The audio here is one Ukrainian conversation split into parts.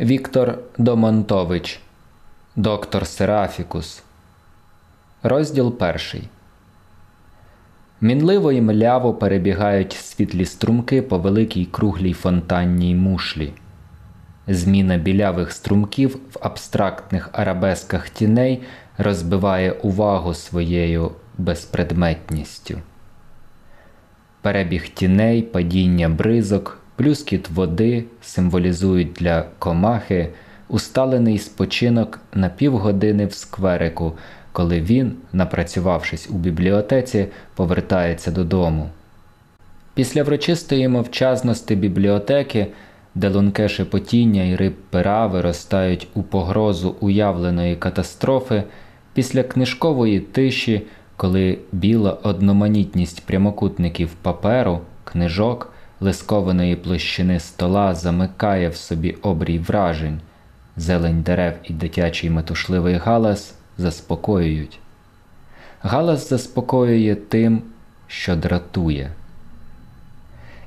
Віктор Домонтович, Доктор Серафікус. Розділ перший. Мінливо і мляво перебігають світлі струмки по великій круглій фонтанній мушлі. Зміна білявих струмків в абстрактних арабесках тіней розбиває увагу своєю безпредметністю. Перебіг тіней, падіння бризок, плюскіт води символізують для комахи усталений спочинок на півгодини в скверику, коли він, напрацювавшись у бібліотеці, повертається додому. Після врочистої мовчазності бібліотеки, де лунке шепотіння і риб пера виростають у погрозу уявленої катастрофи, після книжкової тиші, коли біла одноманітність прямокутників паперу, книжок, лискованої площини стола замикає в собі обрій вражень, зелень дерев і дитячий метушливий галас заспокоюють. Галас заспокоює тим, що дратує.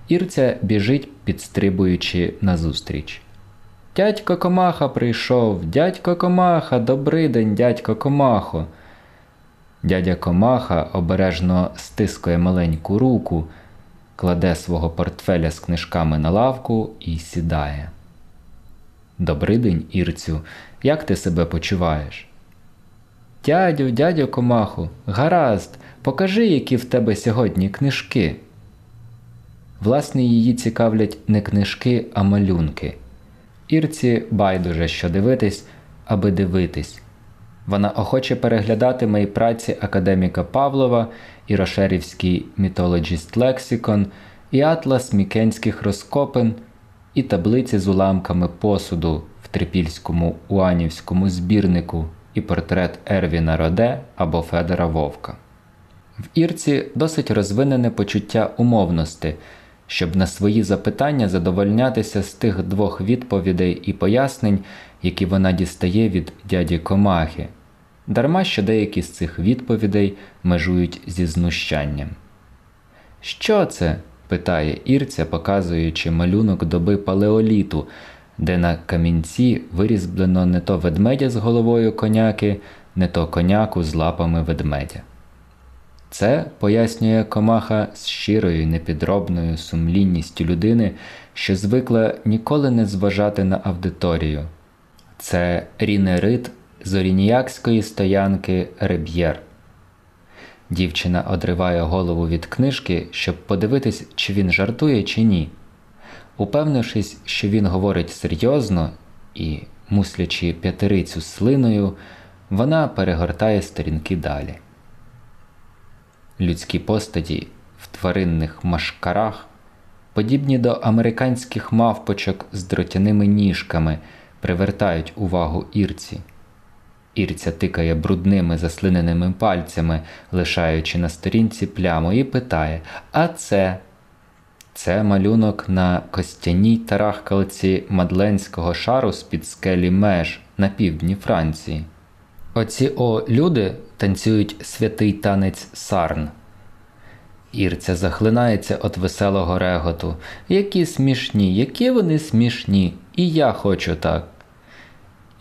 Ірця біжить, підстрибуючи назустріч. Дядько Комаха прийшов, дядько Комаха, добрий день, дядько Комахо. Дядя Комаха обережно стискує маленьку руку, кладе свого портфеля з книжками на лавку і сідає. Добрий день, Ірцю, як ти себе почуваєш? Дядю, дядю Комаху, гаразд, покажи, які в тебе сьогодні книжки. Власне, її цікавлять не книжки, а малюнки. Ірці байдуже що дивитись, аби дивитись. Вона охоче переглядатиме і праці академіка Павлова, і Рошерівський Mythologist Lexicon, і атлас мікенських розкопин, і таблиці з уламками посуду в трипільському уанівському збірнику, і портрет Ервіна Роде або Федора Вовка. В Ірці досить розвинене почуття умовності, щоб на свої запитання задовольнятися з тих двох відповідей і пояснень, які вона дістає від дяді Комахи, дарма що деякі з цих відповідей межують зі знущанням. Що це? питає Ірця, показуючи малюнок доби палеоліту, де на камінці вирізблено не то ведмедя з головою коняки, не то коняку з лапами ведмедя. Це пояснює комаха з щирою непідробною сумлінністю людини, що звикла ніколи не зважати на аудиторію. Це рінерит з орініякської стоянки Реб'єр. Дівчина одриває голову від книжки, щоб подивитись, чи він жартує, чи ні. Упевнившись, що він говорить серйозно і, муслячи п'ятерицю слиною, вона перегортає сторінки далі. Людські постаті в тваринних машкарах, подібні до американських мавпочок з дротяними ніжками, привертають увагу Ірці. Ірця тикає брудними заслиненими пальцями, лишаючи на сторінці пляму, і питає: А це? Це малюнок на костяній тарахкалці Мадленського шару з під скелі меж на півдні Франції. Оці о люди танцюють святий танець сарн. Ірця захлинається від веселого реготу. Які смішні, які вони смішні, і я хочу так.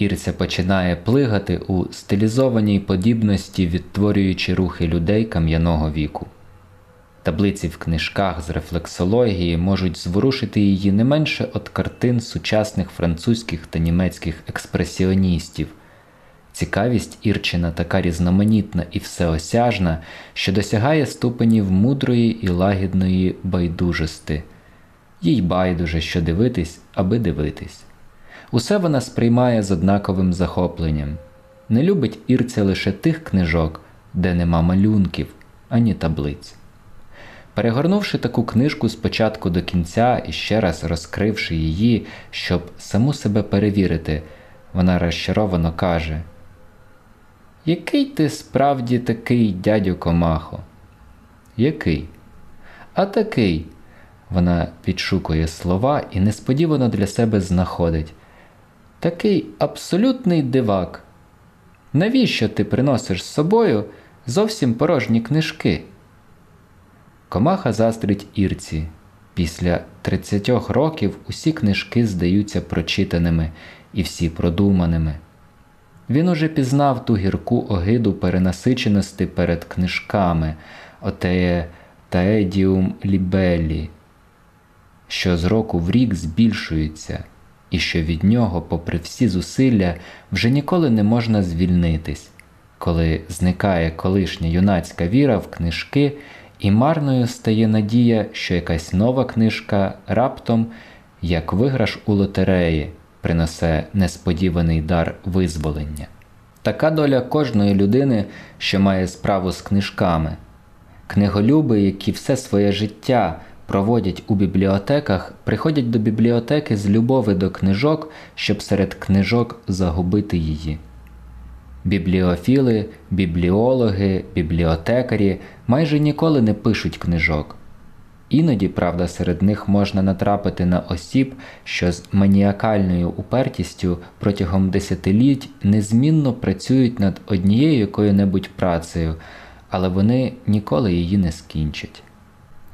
Ірця починає плигати у стилізованій подібності, відтворюючи рухи людей кам'яного віку. Таблиці в книжках з рефлексології можуть зворушити її не менше від картин сучасних французьких та німецьких експресіоністів. Цікавість Ірчина така різноманітна і всеосяжна, що досягає ступенів мудрої і лагідної байдужости. Їй байдуже, що дивитись, аби дивитись. Усе вона сприймає з однаковим захопленням. Не любить Ірця лише тих книжок, де нема малюнків, ані таблиць. Перегорнувши таку книжку спочатку до кінця і ще раз розкривши її, щоб саму себе перевірити, вона розчаровано каже: Який ти справді такий, дядю Комахо? Який? А такий. Вона підшукує слова і несподівано для себе знаходить. Такий абсолютний дивак. Навіщо ти приносиш з собою зовсім порожні книжки? Комаха заздрить Ірці. Після 30 років усі книжки здаються прочитаними, і всі продуманими. Він уже пізнав ту гірку огиду перенасиченості перед книжками отеє Таедіум Лібелі, що з року в рік збільшується, і що від нього, попри всі зусилля, вже ніколи не можна звільнитись, коли зникає колишня юнацька віра в книжки, і марною стає надія, що якась нова книжка раптом, як виграш у лотереї, принесе несподіваний дар визволення. Така доля кожної людини, що має справу з книжками. Книголюби, які все своє життя проводять у бібліотеках, приходять до бібліотеки з любови до книжок, щоб серед книжок загубити її. Бібліофіли, бібліологи, бібліотекарі майже ніколи не пишуть книжок. Іноді, правда, серед них можна натрапити на осіб, що з маніакальною упертістю протягом десятиліть незмінно працюють над однією якою-небудь працею, але вони ніколи її не скінчать.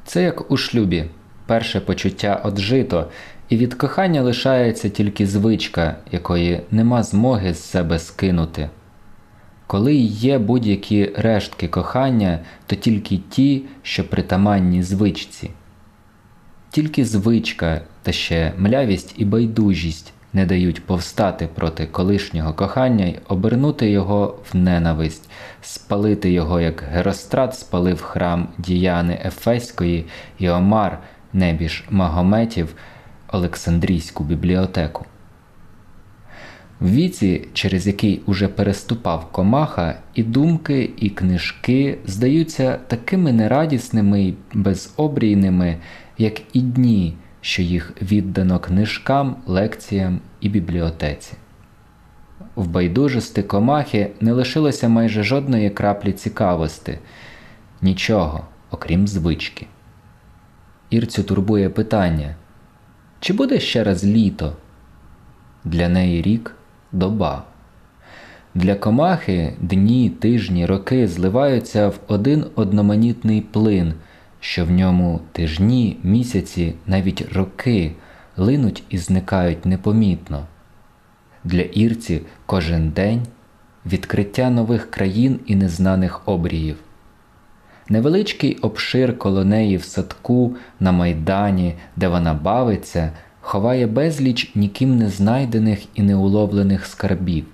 Це як у шлюбі, перше почуття оджито, і від кохання лишається тільки звичка, якої нема змоги з себе скинути. Коли є будь-які рештки кохання, то тільки ті, що притаманні звичці. Тільки звичка та ще млявість і байдужість не дають повстати проти колишнього кохання й обернути його в ненависть, спалити його, як Герострат спалив храм Діяни Ефеської і Омар, небіж Магометів, Олександрійську бібліотеку. В віці, через який уже переступав комаха, і думки, і книжки здаються такими нерадісними й безобрійними, як і дні, що їх віддано книжкам, лекціям і бібліотеці. В байдужості комахи не лишилося майже жодної краплі цікавості, нічого, окрім звички. Ірцю турбує питання чи буде ще раз літо? Для неї рік доба. Для комахи дні, тижні, роки зливаються в один одноманітний плин, що в ньому тижні, місяці, навіть роки линуть і зникають непомітно. Для ірці кожен день відкриття нових країн і незнаних обріїв. Невеличкий обшир коло неї в садку, на майдані, де вона бавиться ховає безліч ніким не знайдених і неуловлених скарбів.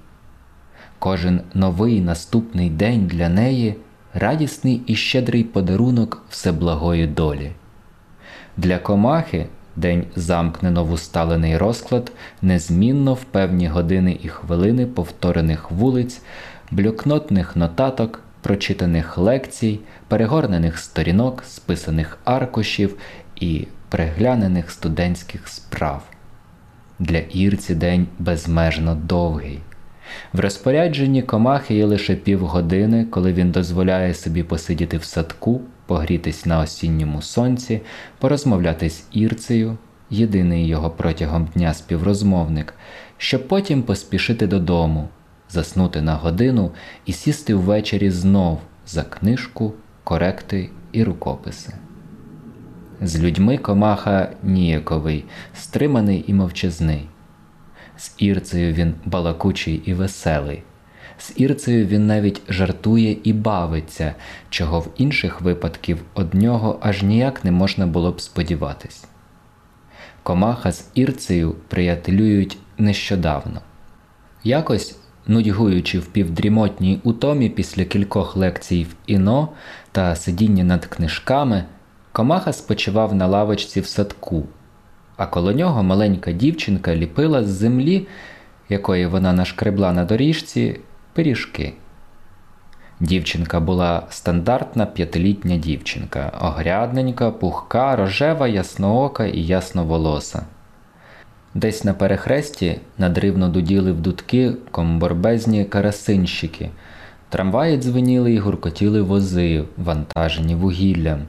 Кожен новий наступний день для неї радісний і щедрий подарунок всеблагої долі. Для комахи день замкнено в усталений розклад, незмінно в певні години і хвилини повторених вулиць, блюкнотних нотаток, прочитаних лекцій, перегорнених сторінок, списаних аркушів і переглянених студентських справ. Для Ірці день безмежно довгий. В розпорядженні комахи є лише півгодини, коли він дозволяє собі посидіти в садку, погрітись на осінньому сонці, порозмовляти з Ірцею, єдиний його протягом дня співрозмовник, щоб потім поспішити додому, заснути на годину і сісти ввечері знов за книжку, коректи і рукописи. З людьми комаха ніяковий, стриманий і мовчазний. З Ірцею він балакучий і веселий. З Ірцею він навіть жартує і бавиться, чого в інших випадків од нього аж ніяк не можна було б сподіватись. Комаха з Ірцею приятелюють нещодавно. Якось, нудьгуючи в півдрімотній утомі після кількох лекцій в іно та сидіння над книжками. Комаха спочивав на лавочці в садку, а коло нього маленька дівчинка ліпила з землі, якої вона нашкребла на доріжці, пиріжки. Дівчинка була стандартна п'ятилітня дівчинка, огрядненька, пухка, рожева, ясноока і ясноволоса. Десь на перехресті надривно дуділи в дудки комборбезні карасинщики, трамваї дзвеніли й гуркотіли вози, вантажені вугіллям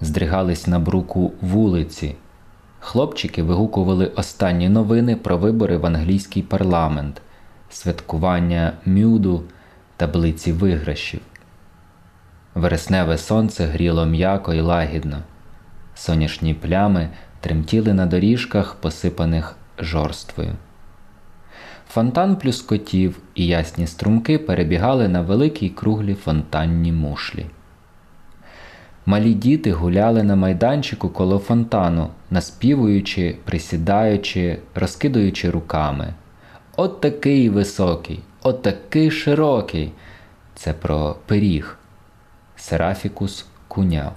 здригались на бруку вулиці. Хлопчики вигукували останні новини про вибори в англійський парламент, святкування мюду, таблиці виграшів. Вересневе сонце гріло м'яко і лагідно, сонячні плями тремтіли на доріжках, посипаних жорствою. Фонтан плюскотів і ясні струмки перебігали на великій круглі фонтанні мушлі. Малі діти гуляли на майданчику коло фонтану, наспівуючи, присідаючи, розкидуючи руками. От такий високий, от такий широкий. Це про пиріг. Серафікус куняв.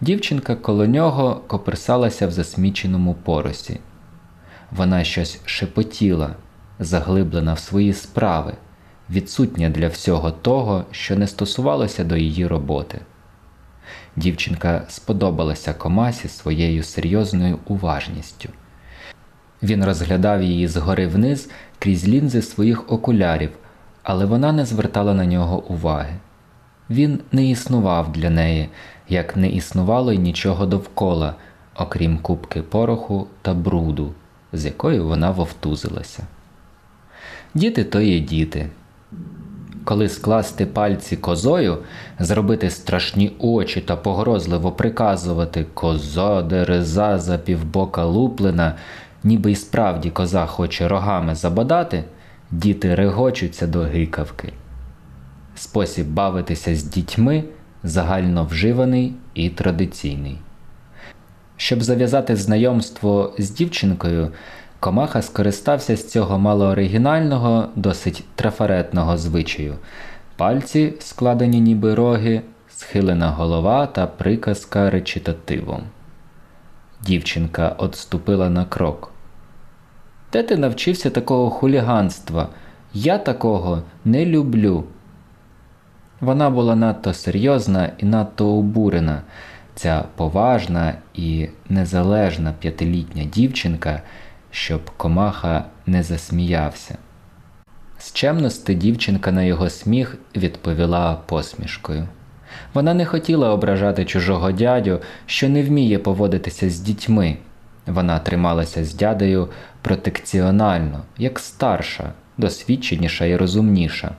Дівчинка коло нього коперсалася в засміченому поросі. Вона щось шепотіла, заглиблена в свої справи, відсутня для всього того, що не стосувалося до її роботи. Дівчинка сподобалася Комасі своєю серйозною уважністю. Він розглядав її згори вниз крізь лінзи своїх окулярів, але вона не звертала на нього уваги. Він не існував для неї, як не існувало й нічого довкола, окрім кубки пороху та бруду, з якою вона вовтузилася. Діти то є діти. Коли скласти пальці козою, зробити страшні очі та погрозливо приказувати коза, дереза за півбока луплена, ніби й справді коза хоче рогами забодати, діти регочуться до гикавки. Спосіб бавитися з дітьми загально вживаний і традиційний. Щоб зав'язати знайомство з дівчинкою, Комаха скористався з цього малооригінального, досить трафаретного звичаю. Пальці, складені ніби роги, схилена голова та приказка речитативом. Дівчинка отступила на крок. Де ти навчився такого хуліганства? Я такого не люблю. Вона була надто серйозна і надто обурена. Ця поважна і незалежна п'ятилітня дівчинка щоб комаха не засміявся. З чемності дівчинка на його сміх відповіла посмішкою. Вона не хотіла ображати чужого дядю, що не вміє поводитися з дітьми. Вона трималася з дядею протекціонально, як старша, досвідченіша і розумніша.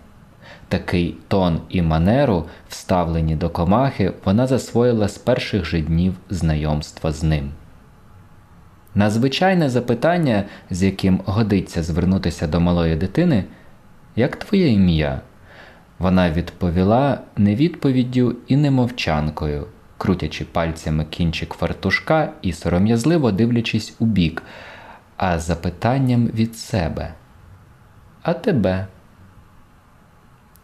Такий тон і манеру, вставлені до комахи, вона засвоїла з перших же днів знайомства з ним. На звичайне запитання, з яким годиться звернутися до малої дитини, як твоє ім'я? Вона відповіла не відповіддю і не мовчанкою, крутячи пальцями кінчик фартушка і сором'язливо дивлячись у бік, а запитанням від себе. А тебе?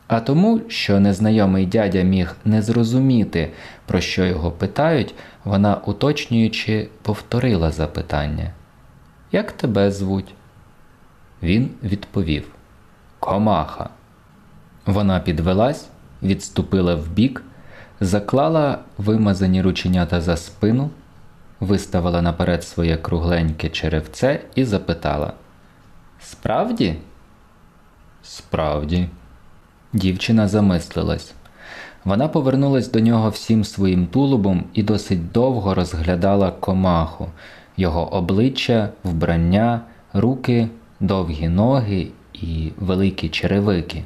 А тому, що незнайомий дядя міг не зрозуміти, про що його питають, вона, уточнюючи, повторила запитання Як тебе звуть? Він відповів Комаха. Вона підвелась, відступила вбік, заклала вимазані рученята за спину, виставила наперед своє кругленьке черевце і запитала Справді? Справді. Дівчина замислилась. Вона повернулась до нього всім своїм тулубом і досить довго розглядала комаху, його обличчя, вбрання, руки, довгі ноги і великі черевики.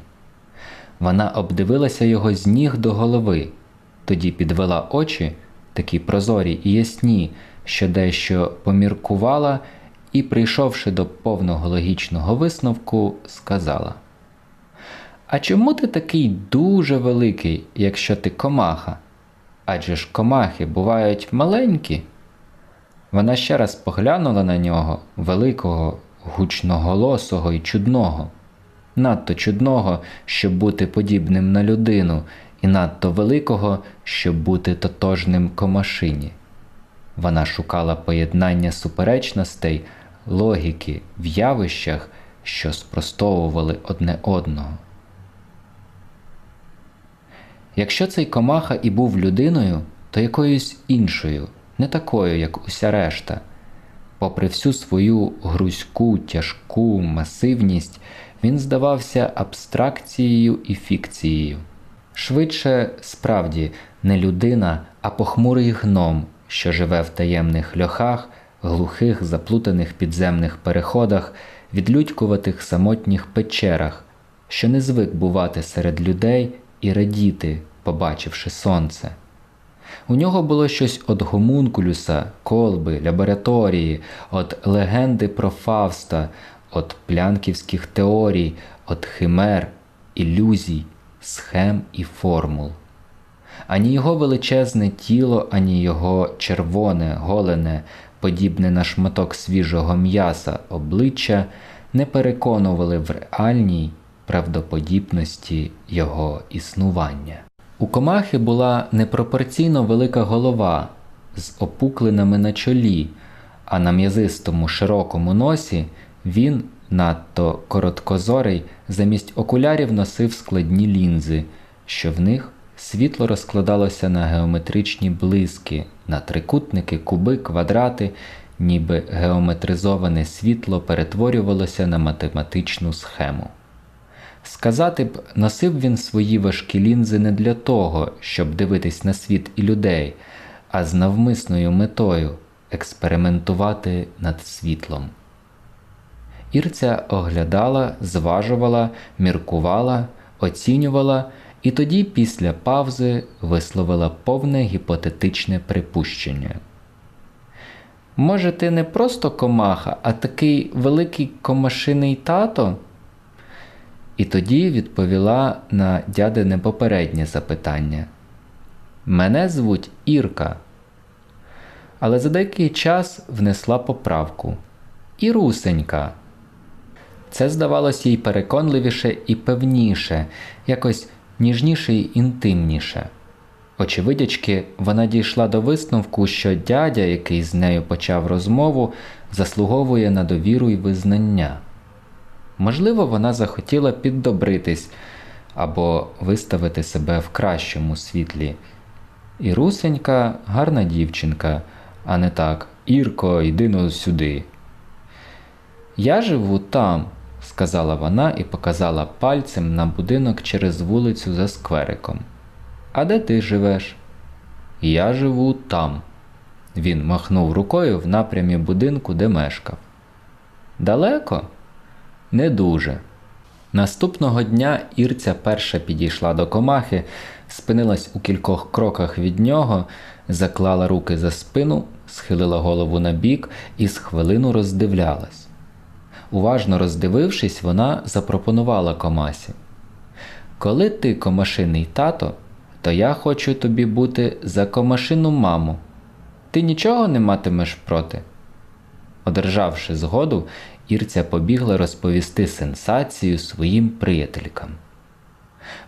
Вона обдивилася його з ніг до голови, тоді підвела очі, такі прозорі і ясні, що дещо поміркувала, і, прийшовши до повного логічного висновку, сказала. А чому ти такий дуже великий, якщо ти комаха? Адже ж комахи бувають маленькі? Вона ще раз поглянула на нього, великого, гучноголосого і чудного, надто чудного, щоб бути подібним на людину, і надто великого, щоб бути тотожним комашині. Вона шукала поєднання суперечностей, логіки в явищах, що спростовували одне одного. Якщо цей комаха і був людиною, то якоюсь іншою, не такою, як уся решта. Попри всю свою грузьку, тяжку масивність, він здавався абстракцією і фікцією. Швидше, справді, не людина, а похмурий гном, що живе в таємних льохах, глухих, заплутаних підземних переходах, відлюдькуватих самотніх печерах, що не звик бувати серед людей і радіти, побачивши сонце. У нього було щось від гомункулюса, колби, лабораторії, від легенди про Фавста, от плянківських теорій, от химер, ілюзій, схем і формул. Ані його величезне тіло, ані його червоне, голене, подібне на шматок свіжого м'яса обличчя не переконували в реальній правдоподібності його існування. У комахи була непропорційно велика голова з опуклинами на чолі, а на м'язистому широкому носі він, надто короткозорий, замість окулярів носив складні лінзи, що в них світло розкладалося на геометричні блиски, на трикутники, куби, квадрати, ніби геометризоване світло перетворювалося на математичну схему. Сказати б, носив він свої важкі лінзи не для того, щоб дивитись на світ і людей, а з навмисною метою експериментувати над світлом. Ірця оглядала, зважувала, міркувала, оцінювала і тоді, після павзи, висловила повне гіпотетичне припущення. Може, ти не просто комаха, а такий великий комашиний тато? І тоді відповіла на дядине попереднє запитання. Мене звуть Ірка. Але за деякий час внесла поправку Ірусенька. Це здавалося їй переконливіше і певніше, якось ніжніше й інтимніше. Очевидячки, вона дійшла до висновку, що дядя, який з нею почав розмову, заслуговує на довіру й визнання. Можливо, вона захотіла піддобритись або виставити себе в кращому світлі. І русенька гарна дівчинка, а не так Ірко, йди сюди. Я живу там, сказала вона і показала пальцем на будинок через вулицю за сквериком. А де ти живеш? Я живу там. Він махнув рукою в напрямі будинку, де мешкав. Далеко? Не дуже. Наступного дня Ірця перша підійшла до комахи, спинилась у кількох кроках від нього, заклала руки за спину, схилила голову на бік і з хвилину роздивлялась. Уважно роздивившись, вона запропонувала комасі. Коли ти комашиний тато, то я хочу тобі бути за комашину маму. Ти нічого не матимеш проти? Одержавши згоду, Ірця побігла розповісти сенсацію своїм приятелькам.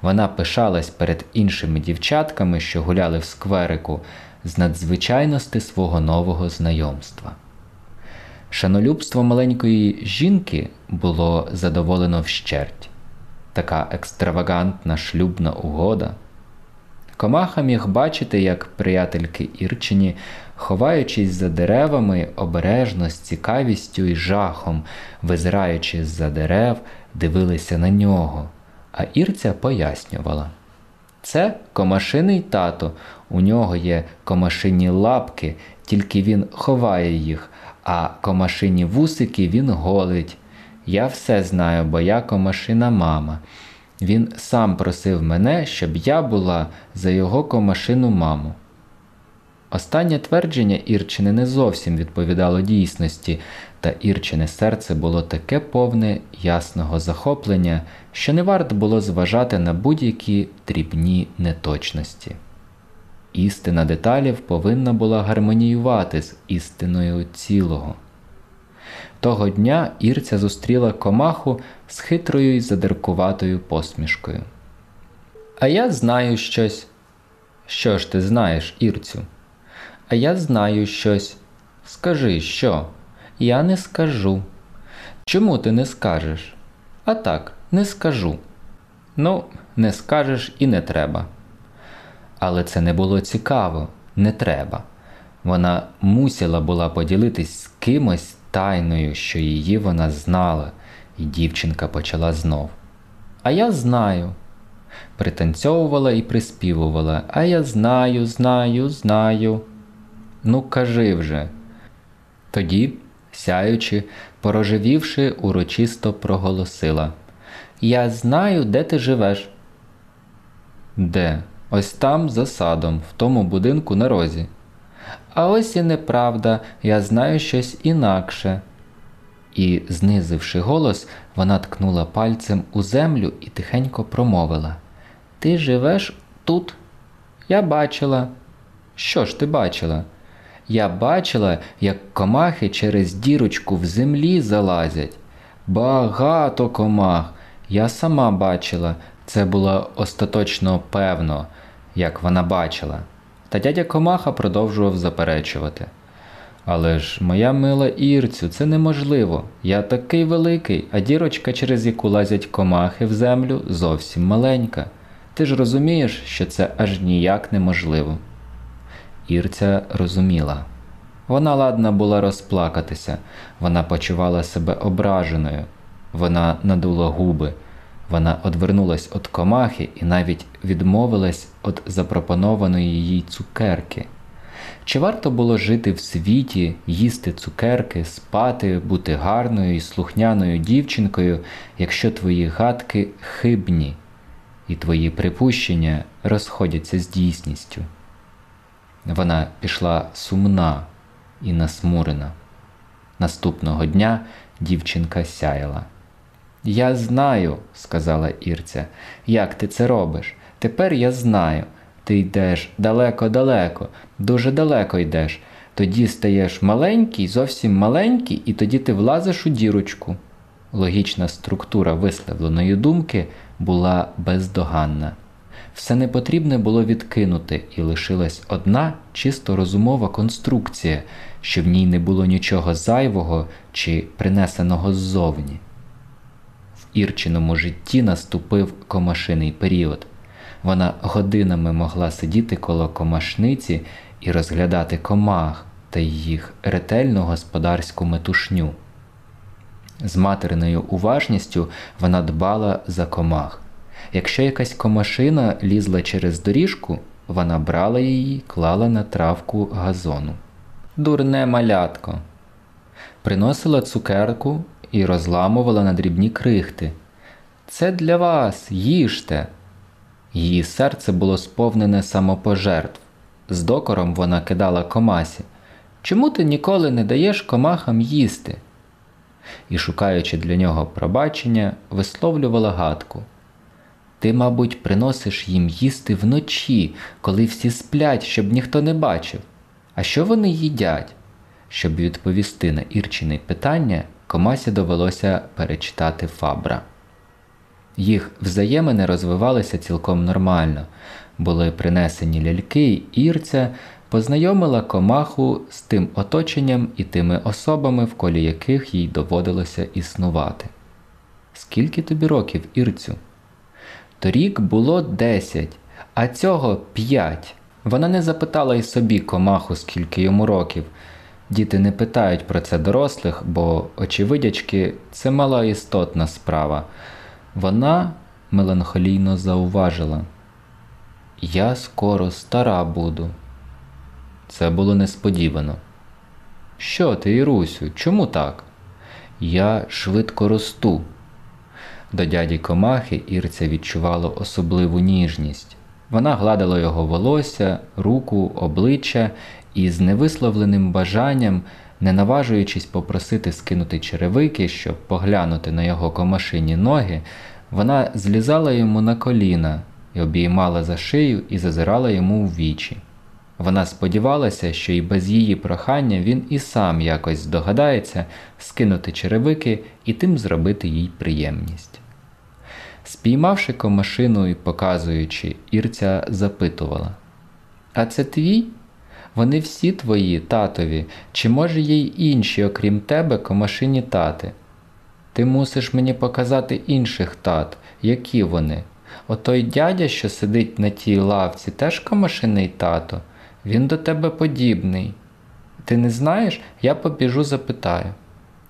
Вона пишалась перед іншими дівчатками, що гуляли в скверику, з надзвичайності свого нового знайомства. Шанолюбство маленької жінки було задоволено вщерть. Така екстравагантна шлюбна угода. Комаха міг бачити, як приятельки Ірчині, ховаючись за деревами, обережно з цікавістю і жахом, визираючи з-за дерев, дивилися на нього, а Ірця пояснювала. Це комашиний тато, у нього є комашині лапки, тільки він ховає їх, а комашині вусики він голить. Я все знаю, бо я комашина мама. Він сам просив мене, щоб я була за його комашину маму. Останнє твердження Ірчини не зовсім відповідало дійсності, та Ірчине серце було таке повне ясного захоплення, що не варто було зважати на будь-які дрібні неточності. Істина деталів повинна була гармоніювати з істиною цілого. Того дня Ірця зустріла комаху з хитрою й задиркуватою посмішкою. А я знаю щось. Що ж ти знаєш, Ірцю? А я знаю щось. Скажи що? Я не скажу. Чому ти не скажеш? А так, не скажу. Ну, не скажеш і не треба. Але це не було цікаво, не треба. Вона мусила була поділитись з кимось тайною, що її вона знала, і дівчинка почала знов. А я знаю. Пританцьовувала і приспівувала. А я знаю, знаю, знаю. Ну, кажи вже. Тоді, сяючи, порожевівши, урочисто проголосила Я знаю, де ти живеш. Де? Ось там, за садом, в тому будинку на розі. А ось і неправда, я знаю щось інакше. І, знизивши голос, вона ткнула пальцем у землю і тихенько промовила Ти живеш тут? Я бачила. Що ж ти бачила? Я бачила, як комахи через дірочку в землі залазять. Багато комах. Я сама бачила, це було остаточно певно, як вона бачила. Та дядя Комаха продовжував заперечувати. Але ж, моя мила Ірцю, це неможливо. Я такий великий, а дірочка, через яку лазять комахи в землю, зовсім маленька. Ти ж розумієш, що це аж ніяк неможливо. Ірця розуміла. Вона ладна була розплакатися, вона почувала себе ображеною, вона надула губи, вона одвернулась від комахи і навіть відмовилась від запропонованої їй цукерки. Чи варто було жити в світі, їсти цукерки, спати, бути гарною і слухняною дівчинкою, якщо твої гадки хибні, і твої припущення розходяться з дійсністю? Вона пішла сумна і насмурена. Наступного дня дівчинка сяяла. Я знаю, сказала Ірця, як ти це робиш. Тепер я знаю. Ти йдеш далеко-далеко, дуже далеко йдеш. Тоді стаєш маленький, зовсім маленький, і тоді ти влазиш у дірочку. Логічна структура висловленої думки була бездоганна. Все непотрібне було відкинути, і лишилась одна чисто розумова конструкція, що в ній не було нічого зайвого чи принесеного ззовні. В Ірчиному житті наступив комашиний період. Вона годинами могла сидіти коло комашниці і розглядати комах та їх ретельну господарську метушню. З материною уважністю вона дбала за комах. Якщо якась комашина лізла через доріжку, вона брала її, клала на травку газону. Дурне малятко. Приносила цукерку і розламувала на дрібні крихти. Це для вас, їжте. Її серце було сповнене самопожертв. З докором вона кидала комасі. Чому ти ніколи не даєш комахам їсти? І, шукаючи для нього пробачення, висловлювала гадку. Ти, мабуть, приносиш їм їсти вночі, коли всі сплять, щоб ніхто не бачив. А що вони їдять? Щоб відповісти на Ірчине питання, комасі довелося перечитати фабра. Їх взаємини розвивалися цілком нормально, були принесені ляльки, Ірця познайомила комаху з тим оточенням і тими особами, в колі яких їй доводилося існувати. Скільки тобі років, Ірцю? Торік було десять, а цього п'ять. Вона не запитала й собі комаху, скільки йому років. Діти не питають про це дорослих, бо, очевидячки, це мала істотна справа. Вона меланхолійно зауважила Я скоро стара буду. Це було несподівано. Що ти, Ірусю, чому так? Я швидко росту. До дяді Комахи Ірця відчувала особливу ніжність. Вона гладила його волосся, руку, обличчя і з невисловленим бажанням, не наважуючись попросити скинути черевики, щоб поглянути на його комашині ноги, вона злізала йому на коліна і обіймала за шию і зазирала йому в вічі. Вона сподівалася, що і без її прохання він і сам якось здогадається скинути черевики і тим зробити їй приємність. Спіймавши комашину і показуючи, Ірця запитувала А це твій? Вони всі твої, татові, чи може є й інші, окрім тебе, комашині тати? Ти мусиш мені показати інших тат, які вони. Отой дядя, що сидить на тій лавці, теж комашиний тато, він до тебе подібний. Ти не знаєш, я побіжу запитаю.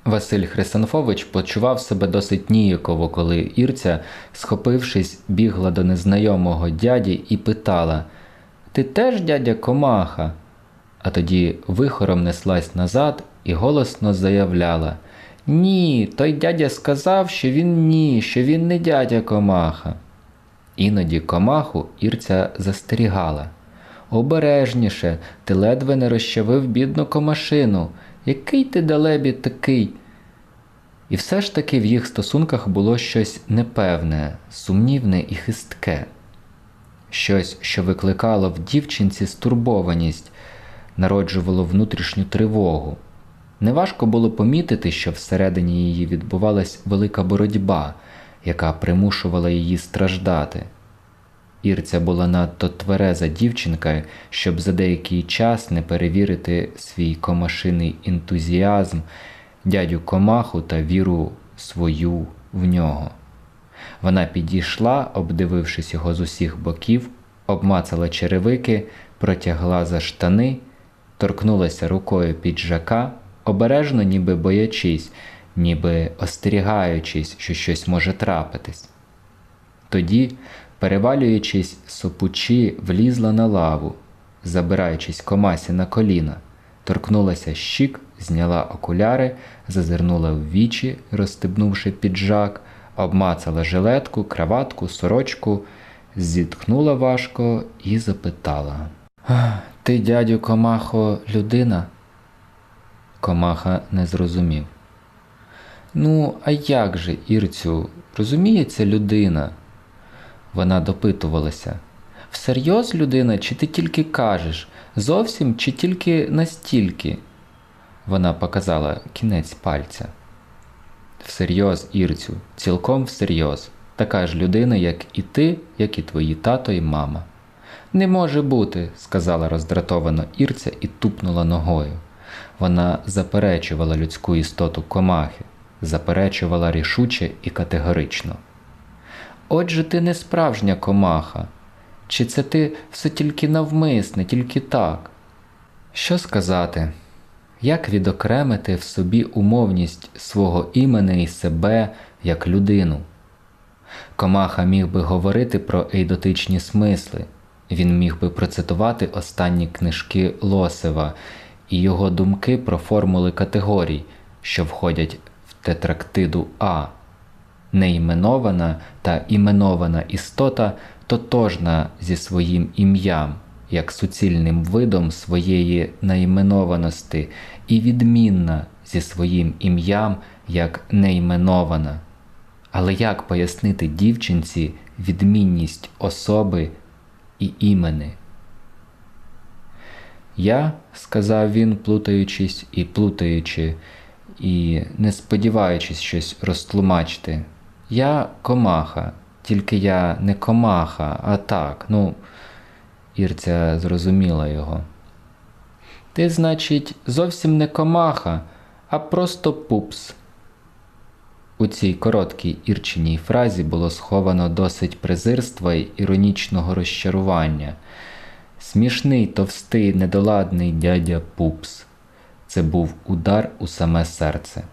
Василь Хрисанфович почував себе досить ніяково, коли Ірця, схопившись, бігла до незнайомого дяді і питала Ти теж дядя Комаха? А тоді вихором неслась назад і голосно заявляла Ні, той дядя сказав, що він ні, що він не дядя Комаха. Іноді комаху Ірця застерігала. Обережніше, ти ледве не розчавив бідну комашину. Який ти далебі такий? І все ж таки в їх стосунках було щось непевне, сумнівне і хистке, щось, що викликало в дівчинці стурбованість, народжувало внутрішню тривогу. Неважко було помітити, що всередині її відбувалась велика боротьба, яка примушувала її страждати. Ірця була надто твереза дівчинка, щоб за деякий час не перевірити свій комашиний ентузіазм, дядю комаху та віру свою в нього. Вона підійшла, обдивившись його з усіх боків, обмацала черевики, протягла за штани, торкнулася рукою піджака, обережно, ніби боячись, ніби остерігаючись, що щось може трапитись. Тоді перевалюючись сопучі, влізла на лаву, забираючись комасі на коліна, торкнулася щік, зняла окуляри, зазирнула в вічі, розстебнувши піджак, обмацала жилетку, краватку, сорочку, зітхнула важко і запитала: Ти, дядю Комахо, людина? Комаха не зрозумів. Ну, а як же, Ірцю, розуміється людина? Вона допитувалася. Всерйоз, людина, чи ти тільки кажеш? Зовсім чи тільки настільки? Вона показала кінець пальця. Всерйоз, Ірцю, цілком всерйоз. Така ж людина, як і ти, як і твої тато і мама. Не може бути, сказала роздратовано Ірця і тупнула ногою. Вона заперечувала людську істоту комахи, заперечувала рішуче і категорично. Отже, ти не справжня комаха, чи це ти все тільки навмисне, тільки так? Що сказати? Як відокремити в собі умовність свого імені і себе як людину? Комаха міг би говорити про ейдотичні смисли, він міг би процитувати останні книжки Лосева і його думки про формули категорій, що входять в тетрактиду А неіменована та іменована істота тотожна зі своїм ім'ям, як суцільним видом своєї найменованості, і відмінна зі своїм ім'ям як неіменована. Але як пояснити дівчинці відмінність особи і імени? Я, сказав він, плутаючись і плутаючи, і не сподіваючись щось розтлумачити, я комаха, тільки я не комаха, а так, ну, Ірця зрозуміла його. Ти, значить, зовсім не комаха, а просто пупс. У цій короткій ірчиній фразі було сховано досить презирства й іронічного розчарування. Смішний, товстий, недоладний дядя пупс. Це був удар у саме серце.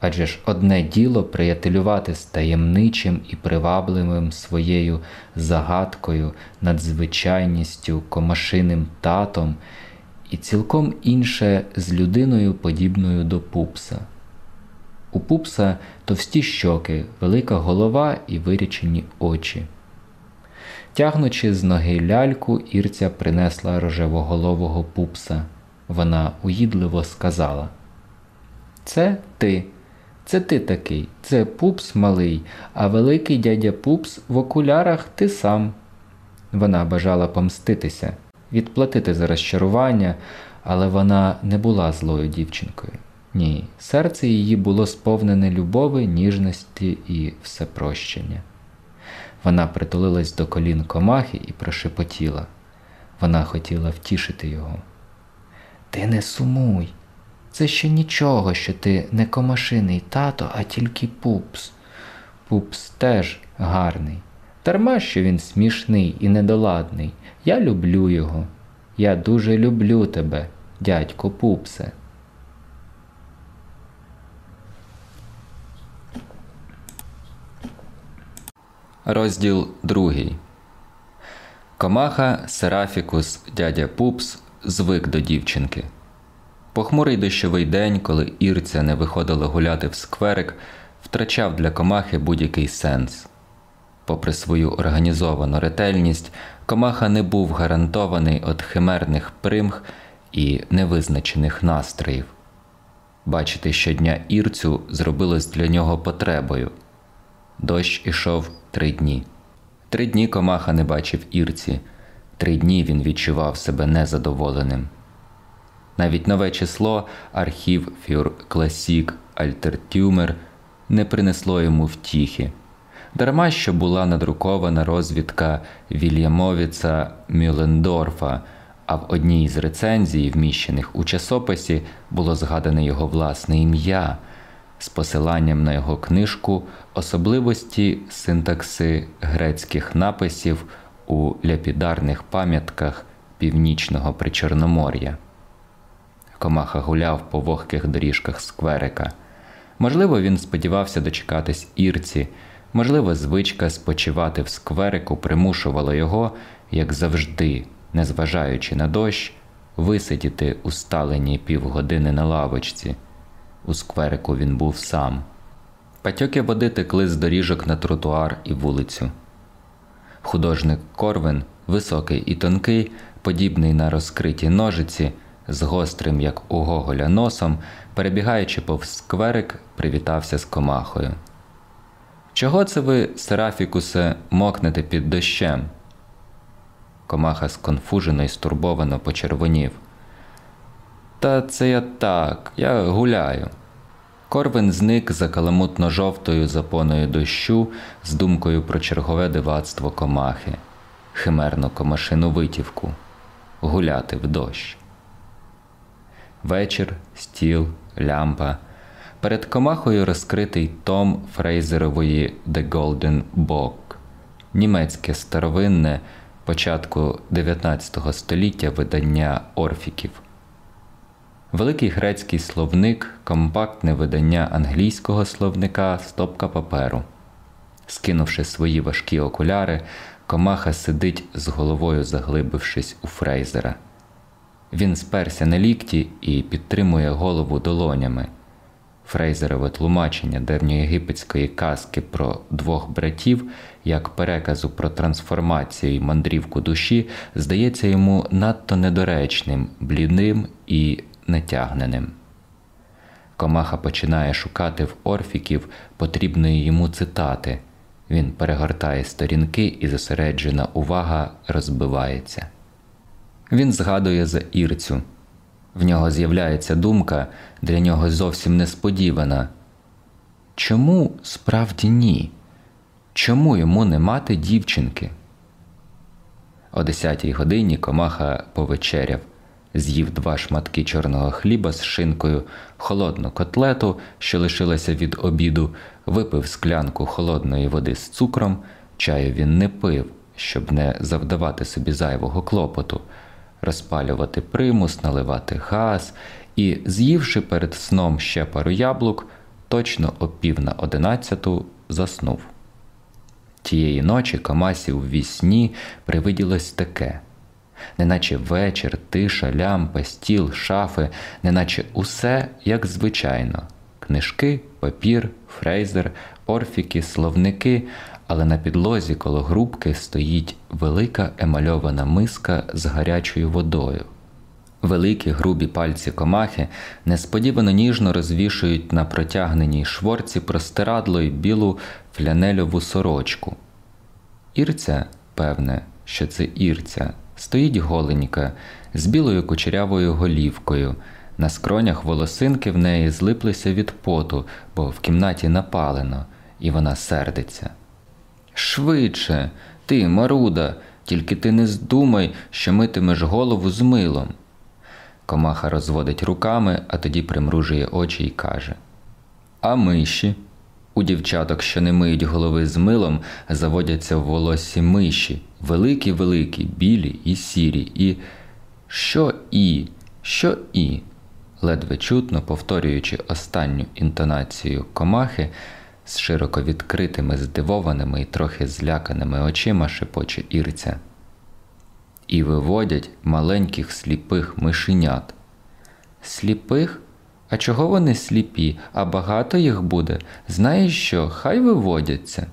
Адже ж одне діло приятелювати з таємничим і привабливим своєю загадкою, надзвичайністю, комашиним татом, і цілком інше з людиною, подібною до пупса. У пупса товсті щоки, велика голова і вирічені очі. Тягнучи з ноги ляльку, Ірця принесла рожевоголового пупса. Вона уїдливо сказала: Це ти. Це ти такий, це пупс малий, а великий дядя пупс в окулярах ти сам. Вона бажала помститися, відплатити за розчарування, але вона не була злою дівчинкою. Ні, серце її було сповнене любови, ніжності і всепрощення. Вона притулилась до колін комахи і прошепотіла. Вона хотіла втішити його. Ти не сумуй, це ще нічого, що ти не комашиний тато, а тільки пупс. Пупс теж гарний. Дарма, що він смішний і недоладний. Я люблю його. Я дуже люблю тебе, дядько пупсе. Розділ другий. Комаха Серафікус дядя Пупс звик до дівчинки. Похмурий дощовий день, коли Ірця не виходила гуляти в скверик, втрачав для комахи будь-який сенс. Попри свою організовану ретельність, комаха не був гарантований від химерних примх і невизначених настроїв. Бачити щодня Ірцю зробилось для нього потребою. Дощ ішов три дні. Три дні комаха не бачив Ірці, три дні він відчував себе незадоволеним. Навіть нове число архів фюр Класік Альтертюмер не принесло йому втіхи, дарма що була надрукована розвідка Вільямовіца Мюлендорфа, а в одній з рецензій, вміщених у часописі, було згадане його власне ім'я з посиланням на його книжку Особливості синтакси грецьких написів у ляпідарних пам'ятках Північного Причорномор'я. Комаха гуляв по вогких доріжках скверика. Можливо, він сподівався дочекатись Ірці, можливо, звичка спочивати в скверику примушувала його, як завжди, незважаючи на дощ, висидіти у сталені півгодини на лавочці. У скверику він був сам. Патьоки води текли з доріжок на тротуар і вулицю. Художник Корвин, високий і тонкий, подібний на розкриті ножиці, з гострим, як у Гоголя, носом, перебігаючи повз скверик, привітався з комахою. Чого це ви, Серафікусе, мокнете під дощем? Комаха сконфужено і стурбовано почервонів. Та це я так, я гуляю. Корвин зник за каламутно жовтою запоною дощу з думкою про чергове дивацтво комахи, химерну комашину витівку, гуляти в дощ. Вечір, стіл, лямпа. Перед комахою розкритий том Фрейзерової The Golden Book, німецьке старовинне початку 19 століття видання орфіків. Великий грецький словник, компактне видання англійського словника, стопка паперу. Скинувши свої важкі окуляри, комаха сидить з головою заглибившись у Фрейзера. Він сперся на лікті і підтримує голову долонями. Фрейзерове тлумачення древньоєгипетської казки про двох братів, як переказу про трансформацію і мандрівку душі, здається йому надто недоречним, блідним і нетягненим. Комаха починає шукати в орфіків потрібної йому цитати. Він перегортає сторінки і зосереджена увага розбивається. Він згадує за Ірцю. В нього з'являється думка для нього зовсім несподівана. Чому справді ні? Чому йому не мати дівчинки? О десятій годині комаха повечеряв, з'їв два шматки чорного хліба з шинкою, холодну котлету, що лишилася від обіду, випив склянку холодної води з цукром, чаю він не пив, щоб не завдавати собі зайвого клопоту розпалювати примус, наливати газ. І, з'ївши перед сном ще пару яблук, точно о пів на одинадцяту заснув. Тієї ночі Камасі у вісні привиділось таке, неначе вечір, тиша, лямпа, стіл, шафи, неначе усе як звичайно. Книжки, папір, фрейзер, орфіки, словники, але на підлозі коло грубки стоїть велика емальована миска з гарячою водою. Великі грубі пальці комахи несподівано ніжно розвішують на протягненій шворці простирадло й білу флянельову сорочку. Ірця, певне, що це ірця, стоїть голенька з білою кучерявою голівкою. На скронях волосинки в неї злиплися від поту, бо в кімнаті напалено, і вона сердиться. Швидше, ти, Маруда, тільки ти не здумай, що митимеш голову з милом. Комаха розводить руками, а тоді примружує очі і каже: А миші? У дівчаток, що не миють голови з милом, заводяться в волоссі миші, великі, великі, білі і сірі, і що і, що і, ледве чутно повторюючи останню інтонацію комахи, з широко відкритими, здивованими і трохи зляканими очима шепоче Ірця. І виводять маленьких сліпих мишенят. Сліпих? А чого вони сліпі, а багато їх буде? Знаєш що, хай виводяться.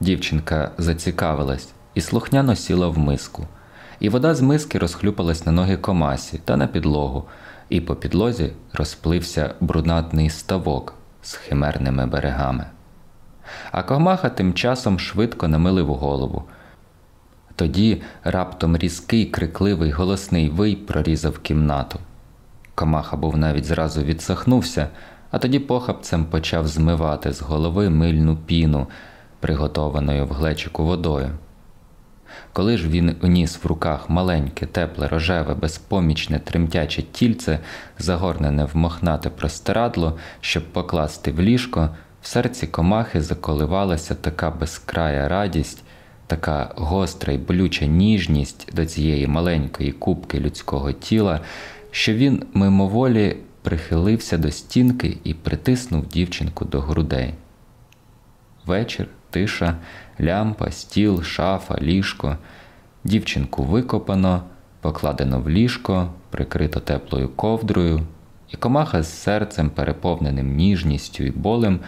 Дівчинка зацікавилась і слухняно сіла в миску, і вода з миски розхлюпалась на ноги комасі та на підлогу. і по підлозі розплився брунатний ставок з химерними берегами. А комаха тим часом швидко намилив голову. Тоді раптом різкий, крикливий, голосний вий прорізав кімнату. Комаха був навіть зразу відсахнувся, а тоді похапцем почав змивати з голови мильну піну, приготованою в глечику водою. Коли ж він уніс в руках маленьке, тепле, рожеве, безпомічне, тремтяче тільце, загорнене в мохнате простирадло, щоб покласти в ліжко, в серці комахи заколивалася така безкрая радість, така гостра й болюча ніжність до цієї маленької кубки людського тіла, що він мимоволі прихилився до стінки і притиснув дівчинку до грудей. Вечір, тиша, лямпа, стіл, шафа, ліжко. Дівчинку викопано, покладено в ліжко, прикрито теплою ковдрою, і комаха з серцем, переповненим ніжністю і болем,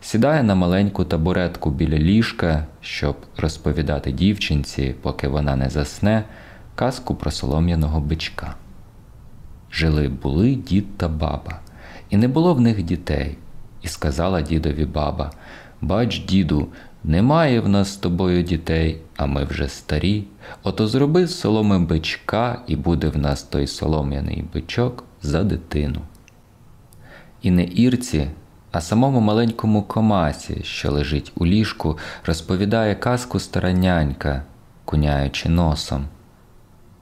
сідає на маленьку табуретку біля ліжка, щоб розповідати дівчинці, поки вона не засне, казку про солом'яного бичка. Жили були дід та баба, і не було в них дітей. І сказала дідові баба Бач, діду, немає в нас з тобою дітей, а ми вже старі. Ото зроби з соломи бичка, і буде в нас той солом'яний бичок за дитину. І не Ірці, а самому маленькому комасі, що лежить у ліжку, розповідає казку стара нянька, куняючи носом.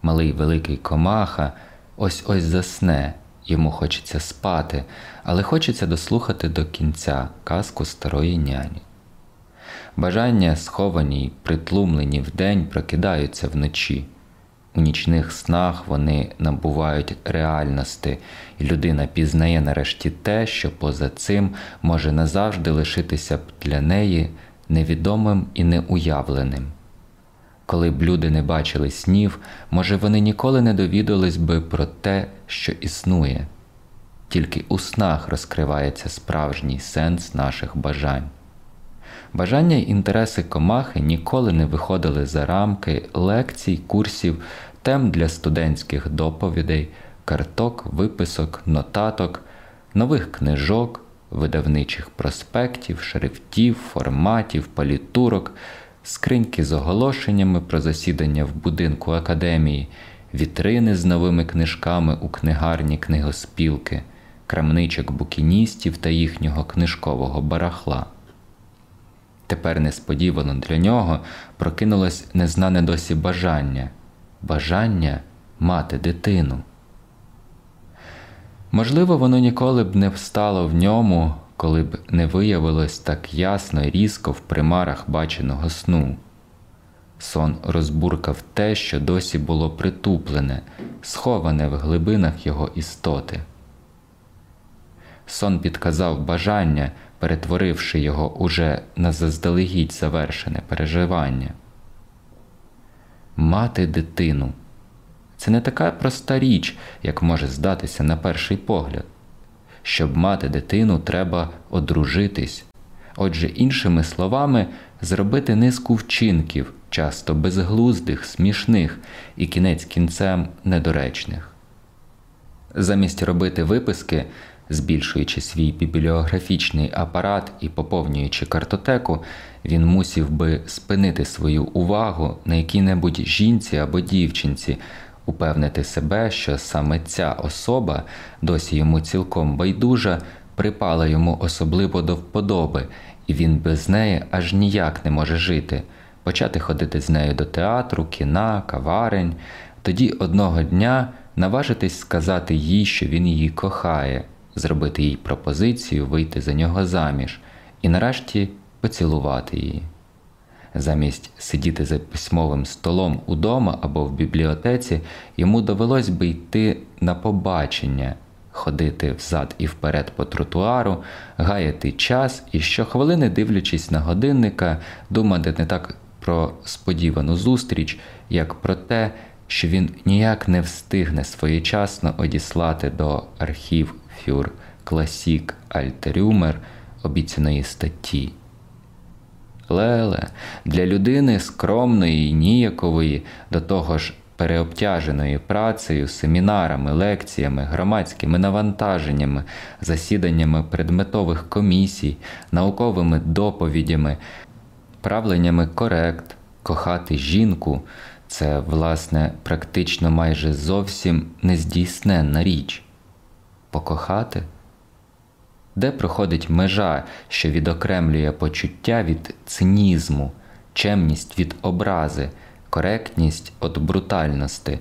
Малий великий комаха ось ось засне, йому хочеться спати, але хочеться дослухати до кінця казку старої няні. Бажання, сховані й притлумлені вдень, прокидаються вночі. У нічних снах вони набувають реальності, і людина пізнає нарешті те, що поза цим може назавжди лишитися б для неї невідомим і неуявленим. Коли б люди не бачили снів, може вони ніколи не довідались би про те, що існує, тільки у снах розкривається справжній сенс наших бажань. Бажання й інтереси комахи ніколи не виходили за рамки лекцій, курсів, тем для студентських доповідей, карток, виписок, нотаток, нових книжок, видавничих проспектів, шрифтів, форматів, палітурок, скриньки з оголошеннями про засідання в будинку академії, вітрини з новими книжками у книгарні книгоспілки, крамничок букіністів та їхнього книжкового барахла. Тепер несподівано для нього прокинулось незнане досі бажання бажання мати дитину. Можливо, воно ніколи б не встало в ньому, коли б не виявилось так ясно і різко в примарах баченого сну. Сон розбуркав те, що досі було притуплене, сховане в глибинах його істоти. Сон підказав бажання, перетворивши його уже на заздалегідь завершене переживання. Мати дитину це не така проста річ, як може здатися на перший погляд. Щоб мати дитину, треба одружитись, отже, іншими словами, зробити низку вчинків, часто безглуздих, смішних і кінець кінцем недоречних. Замість робити виписки збільшуючи свій бібліографічний апарат і поповнюючи картотеку, він мусів би спинити свою увагу на якій-небудь жінці або дівчинці, упевнити себе, що саме ця особа, досі йому цілком байдужа, припала йому особливо до вподоби, і він без неї аж ніяк не може жити, почати ходити з нею до театру, кіна, каварень, тоді одного дня наважитись сказати їй, що він її кохає зробити їй пропозицію вийти за нього заміж і нарешті поцілувати її. Замість сидіти за письмовим столом удома або в бібліотеці, йому довелось би йти на побачення, ходити взад і вперед по тротуару, гаяти час і щохвилини, дивлячись на годинника, думати не так про сподівану зустріч, як про те, що він ніяк не встигне своєчасно одіслати до архів фюр класік Альтерюмер обіцяної статті. Леле, для людини скромної і ніякової, до того ж переобтяженою працею, семінарами, лекціями, громадськими навантаженнями, засіданнями предметових комісій, науковими доповідями, правленнями корект, кохати жінку це, власне, практично майже зовсім нездійсненна річ. Покохати? Де проходить межа, що відокремлює почуття від цинізму, чемність від образи, коректність від брутальності?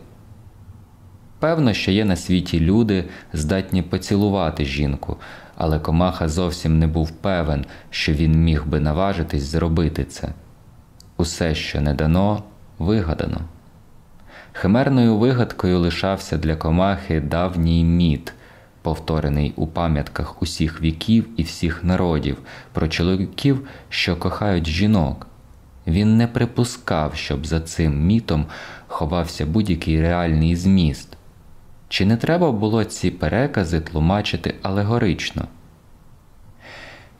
Певно, що є на світі люди, здатні поцілувати жінку, але Комаха зовсім не був певен, що він міг би наважитись зробити це. Усе, що не дано, вигадано. Химерною вигадкою лишався для комахи давній міт, повторений у пам'ятках усіх віків і всіх народів, про чоловіків, що кохають жінок. Він не припускав, щоб за цим мітом ховався будь-який реальний зміст. Чи не треба було ці перекази тлумачити алегорично?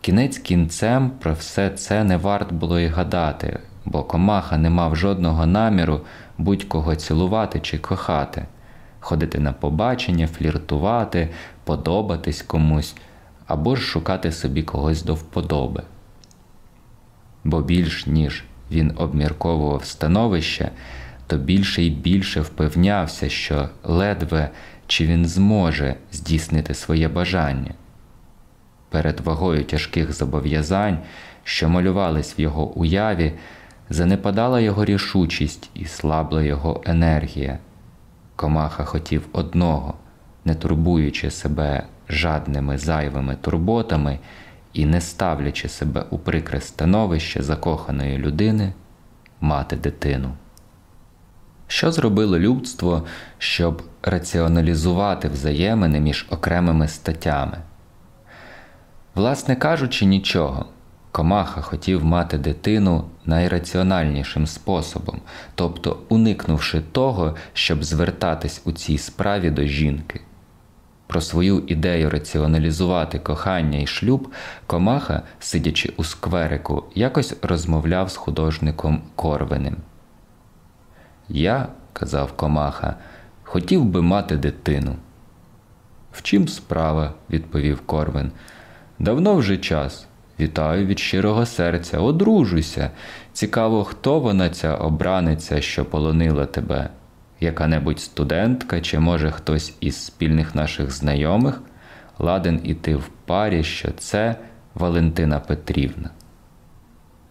Кінець кінцем про все це не варт було й гадати, бо комаха не мав жодного наміру будь-кого цілувати чи кохати, ходити на побачення, фліртувати, подобатись комусь або ж шукати собі когось до вподоби. Бо більш ніж він обмірковував становище, то більше й більше впевнявся, що ледве чи він зможе здійснити своє бажання. Перед вагою тяжких зобов'язань, що малювались в його уяві, занепадала його рішучість і слабла його енергія. Комаха хотів одного, не турбуючи себе жадними зайвими турботами і не ставлячи себе у прикре становище закоханої людини, мати дитину. Що зробило людство, щоб раціоналізувати взаємини між окремими статтями? Власне кажучи, нічого. Комаха хотів мати дитину найраціональнішим способом, тобто уникнувши того, щоб звертатись у цій справі до жінки. Про свою ідею раціоналізувати кохання і шлюб Комаха, сидячи у скверику, якось розмовляв з художником Корвиним. Я, казав Комаха, хотів би мати дитину. В чим справа, відповів Корвин. Давно вже час. Вітаю від щирого серця, одружуйся. Цікаво, хто вона ця обраниця, що полонила тебе? Яка-небудь студентка, чи може хтось із спільних наших знайомих ладен іти в парі, що це Валентина Петрівна?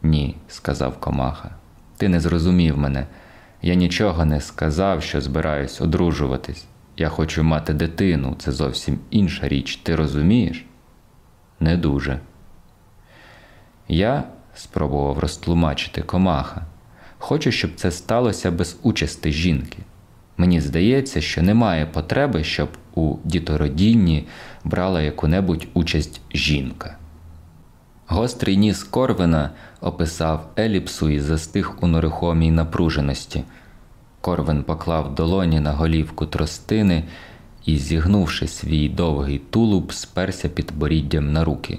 Ні, сказав Комаха. Ти не зрозумів мене. Я нічого не сказав, що збираюсь одружуватись. Я хочу мати дитину, це зовсім інша річ, ти розумієш? Не дуже. Я спробував розтлумачити комаха. Хочу, щоб це сталося без участи жінки. Мені здається, що немає потреби, щоб у дітородінні брала яку-небудь участь жінка. Гострий ніс Корвина описав еліпсу і застиг у нерухомій напруженості. Корвин поклав долоні на голівку тростини і, зігнувши свій довгий тулуб, сперся під боріддям на руки.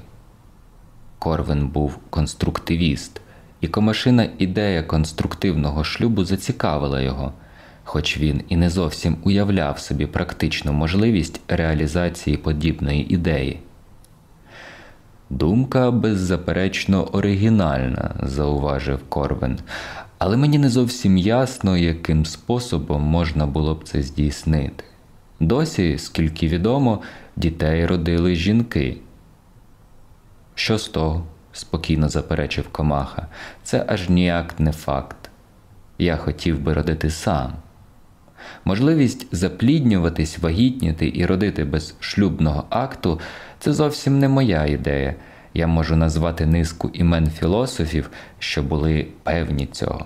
Корвин був конструктивіст, і комашина ідея конструктивного шлюбу зацікавила його, хоч він і не зовсім уявляв собі практичну можливість реалізації подібної ідеї. Думка беззаперечно оригінальна, зауважив Корвин, але мені не зовсім ясно, яким способом можна було б це здійснити. Досі, скільки відомо, дітей родили жінки. Що з того? спокійно заперечив Комаха. Це аж ніяк не факт. Я хотів би родити сам. Можливість запліднюватись, вагітніти і родити без шлюбного акту це зовсім не моя ідея. Я можу назвати низку імен філософів, що були певні цього.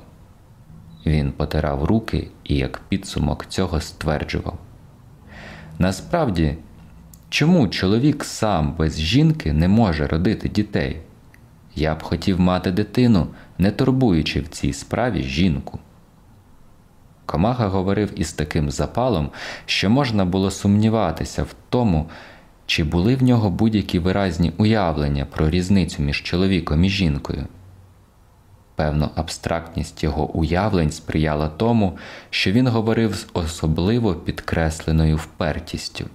Він потирав руки і, як підсумок цього, стверджував. Насправді, чому чоловік сам без жінки не може родити дітей? Я б хотів мати дитину, не турбуючи в цій справі жінку. Комаха говорив із таким запалом, що можна було сумніватися в тому, чи були в нього будь-які виразні уявлення про різницю між чоловіком і жінкою. Певно, абстрактність його уявлень сприяла тому, що він говорив з особливо підкресленою впертістю.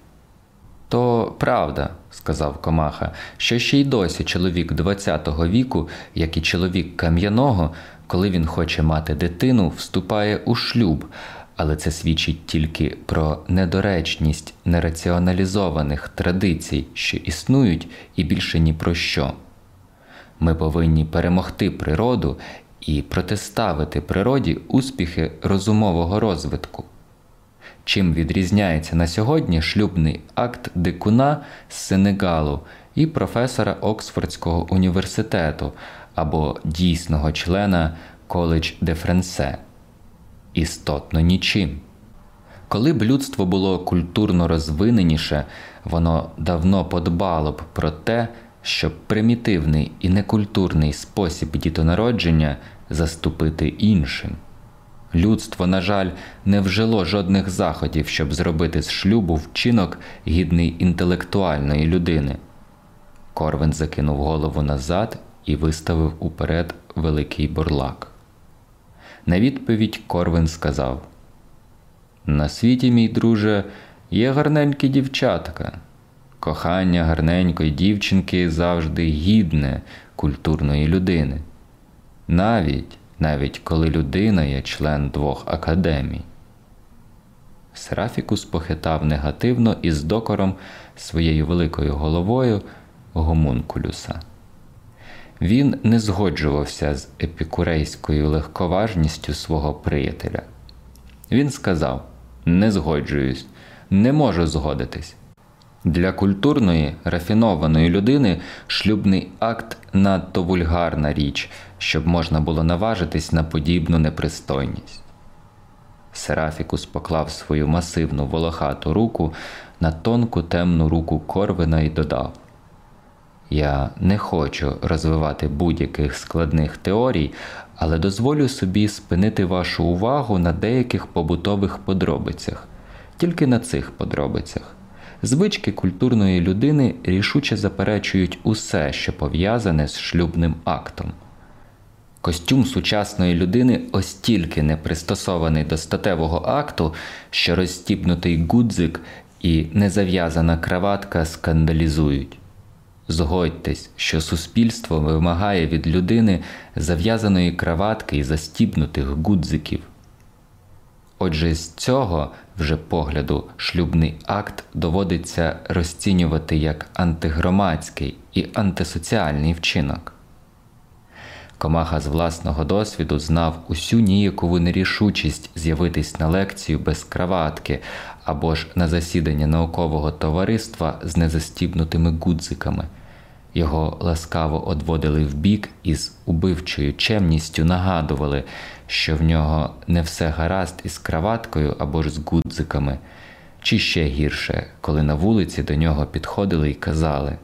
То правда, сказав Комаха, що ще й досі чоловік ХХ віку, як і чоловік кам'яного, коли він хоче мати дитину, вступає у шлюб, але це свідчить тільки про недоречність нераціоналізованих традицій, що існують, і більше ні про що. Ми повинні перемогти природу і протиставити природі успіхи розумового розвитку. Чим відрізняється на сьогодні шлюбний акт дикуна з Сенегалу і професора Оксфордського університету або дійсного члена Коледж де Френсе? Істотно нічим. Коли б людство було культурно розвиненіше, воно давно подбало б про те, щоб примітивний і некультурний спосіб дітонародження заступити іншим. Людство, на жаль, не вжило жодних заходів, щоб зробити з шлюбу вчинок гідний інтелектуальної людини. Корвин закинув голову назад і виставив уперед великий бурлак. На відповідь Корвин сказав: На світі, мій друже, є гарненькі дівчатка. Кохання гарненької дівчинки завжди гідне культурної людини. Навіть навіть коли людина є член двох академій. Серафікус похитав негативно і з докором своєю великою головою гомункулюса. Він не згоджувався з епікурейською легковажністю свого приятеля. Він сказав: Не згоджуюсь, не можу згодитись. Для культурної, рафінованої людини шлюбний акт надто вульгарна річ, щоб можна було наважитись на подібну непристойність. Серафікус поклав свою масивну волохату руку на тонку темну руку Корвина і додав: Я не хочу розвивати будь-яких складних теорій, але дозволю собі спинити вашу увагу на деяких побутових подробицях, тільки на цих подробицях. Звички культурної людини рішуче заперечують усе, що пов'язане з шлюбним актом. Костюм сучасної людини остільки не пристосований до статевого акту, що розстібнутий гудзик і незав'язана краватка скандалізують. Згодьтесь, що суспільство вимагає від людини зав'язаної краватки і застібнутих гудзиків. Отже, з цього вже погляду шлюбний акт доводиться розцінювати як антигромадський і антисоціальний вчинок. Комаха з власного досвіду знав усю ніякову нерішучість з'явитись на лекцію без краватки або ж на засідання наукового товариства з незастібнутими гудзиками. Його ласкаво одводили вбік і з убивчою чемністю нагадували, що в нього не все гаразд із краваткою або ж з гудзиками, чи ще гірше, коли на вулиці до нього підходили і казали.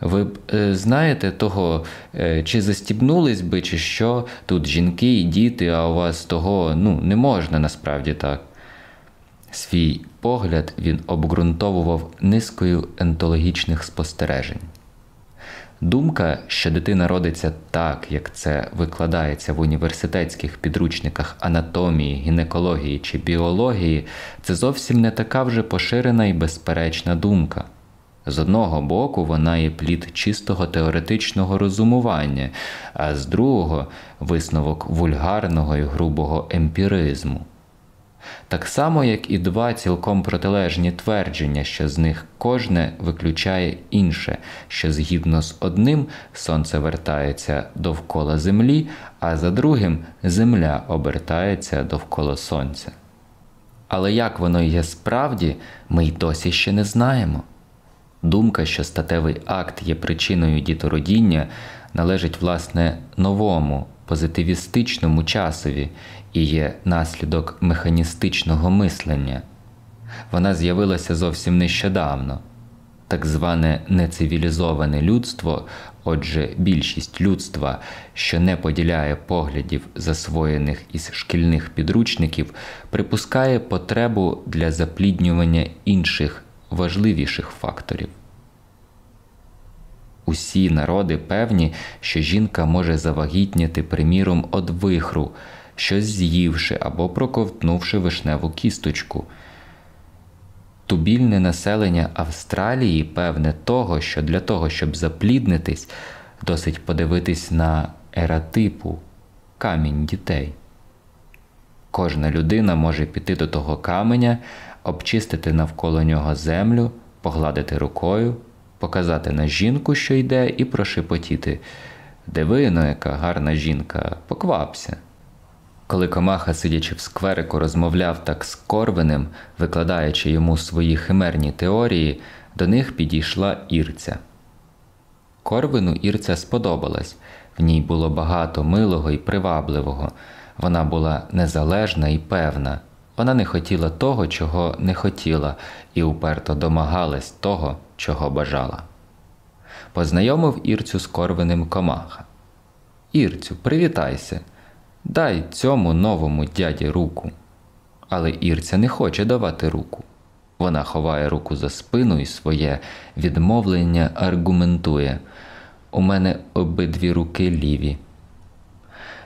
Ви б е, знаєте того, е, чи застібнулись би, чи що, тут жінки і діти, а у вас того ну, не можна насправді так. Свій погляд він обґрунтовував низкою ентологічних спостережень. Думка, що дитина родиться так, як це викладається в університетських підручниках анатомії, гінекології чи біології, це зовсім не така вже поширена і безперечна думка. З одного боку, вона є плід чистого теоретичного розумування, а з другого висновок вульгарного і грубого емпіризму. Так само, як і два цілком протилежні твердження, що з них кожне виключає інше, що згідно з одним сонце вертається довкола Землі, а за другим Земля обертається довкола Сонця. Але як воно є справді, ми й досі ще не знаємо. Думка, що статевий акт є причиною дітородіння, належить власне новому позитивістичному часові і є наслідок механістичного мислення. Вона з'явилася зовсім нещодавно. Так зване нецивілізоване людство, отже, більшість людства, що не поділяє поглядів, засвоєних із шкільних підручників, припускає потребу для запліднювання інших важливіших факторів. Усі народи певні, що жінка може завагітніти, приміром, од вихру, щось з'ївши або проковтнувши вишневу кісточку. Тубільне населення Австралії певне того, що для того, щоб запліднитись, досить подивитись на ератипу, камінь дітей. Кожна людина може піти до того каменя, обчистити навколо нього землю, погладити рукою, показати на жінку, що йде, і прошепотіти Дивино, яка гарна жінка, поквапся. Коли Комаха, сидячи в скверику, розмовляв так з Корвинем, викладаючи йому свої химерні теорії, до них підійшла Ірця. Корвину Ірця сподобалась, в ній було багато милого і привабливого. Вона була незалежна і певна. Вона не хотіла того, чого не хотіла, і уперто домагалась того, чого бажала. Познайомив Ірцю з Корвиним Комаха. Ірцю, привітайся, дай цьому новому дяді руку. Але Ірця не хоче давати руку. Вона ховає руку за спину і своє відмовлення аргументує у мене обидві руки ліві.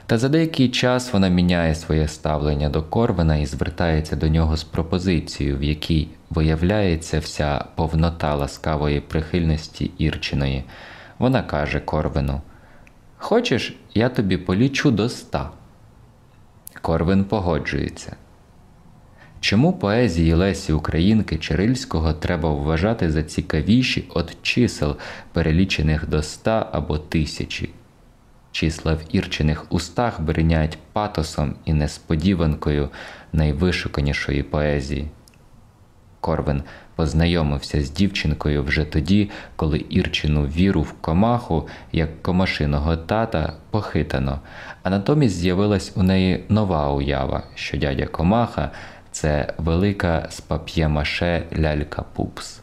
Та за деякий час вона міняє своє ставлення до Корвина і звертається до нього з пропозицією, в якій виявляється вся повнота ласкавої прихильності Ірчиної. Вона каже Корвину: Хочеш, я тобі полічу до ста. Корвин погоджується. Чому поезії Лесі Українки Чирильського треба вважати за цікавіші від чисел, перелічених до ста або тисячі? Числа в ірчених устах бриняють патосом і несподіванкою найвишуканішої поезії. Корвин познайомився з дівчинкою вже тоді, коли Ірчину віру в комаху, як комашиного тата, похитано, а натомість з'явилась у неї нова уява, що дядя Комаха це велика з пап'є-маше лялька пупс.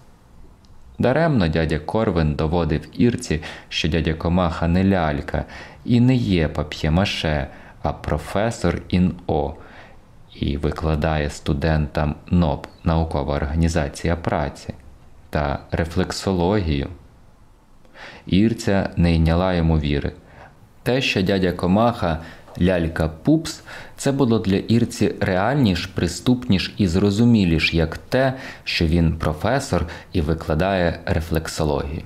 Даремно дядя Корвин доводив Ірці, що дядя Комаха не лялька і не є пап'є-маше, а професор ін О і викладає студентам НОП наукова організація праці та рефлексологію. Ірця не йняла йому віри. Те, що дядя Комаха, лялька Пупс, це було для Ірці реальніш, приступніш і зрозуміліш, як те, що він професор і викладає рефлексологію.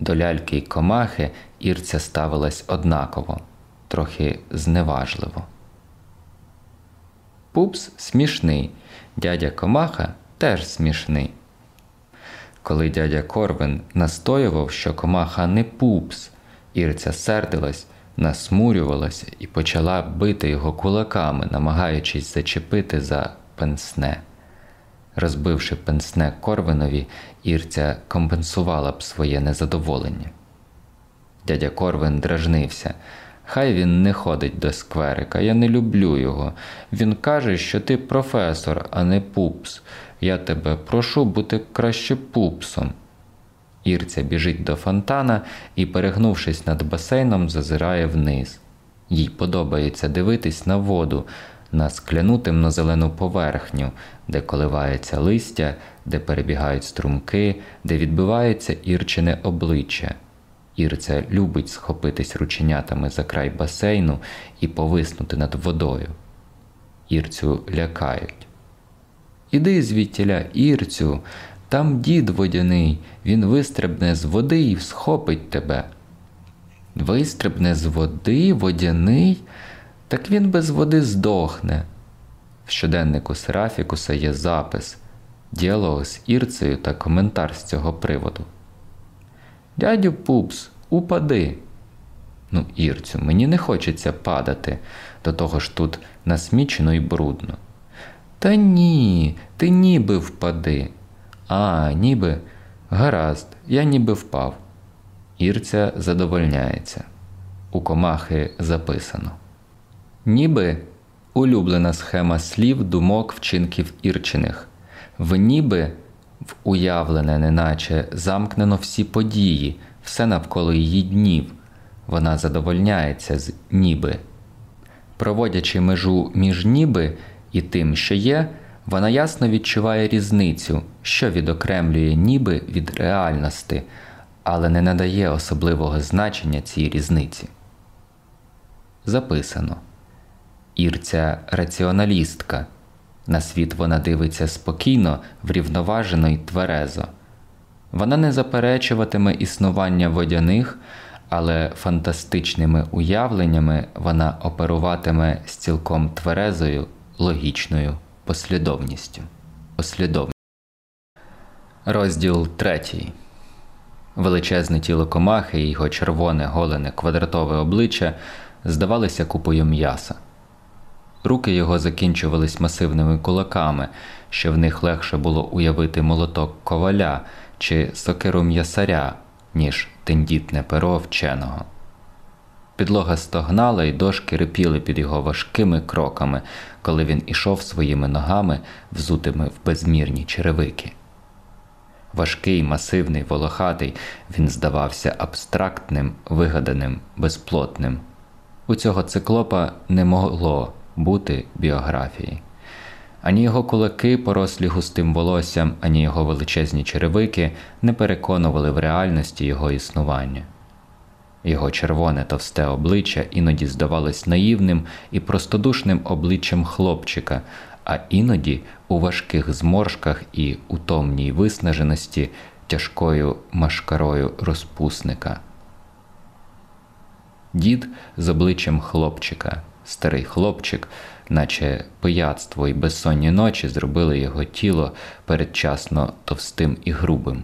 До ляльки й комахи Ірця ставилась однаково, трохи зневажливо. Пупс смішний, дядя Комаха теж смішний. Коли дядя Корвин настоював, що комаха не пупс, Ірця сердилась, насмурювалася і почала бити його кулаками, намагаючись зачепити за пенсне. Розбивши пенсне Корвинові, Ірця компенсувала б своє незадоволення. Дядя Корвин дражнився. Хай він не ходить до скверика, я не люблю його. Він каже, що ти професор, а не пупс. Я тебе прошу бути краще пупсом. Ірця біжить до фонтана і, перегнувшись над басейном, зазирає вниз. Їй подобається дивитись на воду, на скляну темно-зелену поверхню, де коливається листя, де перебігають струмки, де відбивається ірчине обличчя. Ірця любить схопитись рученятами за край басейну і повиснути над водою. Ірцю лякають. Іди звідтіля, Ірцю, там дід водяний, він вистрибне з води і схопить тебе. Вистрибне з води водяний, так він без води здохне. В щоденнику Серафікуса є запис, діалог з Ірцею та коментар з цього приводу. Дядю Пупс, упади. Ну, Ірцю, мені не хочеться падати, до того ж тут насмічено і брудно. Та ні, ти ніби впади. А, ніби. Гаразд, я ніби впав. Ірця задовольняється. У комахи записано. Ніби улюблена схема слів, думок, вчинків ірчених. В ніби в уявлене, неначе замкнено всі події, все навколо її днів. Вона задовольняється з ніби. Проводячи межу між ніби і тим, що є, вона ясно відчуває різницю, що відокремлює ніби від реальності, але не надає особливого значення цій різниці. Записано Ірця раціоналістка. На світ вона дивиться спокійно, врівноважено й тверезо. Вона не заперечуватиме існування водяних, але фантастичними уявленнями вона оперуватиме з цілком тверезою, логічною послідовністю. Розділ третій. Величезне тіло комахи і його червоне голене квадратове обличчя здавалися купою м'яса. Руки його закінчувались масивними кулаками, що в них легше було уявити молоток коваля чи сокиру м'ясаря, ніж тендітне перо вченого. Підлога стогнала і дошки рипіли під його важкими кроками, коли він ішов своїми ногами, взутими в безмірні черевики. Важкий, масивний, волохатий, він здавався абстрактним, вигаданим, безплотним. У цього циклопа не могло бути біографії. Ані його кулаки, порослі густим волоссям, ані його величезні черевики не переконували в реальності його існування. Його червоне товсте обличчя іноді здавалось наївним і простодушним обличчям хлопчика, а іноді у важких зморшках і утомній виснаженості тяжкою машкарою розпусника. Дід з обличчям хлопчика, старий хлопчик, наче пияцтво і безсонні ночі зробили його тіло передчасно товстим і грубим.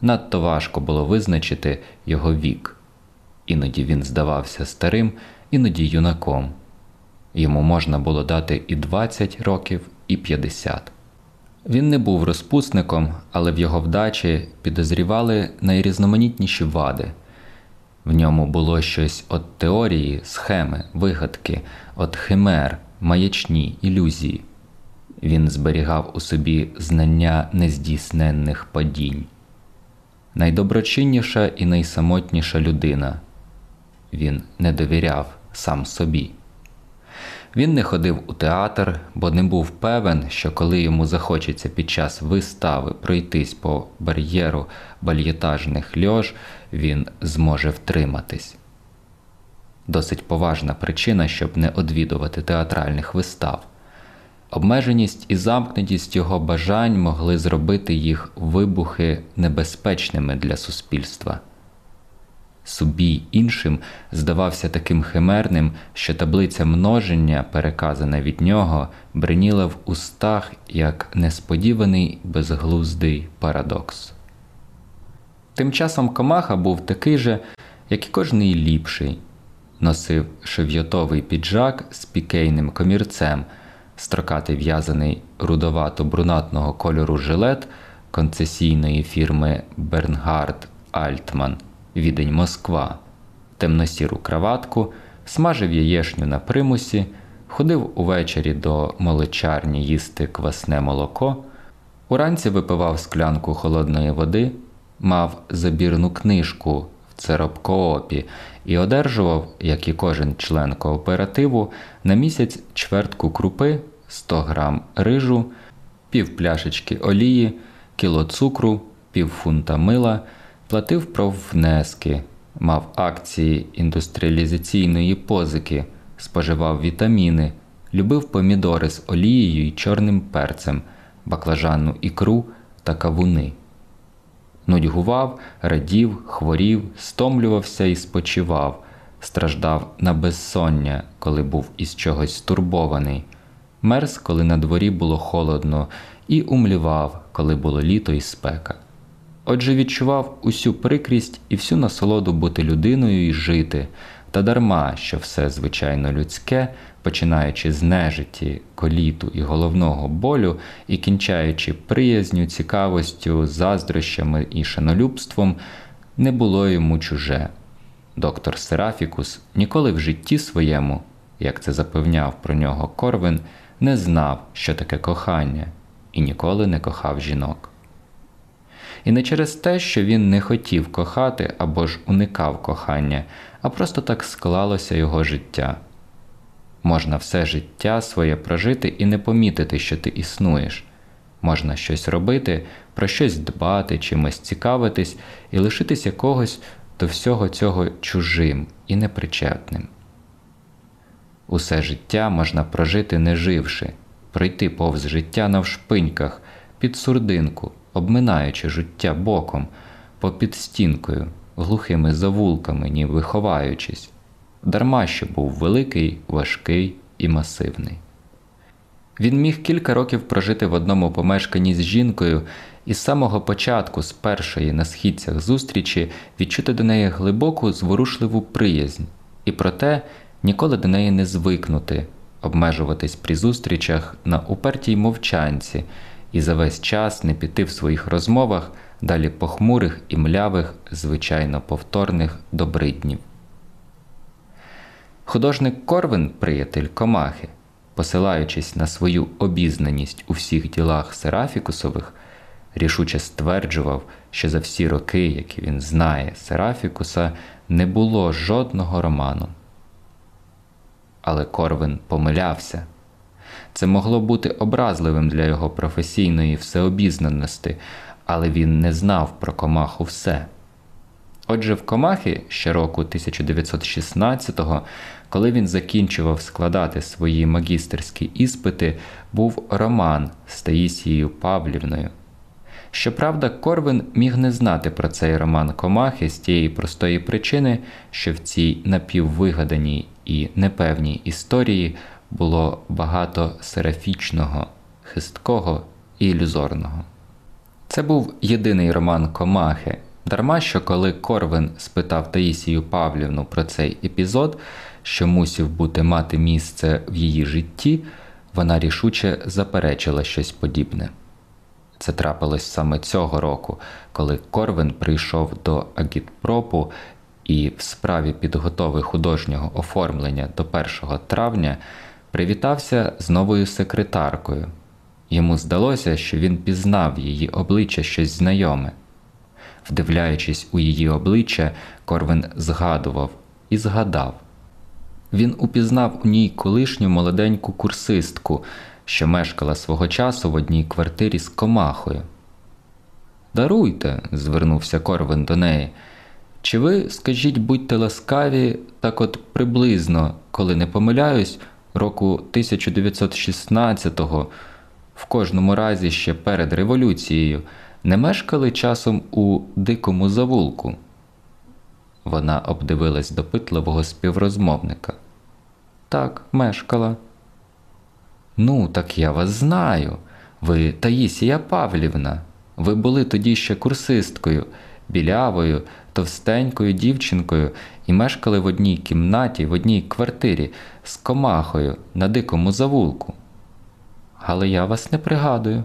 Надто важко було визначити його вік. Іноді він здавався старим, іноді юнаком. Йому можна було дати і 20 років, і 50. Він не був розпусником, але в його вдачі підозрівали найрізноманітніші вади. В ньому було щось від теорії, схеми, вигадки, від химер, маячні, ілюзії. Він зберігав у собі знання нездійсненних падінь. Найдоброчинніша і найсамотніша людина. Він не довіряв сам собі. Він не ходив у театр, бо не був певен, що коли йому захочеться під час вистави пройтись по бар'єру бальєтажних льож, він зможе втриматись. Досить поважна причина, щоб не одвідувати театральних вистав. Обмеженість і замкнутість його бажань могли зробити їх вибухи небезпечними для суспільства. Субій іншим здавався таким химерним, що таблиця множення, переказана від нього, бриніла в устах як несподіваний безглуздий парадокс. Тим часом Комаха був такий же, як і кожний ліпший, носив шев'ятовий піджак з пікейним комірцем, строкатий в'язаний рудовато брунатного кольору жилет концесійної фірми Бернгард Альтман. Відень Москва, темно-сіру краватку, смажив яєшню на примусі, ходив увечері до молочарні їсти квасне молоко, уранці випивав склянку холодної води, мав забірну книжку в церобкоопі і одержував, як і кожен член кооперативу, на місяць чвертку крупи, 100 грам рижу, пів пляшечки олії, кіло цукру, пів фунта мила платив про внески, мав акції індустріалізаційної позики, споживав вітаміни, любив помідори з олією і чорним перцем, баклажанну ікру та кавуни. Нудьгував, радів, хворів, стомлювався і спочивав, страждав на безсоння, коли був із чогось стурбований, мерз, коли на дворі було холодно, і умлівав, коли було літо і спека. Отже, відчував усю прикрість і всю насолоду бути людиною і жити, та дарма, що все звичайно людське, починаючи з нежиті, коліту і головного болю, і кінчаючи приязню, цікавостю, заздрощами і шанолюбством, не було йому чуже. Доктор Серафікус ніколи в житті своєму, як це запевняв про нього Корвин, не знав, що таке кохання, і ніколи не кохав жінок. І не через те, що він не хотів кохати або ж уникав кохання, а просто так склалося його життя. Можна все життя своє прожити і не помітити, що ти існуєш. Можна щось робити, про щось дбати, чимось цікавитись і лишитись якогось до всього цього чужим і непричетним. Усе життя можна прожити не живши, пройти повз життя навшпиньках, під сурдинку, обминаючи життя боком, попід стінкою, глухими завулками, ніби ховаючись, дарма що був великий, важкий і масивний. Він міг кілька років прожити в одному помешканні з жінкою і з самого початку, з першої на східцях зустрічі, відчути до неї глибоку, зворушливу приязнь, і проте ніколи до неї не звикнути, обмежуватись при зустрічах на упертій мовчанці і за весь час не піти в своїх розмовах далі похмурих і млявих, звичайно повторних добриднів. Художник Корвин, приятель Комахи, посилаючись на свою обізнаність у всіх ділах Серафікусових, рішуче стверджував, що за всі роки, які він знає Серафікуса, не було жодного роману. Але Корвин помилявся. Це могло бути образливим для його професійної всеобізнаності, але він не знав про комаху все. Отже, в Комахі ще року 1916-го, коли він закінчував складати свої магістерські іспити, був роман з Таїсією Павлівною. Щоправда, Корвин міг не знати про цей роман Комахи з тієї простої причини, що в цій напіввигаданій і непевній історії було багато серафічного, хисткого і ілюзорного. Це був єдиний роман Комахи, дарма що коли Корвин спитав Таїсію Павлівну про цей епізод, що мусів бути мати місце в її житті, вона рішуче заперечила щось подібне. Це трапилось саме цього року, коли Корвин прийшов до Агітпропу і в справі підготови художнього оформлення до 1 травня привітався з новою секретаркою. Йому здалося, що він пізнав її обличчя щось знайоме. Вдивляючись у її обличчя, Корвин згадував і згадав. Він упізнав у ній колишню молоденьку курсистку, що мешкала свого часу в одній квартирі з комахою. Даруйте, звернувся Корвин до неї. Чи ви, скажіть, будьте ласкаві, так от приблизно, коли не помиляюсь, року 1916-го, в кожному разі ще перед революцією, не мешкали часом у дикому завулку? Вона обдивилась допитливого співрозмовника. Так, мешкала. Ну, так я вас знаю. Ви Таїсія Павлівна. Ви були тоді ще курсисткою, білявою, товстенькою дівчинкою і мешкали в одній кімнаті, в одній квартирі з комахою на дикому завулку. Але я вас не пригадую.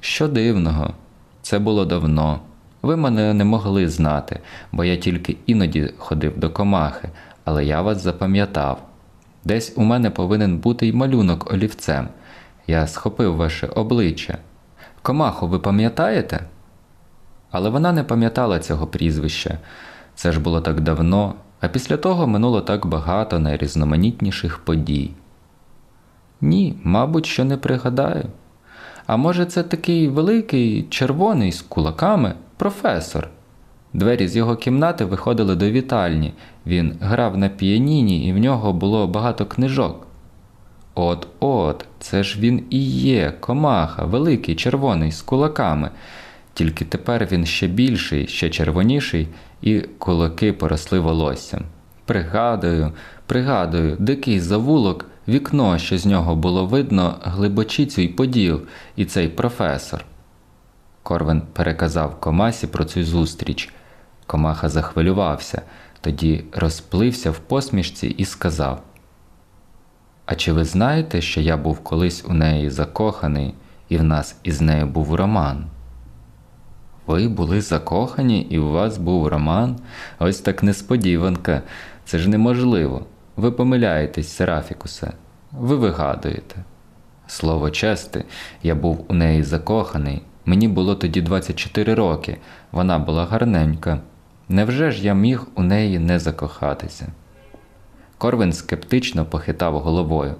Що дивного, це було давно. Ви мене не могли знати, бо я тільки іноді ходив до комахи, але я вас запам'ятав. Десь у мене повинен бути й малюнок олівцем. Я схопив ваше обличчя. Комаху, ви пам'ятаєте? Але вона не пам'ятала цього прізвища. Це ж було так давно, а після того минуло так багато найрізноманітніших подій. Ні, мабуть, що не пригадаю. А може, це такий великий червоний з кулаками професор. Двері з його кімнати виходили до вітальні. Він грав на піаніні, і в нього було багато книжок. От от, це ж він і є, комаха, великий червоний з кулаками. Тільки тепер він ще більший, ще червоніший, і кулаки поросли волоссям. Пригадую, пригадую, дикий завулок, вікно, що з нього було видно, глибочицю й поділ, і цей професор. Корвен переказав комасі про цю зустріч. Комаха захвилювався, тоді розплився в посмішці і сказав: А чи ви знаєте, що я був колись у неї закоханий, і в нас із нею був роман? Ви були закохані, і у вас був роман? Ось так несподіванка. Це ж неможливо. Ви помиляєтесь, Серафікусе, ви вигадуєте. Слово чести, я був у неї закоханий. Мені було тоді 24 роки, вона була гарненька. Невже ж я міг у неї не закохатися? Корвин скептично похитав головою.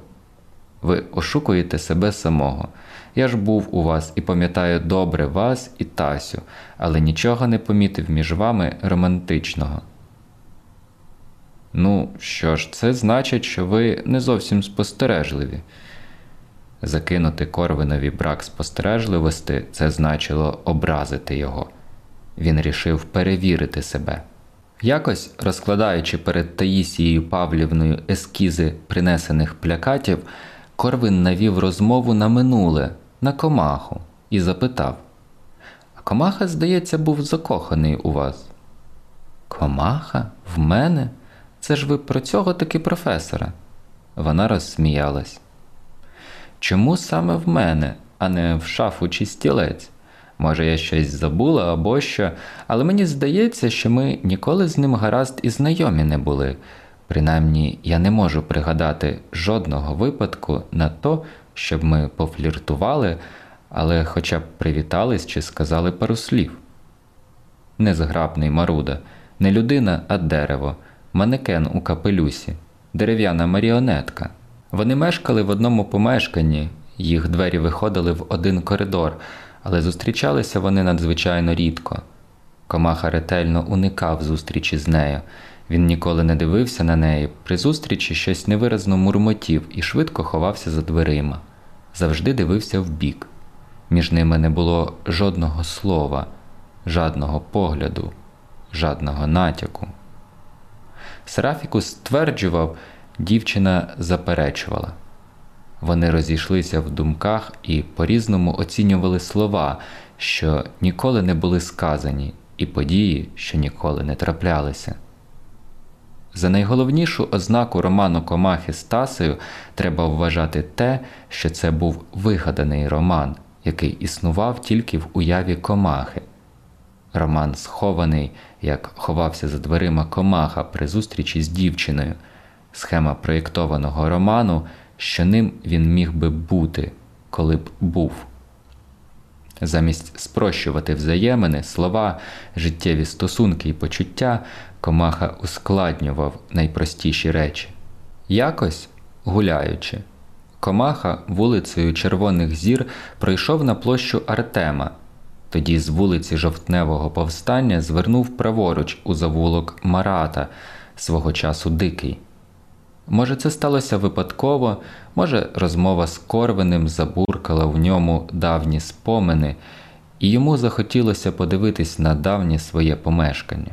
Ви ошукуєте себе самого. Я ж був у вас і пам'ятаю добре вас і Тасю, але нічого не помітив між вами романтичного. Ну, що ж, це значить, що ви не зовсім спостережливі. Закинути Корвинові брак спостережливості це значило образити його. Він рішив перевірити себе. Якось, розкладаючи перед Таїсією Павлівною ескізи принесених плякатів, Корвин навів розмову на минуле, на комаху, і запитав: А комаха, здається, був закоханий у вас. Комаха? В мене? Це ж ви про цього таки професора? Вона розсміялась. Чому саме в мене, а не в шафу чи стілець? Може, я щось забула або що, але мені здається, що ми ніколи з ним гаразд і знайомі не були. Принаймні, я не можу пригадати жодного випадку на то, щоб ми пофліртували, але хоча б привітались чи сказали пару слів. Незграбний Маруда, не людина, а дерево, манекен у капелюсі, дерев'яна маріонетка. Вони мешкали в одному помешканні, їх двері виходили в один коридор, але зустрічалися вони надзвичайно рідко. Комаха ретельно уникав зустрічі з нею. Він ніколи не дивився на неї, при зустрічі щось невиразно мурмотів і швидко ховався за дверима. Завжди дивився вбік. Між ними не було жодного слова, жадного погляду, жадного натяку. Серафікус стверджував, дівчина заперечувала. Вони розійшлися в думках і по-різному оцінювали слова, що ніколи не були сказані, і події, що ніколи не траплялися. За найголовнішу ознаку роману Комахи з Тасею треба вважати те, що це був вигаданий роман, який існував тільки в уяві комахи. Роман схований, як ховався за дверима комаха при зустрічі з дівчиною, схема проєктованого роману, що ним він міг би бути, коли б був. Замість спрощувати взаємини, слова, життєві стосунки і почуття, комаха ускладнював найпростіші речі. Якось, гуляючи, комаха вулицею Червоних Зір пройшов на площу Артема. Тоді з вулиці Жовтневого повстання звернув праворуч у завулок Марата, свого часу дикий. Може, це сталося випадково, може, розмова з Корвиним забуркала в ньому давні спомини, і йому захотілося подивитись на давнє своє помешкання.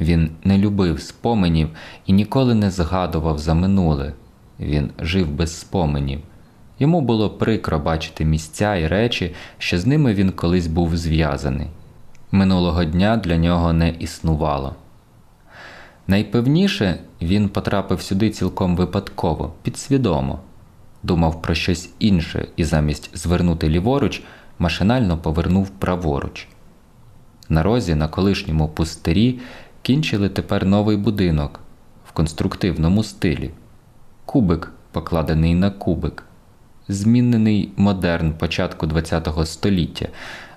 Він не любив споменів і ніколи не згадував за минуле, він жив без споменів. Йому було прикро бачити місця і речі, що з ними він колись був зв'язаний. Минулого дня для нього не існувало. Найпевніше він потрапив сюди цілком випадково, підсвідомо, думав про щось інше і замість звернути ліворуч, машинально повернув праворуч. На розі на колишньому пустирі кінчили тепер новий будинок в конструктивному стилі, кубик, покладений на кубик, змінений модерн початку ХХ століття,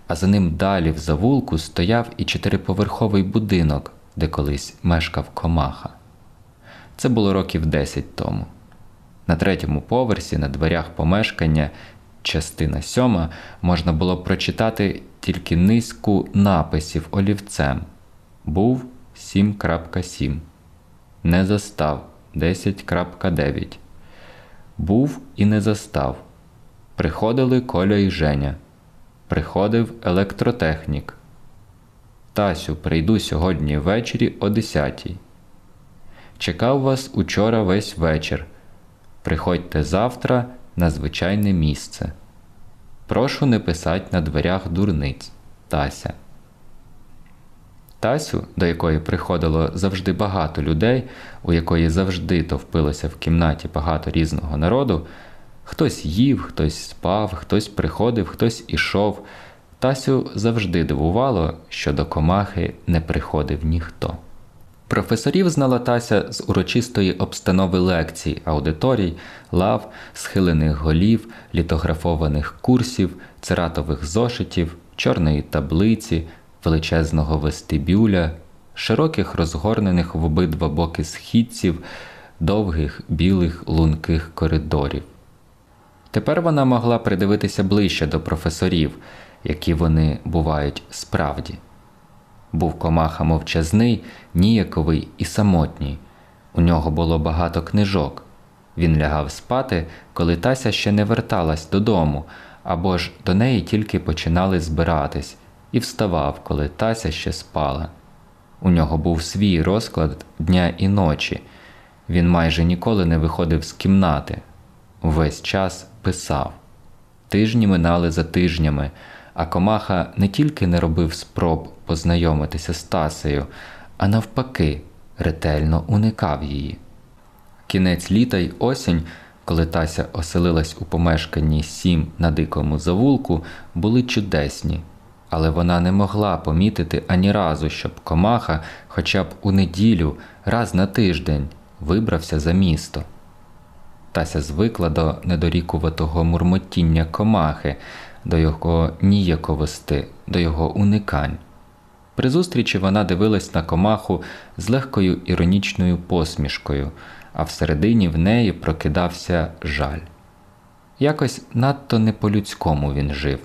а за ним далі в завулку стояв і чотириповерховий будинок де колись мешкав комаха. Це було років 10 тому. На третьому поверсі, на дверях помешкання, частина сьома, можна було прочитати тільки низку написів олівцем. Був 7.7. Не застав 10.9. Був і не застав. Приходили Коля і Женя. Приходив електротехнік. Тасю, прийду сьогодні ввечері о 10. Чекав вас учора весь вечір. Приходьте завтра на звичайне місце. Прошу не писать на дверях дурниць Тася. Тасю, до якої приходило завжди багато людей, у якої завжди товпилося в кімнаті багато різного народу, хтось їв, хтось спав, хтось приходив, хтось ішов. Тасю завжди дивувало, що до комахи не приходив ніхто. Професорів знала Тася з урочистої обстанови лекцій, аудиторій, лав, схилених голів, літографованих курсів, цератових зошитів, чорної таблиці, величезного вестибюля, широких розгорнених в обидва боки східців, довгих білих лунких коридорів. Тепер вона могла придивитися ближче до професорів, які вони бувають справді. Був комаха мовчазний, ніяковий і самотній. У нього було багато книжок. Він лягав спати, коли Тася ще не верталась додому, або ж до неї тільки починали збиратись, і вставав, коли Тася ще спала. У нього був свій розклад дня і ночі. Він майже ніколи не виходив з кімнати. Увесь час писав. Тижні минали за тижнями, а комаха не тільки не робив спроб познайомитися з Тасею, а навпаки, ретельно уникав її. Кінець літа й осінь, коли Тася оселилась у помешканні сім на дикому завулку, були чудесні, але вона не могла помітити ані разу, щоб комаха, хоча б у неділю, раз на тиждень, вибрався за місто. Тася звикла до недорікуватого мурмотіння комахи, до його ніяковости, до його уникань. При зустрічі вона дивилась на комаху з легкою іронічною посмішкою, а всередині в неї прокидався жаль. Якось надто не по-людському він жив.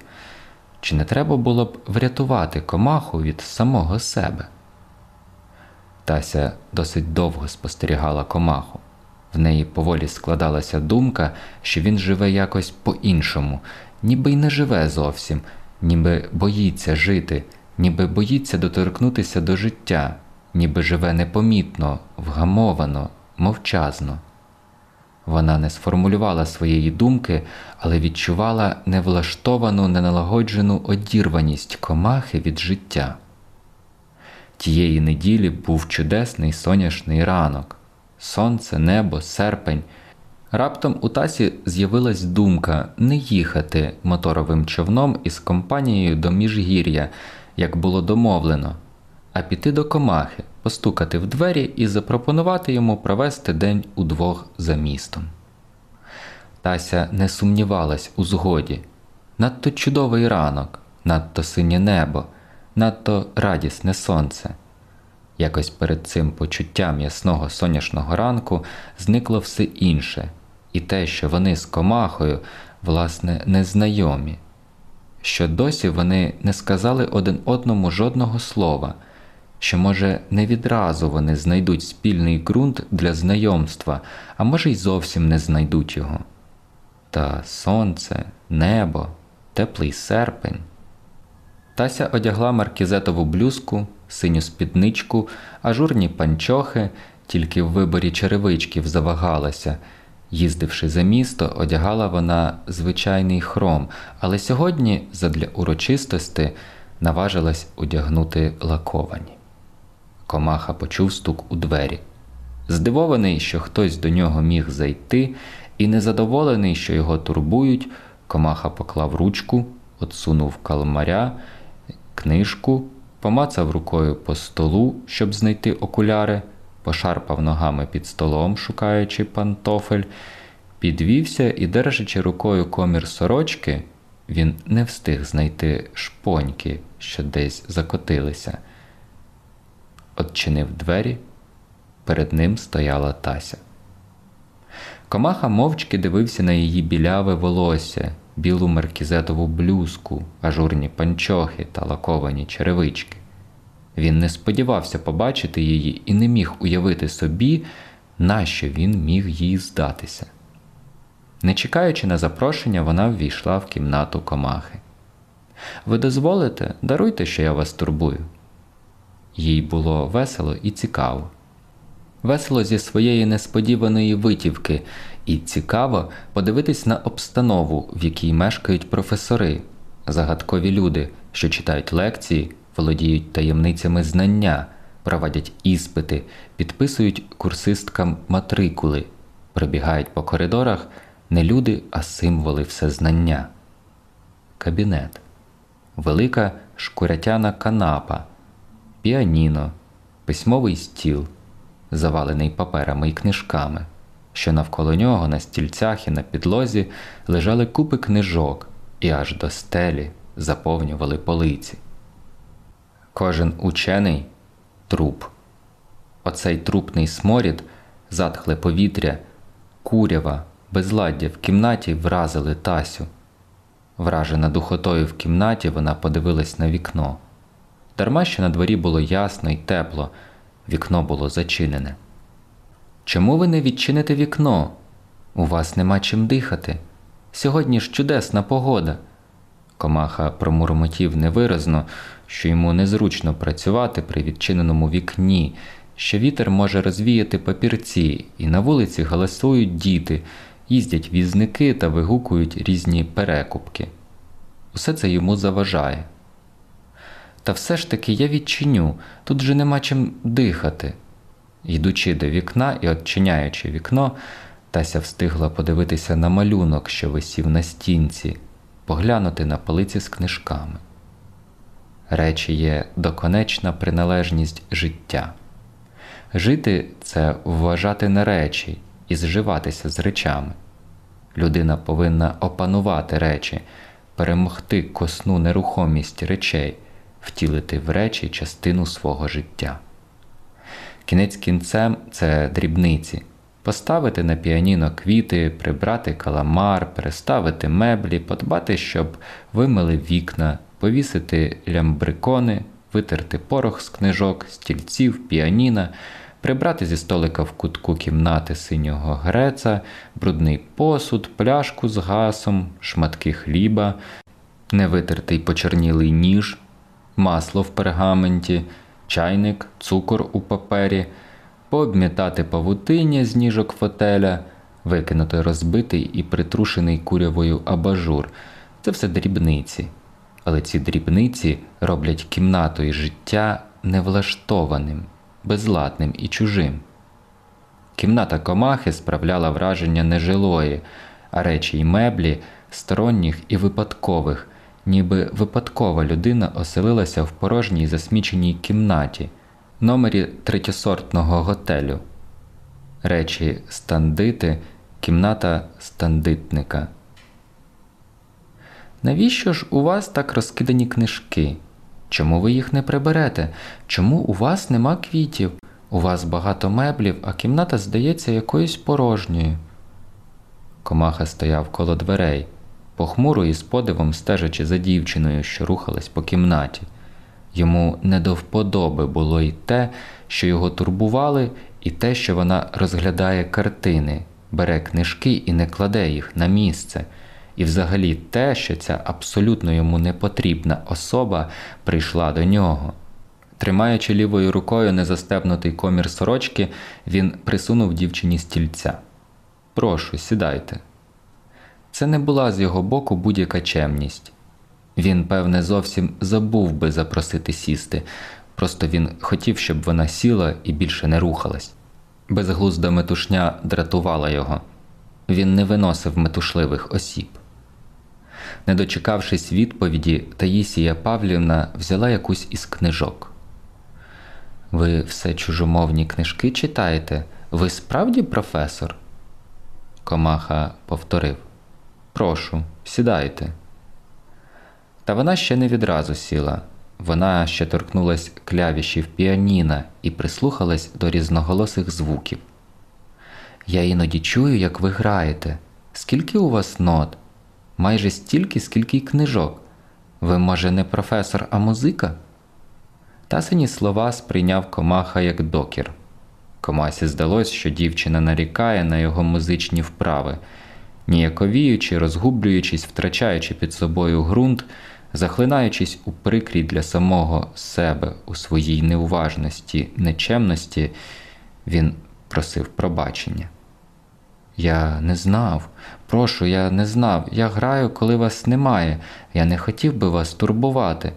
Чи не треба було б врятувати комаху від самого себе? Тася досить довго спостерігала комаху. В неї поволі складалася думка, що він живе якось по-іншому, ніби й не живе зовсім, ніби боїться жити, ніби боїться доторкнутися до життя, ніби живе непомітно, вгамовано, мовчазно. Вона не сформулювала своєї думки, але відчувала невлаштовану, неналагоджену одірваність комахи від життя. Тієї неділі був чудесний соняшний ранок, сонце, небо, серпень. Раптом у тасі з'явилась думка не їхати моторовим човном із компанією до міжгір'я, як було домовлено, а піти до комахи, постукати в двері і запропонувати йому провести день удвох за містом. Тася не сумнівалась у згоді. Надто чудовий ранок, надто синє небо, надто радісне сонце. Якось перед цим почуттям ясного сонячного ранку зникло все інше, і те, що вони з комахою, власне, незнайомі, що досі вони не сказали один одному жодного слова, що, може, не відразу вони знайдуть спільний ґрунт для знайомства, а може, й зовсім не знайдуть його. Та сонце, небо, теплий серпень. Тася одягла маркізетову блюзку, синю спідничку, ажурні панчохи, тільки в виборі черевичків завагалася. Їздивши за місто, одягала вона звичайний хром, але сьогодні, задля урочистості, наважилась одягнути лаковані. Комаха почув стук у двері. Здивований, що хтось до нього міг зайти, і незадоволений, що його турбують, комаха поклав ручку, отсунув калмаря, книжку, помацав рукою по столу, щоб знайти окуляри, пошарпав ногами під столом, шукаючи пантофель, підвівся і, держачи рукою комір сорочки, він не встиг знайти шпоньки, що десь закотилися. Отчинив двері, перед ним стояла Тася. Комаха мовчки дивився на її біляве волосся, білу маркізетову блюзку, ажурні панчохи та лаковані черевички. Він не сподівався побачити її і не міг уявити собі, нащо він міг їй здатися. Не чекаючи на запрошення, вона ввійшла в кімнату комахи. Ви дозволите, даруйте, що я вас турбую. Їй було весело і цікаво. Весело зі своєї несподіваної витівки, і цікаво подивитись на обстанову, в якій мешкають професори, загадкові люди, що читають лекції, володіють таємницями знання, проводять іспити, підписують курсисткам матрикули, пробігають по коридорах не люди, а символи всезнання. Кабінет, велика шкурятяна канапа, піаніно, письмовий стіл, завалений паперами і книжками, що навколо нього на стільцях і на підлозі лежали купи книжок і аж до стелі заповнювали полиці. Кожен учений труп. Оцей трупний сморід, затхле повітря, курява, безладдя в кімнаті вразили Тасю. Вражена духотою в кімнаті, вона подивилась на вікно. Дарма що на дворі було ясно і тепло, вікно було зачинене. Чому ви не відчините вікно? У вас нема чим дихати. Сьогодні ж чудесна погода. Комаха промурмотів невиразно, що йому незручно працювати при відчиненому вікні, що вітер може розвіяти папірці, і на вулиці галасують діти, їздять візники та вигукують різні перекупки. Усе це йому заважає. Та все ж таки я відчиню, тут же нема чим дихати. Йдучи до вікна і odчиняючи вікно, Тася встигла подивитися на малюнок, що висів на стінці, поглянути на полиці з книжками. Речі є доконечна приналежність життя. Жити це вважати на речі і зживатися з речами. Людина повинна опанувати речі, перемогти косну нерухомість речей, втілити в речі частину свого життя. Кінець кінцем це дрібниці. Поставити на піаніно квіти, прибрати каламар, переставити меблі, подбати, щоб вимили вікна, повісити лямбрикони, витерти порох з книжок, стільців, піаніна, прибрати зі столика в кутку кімнати синього греца, брудний посуд, пляшку з гасом, шматки хліба, невитертий почернілий ніж, масло в пергаменті, чайник, цукор у папері, пообмітати павутиння з ніжок фотеля, викинути розбитий і притрушений курявою абажур. Це все дрібниці. Але ці дрібниці роблять кімнату і життя невлаштованим, безладним і чужим. Кімната комахи справляла враження нежилої, а речі й меблі сторонніх і випадкових, ніби випадкова людина оселилася в порожній засміченій кімнаті, номері третєсортного готелю. Речі стандити, кімната стандитника. Навіщо ж у вас так розкидані книжки? Чому ви їх не приберете? Чому у вас нема квітів? У вас багато меблів, а кімната здається якоюсь порожньою. Комаха стояв коло дверей, похмуро і з подивом стежачи за дівчиною, що рухалась по кімнаті. Йому не до вподоби було й те, що його турбували, і те, що вона розглядає картини, бере книжки і не кладе їх на місце, і взагалі те, що ця абсолютно йому непотрібна особа прийшла до нього. Тримаючи лівою рукою незастебнутий комір сорочки, він присунув дівчині стільця. Прошу, сідайте. Це не була з його боку будь-яка чемність. Він, певне, зовсім забув би запросити сісти, просто він хотів, щоб вона сіла і більше не рухалась. Безглузда метушня дратувала його. Він не виносив метушливих осіб. Не дочекавшись відповіді, Таїсія Павлівна взяла якусь із книжок. Ви все чужомовні книжки читаєте? Ви справді професор? Комаха повторив Прошу, сідайте. Та вона ще не відразу сіла. Вона ще торкнулась клявішів піаніна і прислухалась до різноголосих звуків. Я іноді чую, як ви граєте. Скільки у вас нот? Майже стільки, скільки й книжок. Ви, може, не професор, а музика? Тасині слова сприйняв комаха як докір. Комасі здалось, що дівчина нарікає на його музичні вправи, ніяковіючи, розгублюючись, втрачаючи під собою ґрунт, захлинаючись у прикрій для самого себе у своїй неуважності, нечемності, він просив пробачення. Я не знав, прошу, я не знав. Я граю, коли вас немає. Я не хотів би вас турбувати.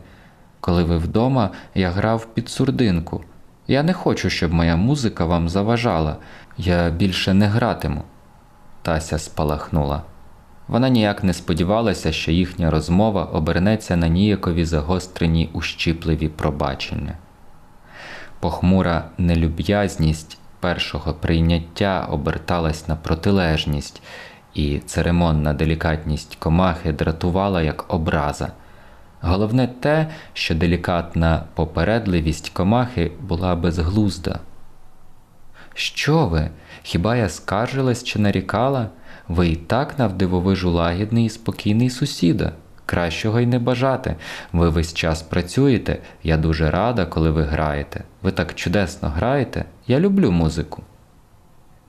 Коли ви вдома, я грав під сурдинку. Я не хочу, щоб моя музика вам заважала. Я більше не гратиму. Тася спалахнула. Вона ніяк не сподівалася, що їхня розмова обернеться на ніякові загострені ущіпливі пробачення. Похмура нелюб'язність першого прийняття оберталась на протилежність, і церемонна делікатність комахи дратувала як образа. Головне те, що делікатна попередливість комахи була безглузда. Що ви? Хіба я скаржилась чи нарікала? ви і так навдивовижу лагідний і спокійний сусіда. Кращого й не бажати. Ви весь час працюєте. Я дуже рада, коли ви граєте. Ви так чудесно граєте. Я люблю музику.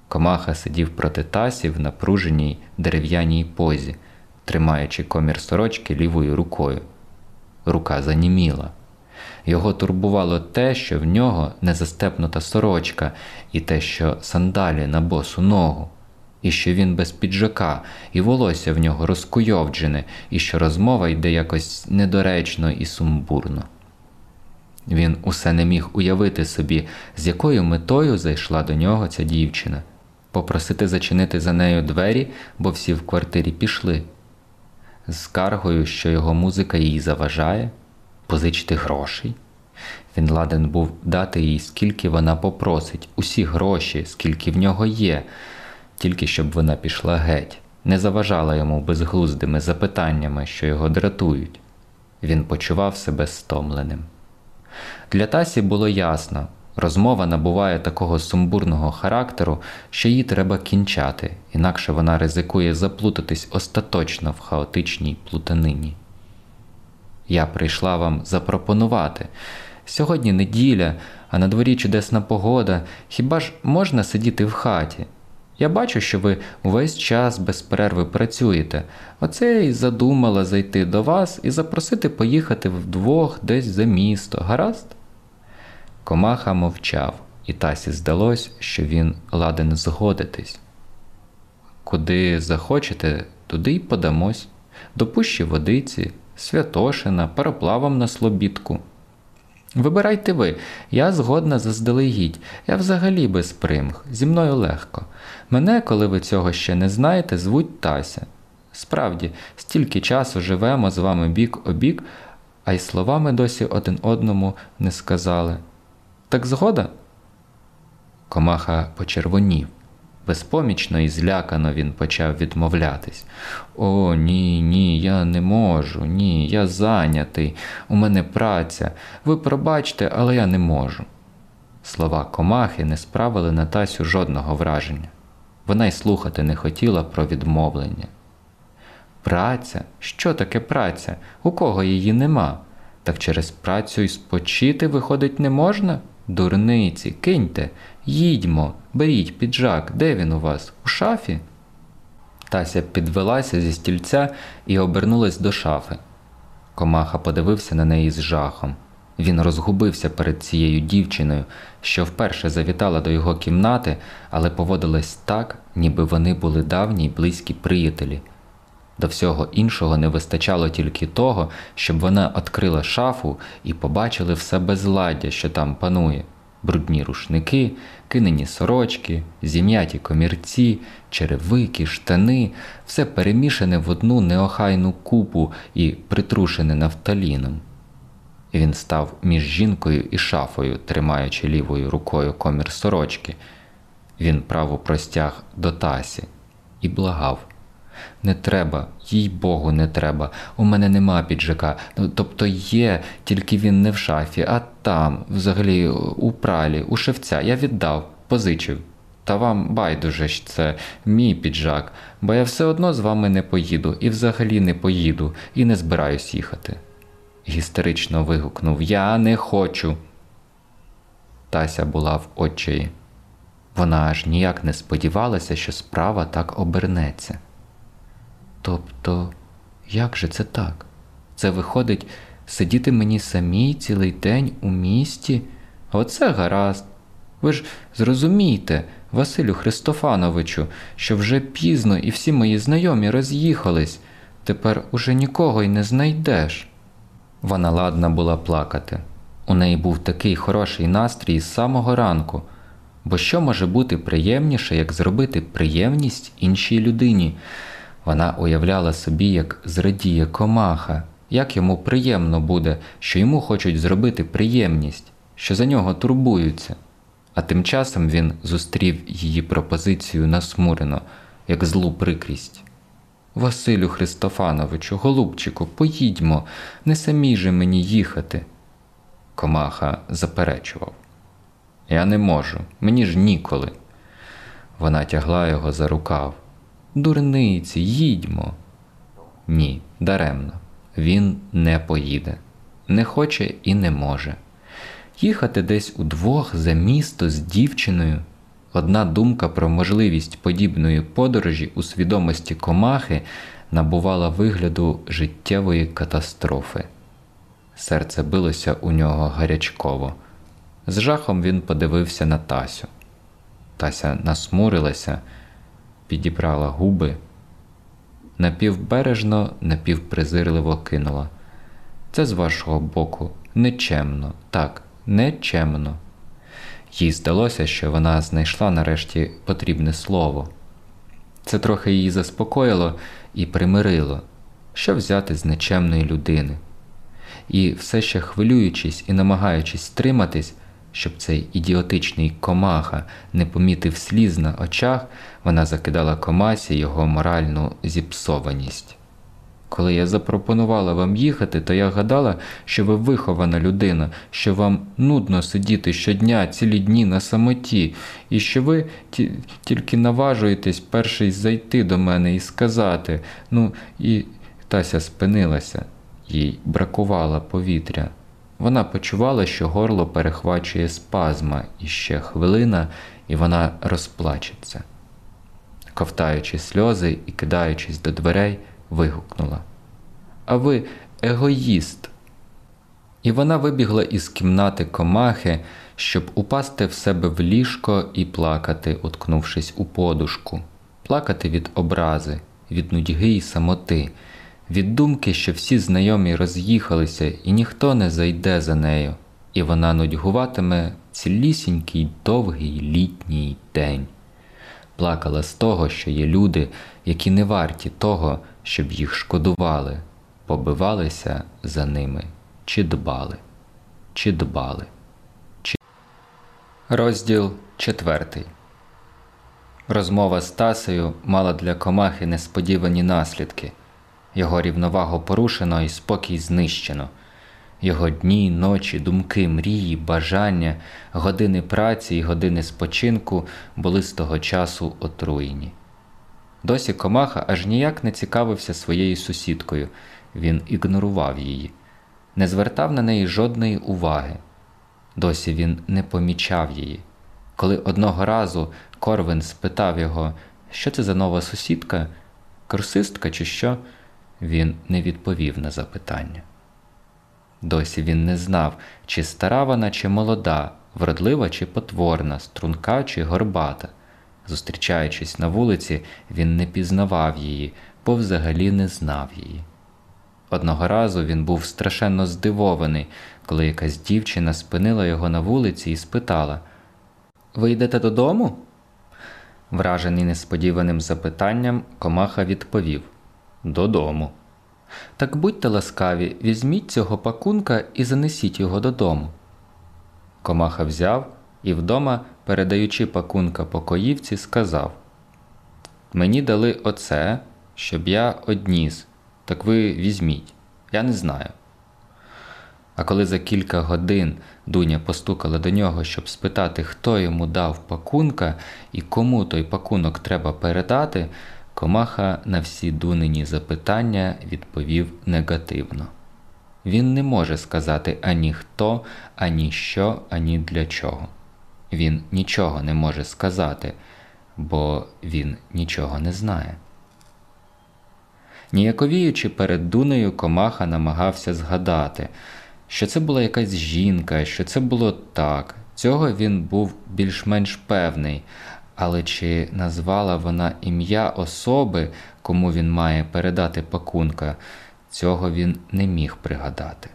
Комаха сидів проти тасі в напруженій дерев'яній позі, тримаючи комір сорочки лівою рукою. Рука заніміла. Його турбувало те, що в нього незастепнута сорочка, і те, що сандалі на босу ногу, і що він без піджака, і волосся в нього розкуйовджене, і що розмова йде якось недоречно і сумбурно. Він усе не міг уявити собі, з якою метою зайшла до нього ця дівчина, попросити зачинити за нею двері, бо всі в квартирі пішли, з скаргою, що його музика їй заважає, позичити грошей. Він ладен був дати їй, скільки вона попросить, усі гроші, скільки в нього є, тільки щоб вона пішла геть, не заважала йому безглуздими запитаннями, що його дратують. Він почував себе стомленим. Для Тасі було ясно, розмова набуває такого сумбурного характеру, що її треба кінчати, інакше вона ризикує заплутатись остаточно в хаотичній плутанині. Я прийшла вам запропонувати. Сьогодні неділя, а на дворі чудесна погода. Хіба ж можна сидіти в хаті? Я бачу, що ви увесь час без перерви працюєте. Оце й задумала зайти до вас і запросити поїхати вдвох десь за місто, гаразд? Комаха мовчав, і Тасі здалось, що він ладен згодитись. Куди захочете, туди й подамось, до пущі водиці, Святошина, пароплавом на Слобідку. Вибирайте ви, я згодна заздалегідь, я взагалі без примх, зі мною легко. Мене, коли ви цього ще не знаєте, звуть Тася. Справді, стільки часу живемо з вами бік о бік, а й словами досі один одному не сказали. Так згода? Комаха почервонів. Безпомічно і злякано він почав відмовлятись. О, ні, ні, я не можу, ні, я зайнятий, у мене праця. Ви пробачте, але я не можу. Слова комахи не справили на Тасю жодного враження. Вона й слухати не хотіла про відмовлення. Праця? Що таке праця? У кого її нема? Так через працю й спочити, виходить, не можна? Дурниці, киньте, їдьмо, беріть піджак, де він у вас? У шафі? Тася підвелася зі стільця і обернулась до шафи. Комаха подивився на неї з жахом. Він розгубився перед цією дівчиною, що вперше завітала до його кімнати, але поводилась так, ніби вони були давні й близькі приятелі. До всього іншого не вистачало тільки того, щоб вона відкрила шафу і побачили все безладдя, що там панує брудні рушники, кинені сорочки, зім'яті комірці, черевики, штани, все перемішане в одну неохайну купу і притрушене нафталіном. Він став між жінкою і шафою, тримаючи лівою рукою комір сорочки. Він право простяг до тасі і благав. Не треба, їй Богу, не треба. У мене нема піджака. Ну, тобто є, тільки він не в шафі, а там, взагалі, у пралі, у шевця. Я віддав, позичив. Та вам байдуже ж це мій піджак, бо я все одно з вами не поїду, і взагалі не поїду, і не збираюсь їхати. Гістерично вигукнув Я не хочу. Тася була в очі. Вона аж ніяк не сподівалася, що справа так обернеться. Тобто, як же це так? Це виходить сидіти мені самій цілий день у місті? Оце гаразд. Ви ж зрозумійте, Василю Христофановичу, що вже пізно і всі мої знайомі роз'їхались, тепер уже нікого й не знайдеш. Вона ладна була плакати. У неї був такий хороший настрій з самого ранку. Бо що може бути приємніше, як зробити приємність іншій людині? Вона уявляла собі, як зрадіє комаха, як йому приємно буде, що йому хочуть зробити приємність, що за нього турбуються. А тим часом він зустрів її пропозицію насмурено, як злу прикрість. Василю Христофановичу, голубчику, поїдьмо, не самі же мені їхати. Комаха заперечував. Я не можу, мені ж ніколи. Вона тягла його за рукав. Дурниці, їдьмо. Ні, даремно. Він не поїде, не хоче і не може. Їхати десь удвох за місто з дівчиною. Одна думка про можливість подібної подорожі у свідомості комахи набувала вигляду життєвої катастрофи. Серце билося у нього гарячково. З жахом він подивився на Тасю. Тася насмурилася, підібрала губи, напівбережно, напівпризирливо кинула. Це з вашого боку нечемно, так, нечемно. Їй здалося, що вона знайшла нарешті потрібне слово. Це трохи її заспокоїло і примирило, що взяти з нечемної людини. І все ще хвилюючись і намагаючись стриматись, щоб цей ідіотичний комаха не помітив сліз на очах, вона закидала комасі його моральну зіпсованість. Коли я запропонувала вам їхати, то я гадала, що ви вихована людина, що вам нудно сидіти щодня цілі дні на самоті, і що ви ті, тільки наважуєтесь перший зайти до мене і сказати. Ну, і Тася спинилася, їй бракувало повітря. Вона почувала, що горло перехвачує спазма, і ще хвилина, і вона розплачеться. Ковтаючи сльози і кидаючись до дверей, вигукнула. А ви егоїст. І вона вибігла із кімнати комахи, щоб упасти в себе в ліжко і плакати, уткнувшись у подушку, плакати від образи, від нудьги й самоти, від думки, що всі знайомі роз'їхалися і ніхто не зайде за нею, і вона нудьгуватиме цілісінький довгий літній день. Плакала з того, що є люди, які не варті того, щоб їх шкодували, побивалися за ними, чи дбали, чи дбали. Чи... Розділ четвертий. Розмова з Тасею мала для комахи несподівані наслідки. Його рівновагу порушено і спокій знищено. Його дні, ночі, думки, мрії, бажання, години праці і години спочинку були з того часу отруєні. Досі комаха аж ніяк не цікавився своєю сусідкою, він ігнорував її, не звертав на неї жодної уваги. Досі він не помічав її. Коли одного разу Корвин спитав його, що це за нова сусідка, курсистка чи що, він не відповів на запитання. Досі він не знав, чи стара вона, чи молода, вродлива чи потворна, струнка чи горбата. Зустрічаючись на вулиці, він не пізнавав її, бо взагалі не знав її. Одного разу він був страшенно здивований, коли якась дівчина спинила його на вулиці і спитала Ви йдете додому? Вражений несподіваним запитанням, комаха відповів Додому. Так будьте ласкаві, візьміть цього пакунка і занесіть його додому. Комаха взяв і вдома, передаючи пакунка покоївці, сказав Мені дали оце, щоб я одніс, так ви візьміть, я не знаю. А коли за кілька годин Дуня постукала до нього, щоб спитати, хто йому дав пакунка і кому той пакунок треба передати, комаха на всі дунині запитання відповів негативно. Він не може сказати ані хто, ані що, ані для чого. Він нічого не може сказати, бо він нічого не знає. Ніяковіючи перед Дунею, комаха намагався згадати, що це була якась жінка, що це було так. Цього він був більш-менш певний, але чи назвала вона ім'я особи, кому він має передати пакунка, цього він не міг пригадати.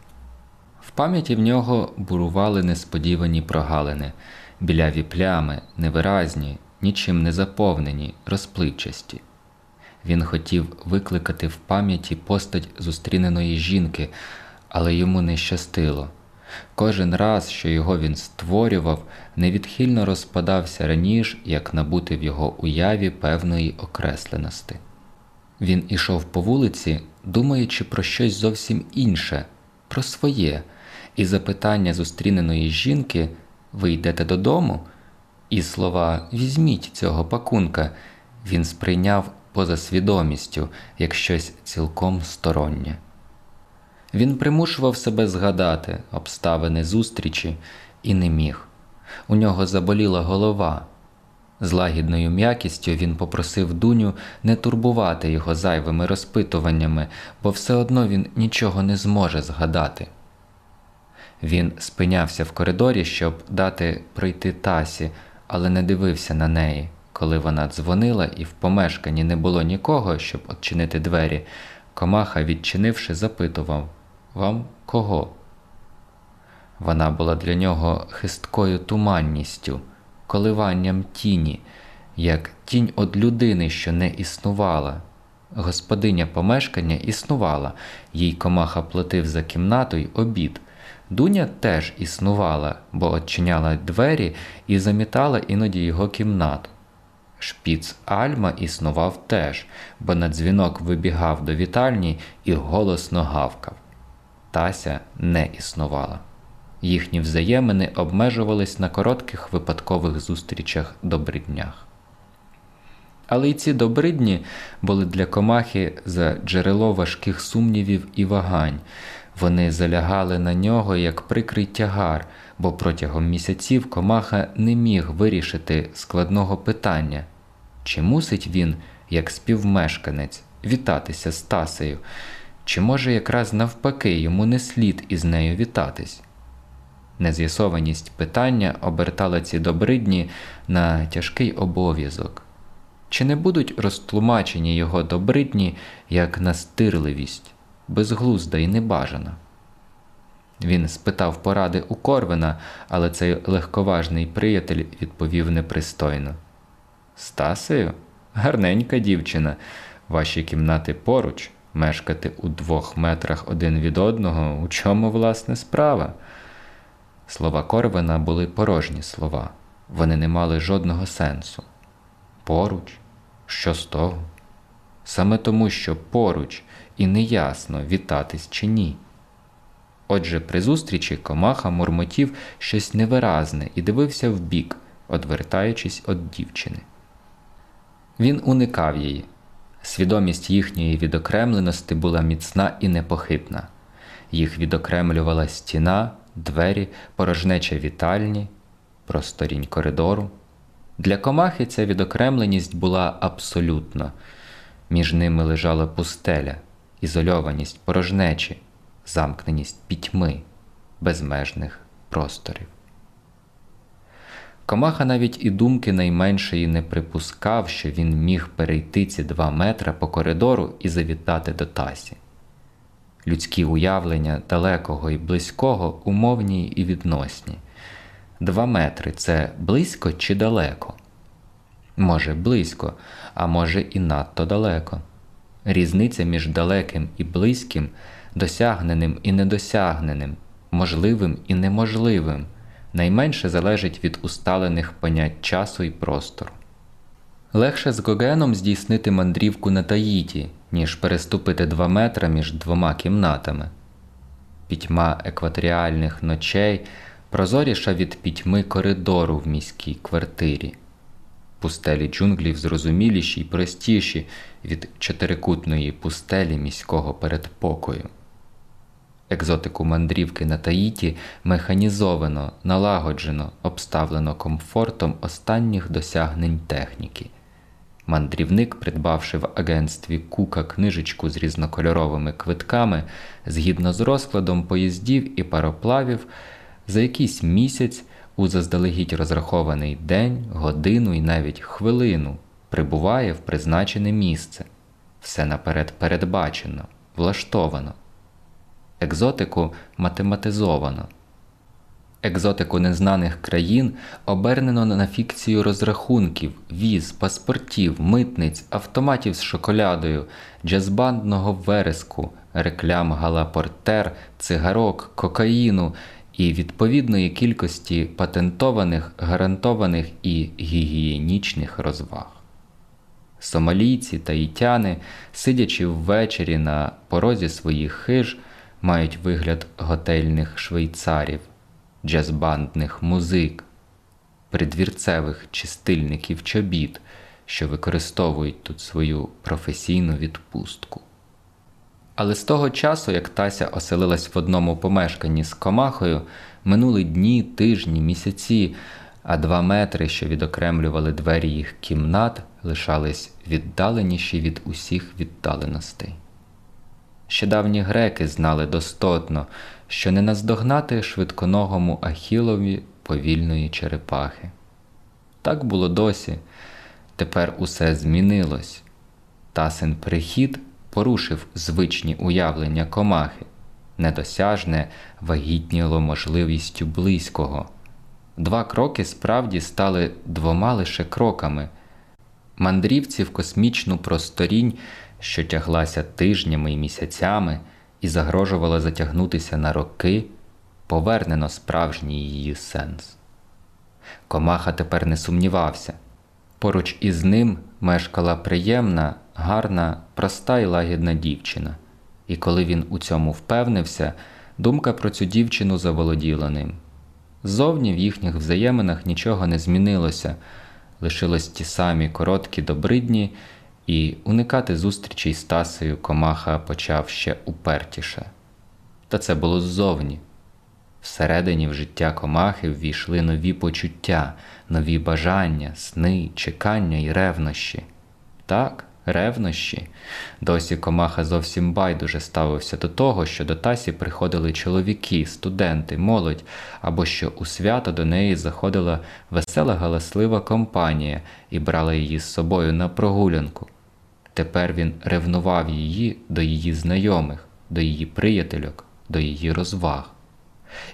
В пам'яті в нього бурували несподівані прогалини, біляві плями, невиразні, нічим не заповнені, розпливчасті. Він хотів викликати в пам'яті постать зустріненої жінки, але йому не щастило. Кожен раз, що його він створював, невідхильно розпадався раніше, як набути в його уяві певної окресленості. Він ішов по вулиці, думаючи про щось зовсім інше, про своє, і запитання зустріненої жінки ви йдете додому? І слова Візьміть цього пакунка він сприйняв поза свідомістю, як щось цілком стороннє. Він примушував себе згадати обставини зустрічі і не міг. У нього заболіла голова. З лагідною м'якістю він попросив Дуню не турбувати його зайвими розпитуваннями, бо все одно він нічого не зможе згадати. Він спинявся в коридорі, щоб дати пройти тасі, але не дивився на неї. Коли вона дзвонила і в помешканні не було нікого, щоб відчинити двері, комаха, відчинивши, запитував Вам кого? Вона була для нього хисткою туманністю, коливанням тіні, як тінь од людини, що не існувала. Господиня помешкання існувала, їй комаха платив за кімнату й обід. Дуня теж існувала, бо очиняла двері і замітала іноді його кімнату. Шпіц Альма існував теж, бо на дзвінок вибігав до вітальні і голосно гавкав. Тася не існувала. Їхні взаємини обмежувались на коротких випадкових зустрічах добриднях. Але й ці добридні були для комахи за джерело важких сумнівів і вагань. Вони залягали на нього як прикрий тягар, бо протягом місяців комаха не міг вирішити складного питання, чи мусить він, як співмешканець, вітатися з Тасею, чи може якраз навпаки йому не слід із нею вітатись. Нез'ясованість питання обертала ці добридні на тяжкий обов'язок. Чи не будуть розтлумачені його добридні як настирливість, безглузда і небажана? Він спитав поради у Корвина, але цей легковажний приятель відповів непристойно. Стасею, гарненька дівчина, ваші кімнати поруч, мешкати у двох метрах один від одного, у чому власне справа? Слова Корвина були порожні слова, вони не мали жодного сенсу. Поруч, що з того? Саме тому, що поруч і неясно вітатись чи ні. Отже, при зустрічі комаха мурмотів щось невиразне і дивився вбік, одвертаючись від дівчини. Він уникав її. Свідомість їхньої відокремленості була міцна і непохитна. Їх відокремлювала стіна, двері, порожнеча вітальні, просторінь коридору. Для комахи ця відокремленість була абсолютна. Між ними лежала пустеля, ізольованість порожнечі, замкненість пітьми, безмежних просторів. Комаха навіть і думки найменшої не припускав, що він міг перейти ці два метри по коридору і завітати до тасі. Людські уявлення далекого і близького умовні і відносні. Два метри це близько чи далеко? Може, близько, а може і надто далеко. Різниця між далеким і близьким, досягненим і недосягненим, можливим і неможливим найменше залежить від усталених понять часу і простору. Легше з Гогеном здійснити мандрівку на Таїті, ніж переступити два метри між двома кімнатами. Пітьма екваторіальних ночей прозоріша від пітьми коридору в міській квартирі, пустелі джунглів зрозуміліші й простіші від чотирикутної пустелі міського передпокою. Екзотику мандрівки на Таїті механізовано, налагоджено, обставлено комфортом останніх досягнень техніки. Мандрівник, придбавши в агентстві Кука книжечку з різнокольоровими квитками, згідно з розкладом поїздів і пароплавів, за якийсь місяць у заздалегідь розрахований день, годину і навіть хвилину прибуває в призначене місце. Все наперед передбачено, влаштовано. Екзотику математизовано. Екзотику незнаних країн обернено на фікцію розрахунків, віз, паспортів, митниць, автоматів з шоколядою, джазбандного вереску, реклям галапортер, цигарок, кокаїну і відповідної кількості патентованих, гарантованих і гігієнічних розваг. Сомалійці та ітяни, сидячи ввечері на порозі своїх хиж, мають вигляд готельних швейцарів, джазбандних музик, придвірцевих чистильників чобіт, що використовують тут свою професійну відпустку. Але з того часу, як Тася оселилась в одному помешканні з комахою, минули дні, тижні, місяці, а два метри, що відокремлювали двері їх кімнат, лишались віддаленіші від усіх віддаленостей. Ще давні греки знали достотно, що не наздогнати швидконогому Ахілові повільної черепахи. Так було досі, тепер усе змінилось. Тасин прихід порушив звичні уявлення комахи, недосяжне вагітніло можливістю близького. Два кроки справді стали двома лише кроками. Мандрівці в космічну просторінь, що тяглася тижнями і місяцями, і загрожувала затягнутися на роки, повернено справжній її сенс. Комаха тепер не сумнівався. Поруч із ним мешкала приємна, гарна, проста і лагідна дівчина, і коли він у цьому впевнився, думка про цю дівчину заволоділа ним. Ззовні в їхніх взаєминах нічого не змінилося, лишилось ті самі короткі добридні, і уникати зустрічей з Тасею комаха почав ще упертіше. Та це було ззовні. Всередині в життя комахи ввійшли нові почуття, нові бажання, сни, чекання і ревнощі. Так, ревнощі. Досі комаха зовсім байдуже ставився до того, що до Тасі приходили чоловіки, студенти, молодь, або що у свято до неї заходила весела галаслива компанія і брала її з собою на прогулянку. Тепер він ревнував її до її знайомих, до її приятельок, до її розваг.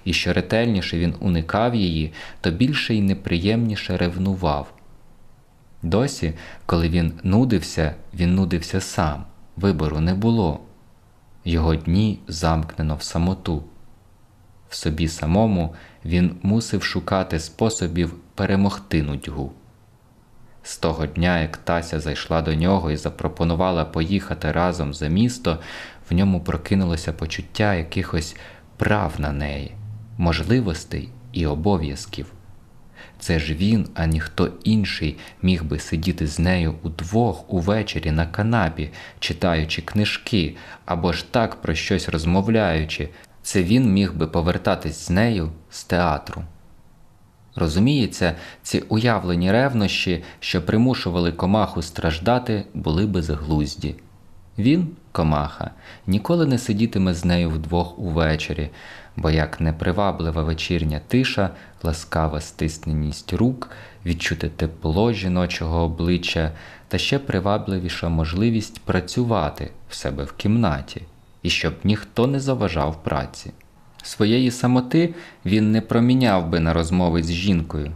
І що ретельніше він уникав її, то більше й неприємніше ревнував. Досі, коли він нудився, він нудився сам, вибору не було. Його дні замкнено в самоту. В собі самому він мусив шукати способів перемогти нудьгу. З того дня, як Тася зайшла до нього і запропонувала поїхати разом за місто, в ньому прокинулося почуття якихось прав на неї, можливостей і обов'язків. Це ж він, а ніхто інший міг би сидіти з нею удвох увечері на канапі, читаючи книжки або ж так про щось розмовляючи. Це він міг би повертатись з нею з театру. Розуміється, ці уявлені ревнощі, що примушували комаху страждати, були безглузді. Він, комаха, ніколи не сидітиме з нею вдвох увечері, бо як неприваблива вечірня тиша, ласкава стисненість рук, відчути тепло жіночого обличчя та ще привабливіша можливість працювати в себе в кімнаті, і щоб ніхто не заважав праці. Своєї самоти він не проміняв би на розмови з жінкою.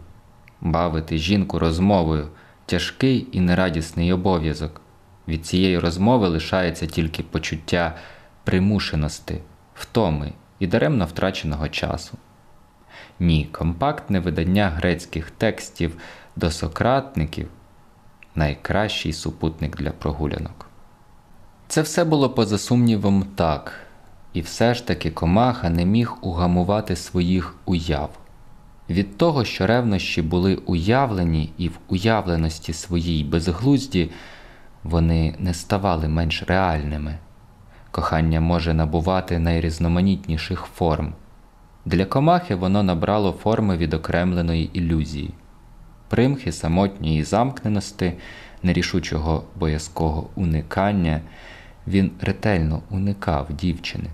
Бавити жінку розмовою тяжкий і нерадісний обов'язок. Від цієї розмови лишається тільки почуття примушеності, втоми і даремно втраченого часу. Ні, компактне видання грецьких текстів до сократників найкращий супутник для прогулянок. Це все було поза сумнівом так, і все ж таки комаха не міг угамувати своїх уяв. Від того, що ревнощі були уявлені і в уявленості своїй безглузді, вони не ставали менш реальними. Кохання може набувати найрізноманітніших форм. Для комахи воно набрало форми відокремленої ілюзії, примхи самотньої замкненості, нерішучого боязкого уникання, він ретельно уникав дівчини,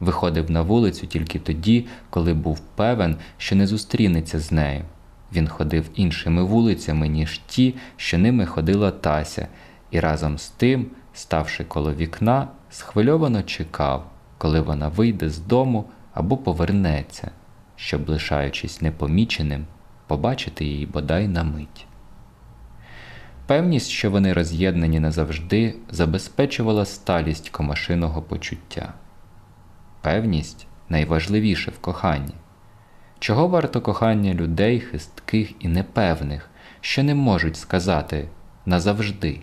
виходив на вулицю тільки тоді, коли був певен, що не зустрінеться з нею. Він ходив іншими вулицями, ніж ті, що ними ходила Тася, і разом з тим, ставши коло вікна, схвильовано чекав, коли вона вийде з дому або повернеться, щоб, лишаючись непоміченим, побачити її бодай на мить. Певність, що вони роз'єднані назавжди, забезпечувала сталість комашиного почуття. Певність найважливіше в коханні. Чого варто кохання людей хистких і непевних, що не можуть сказати назавжди?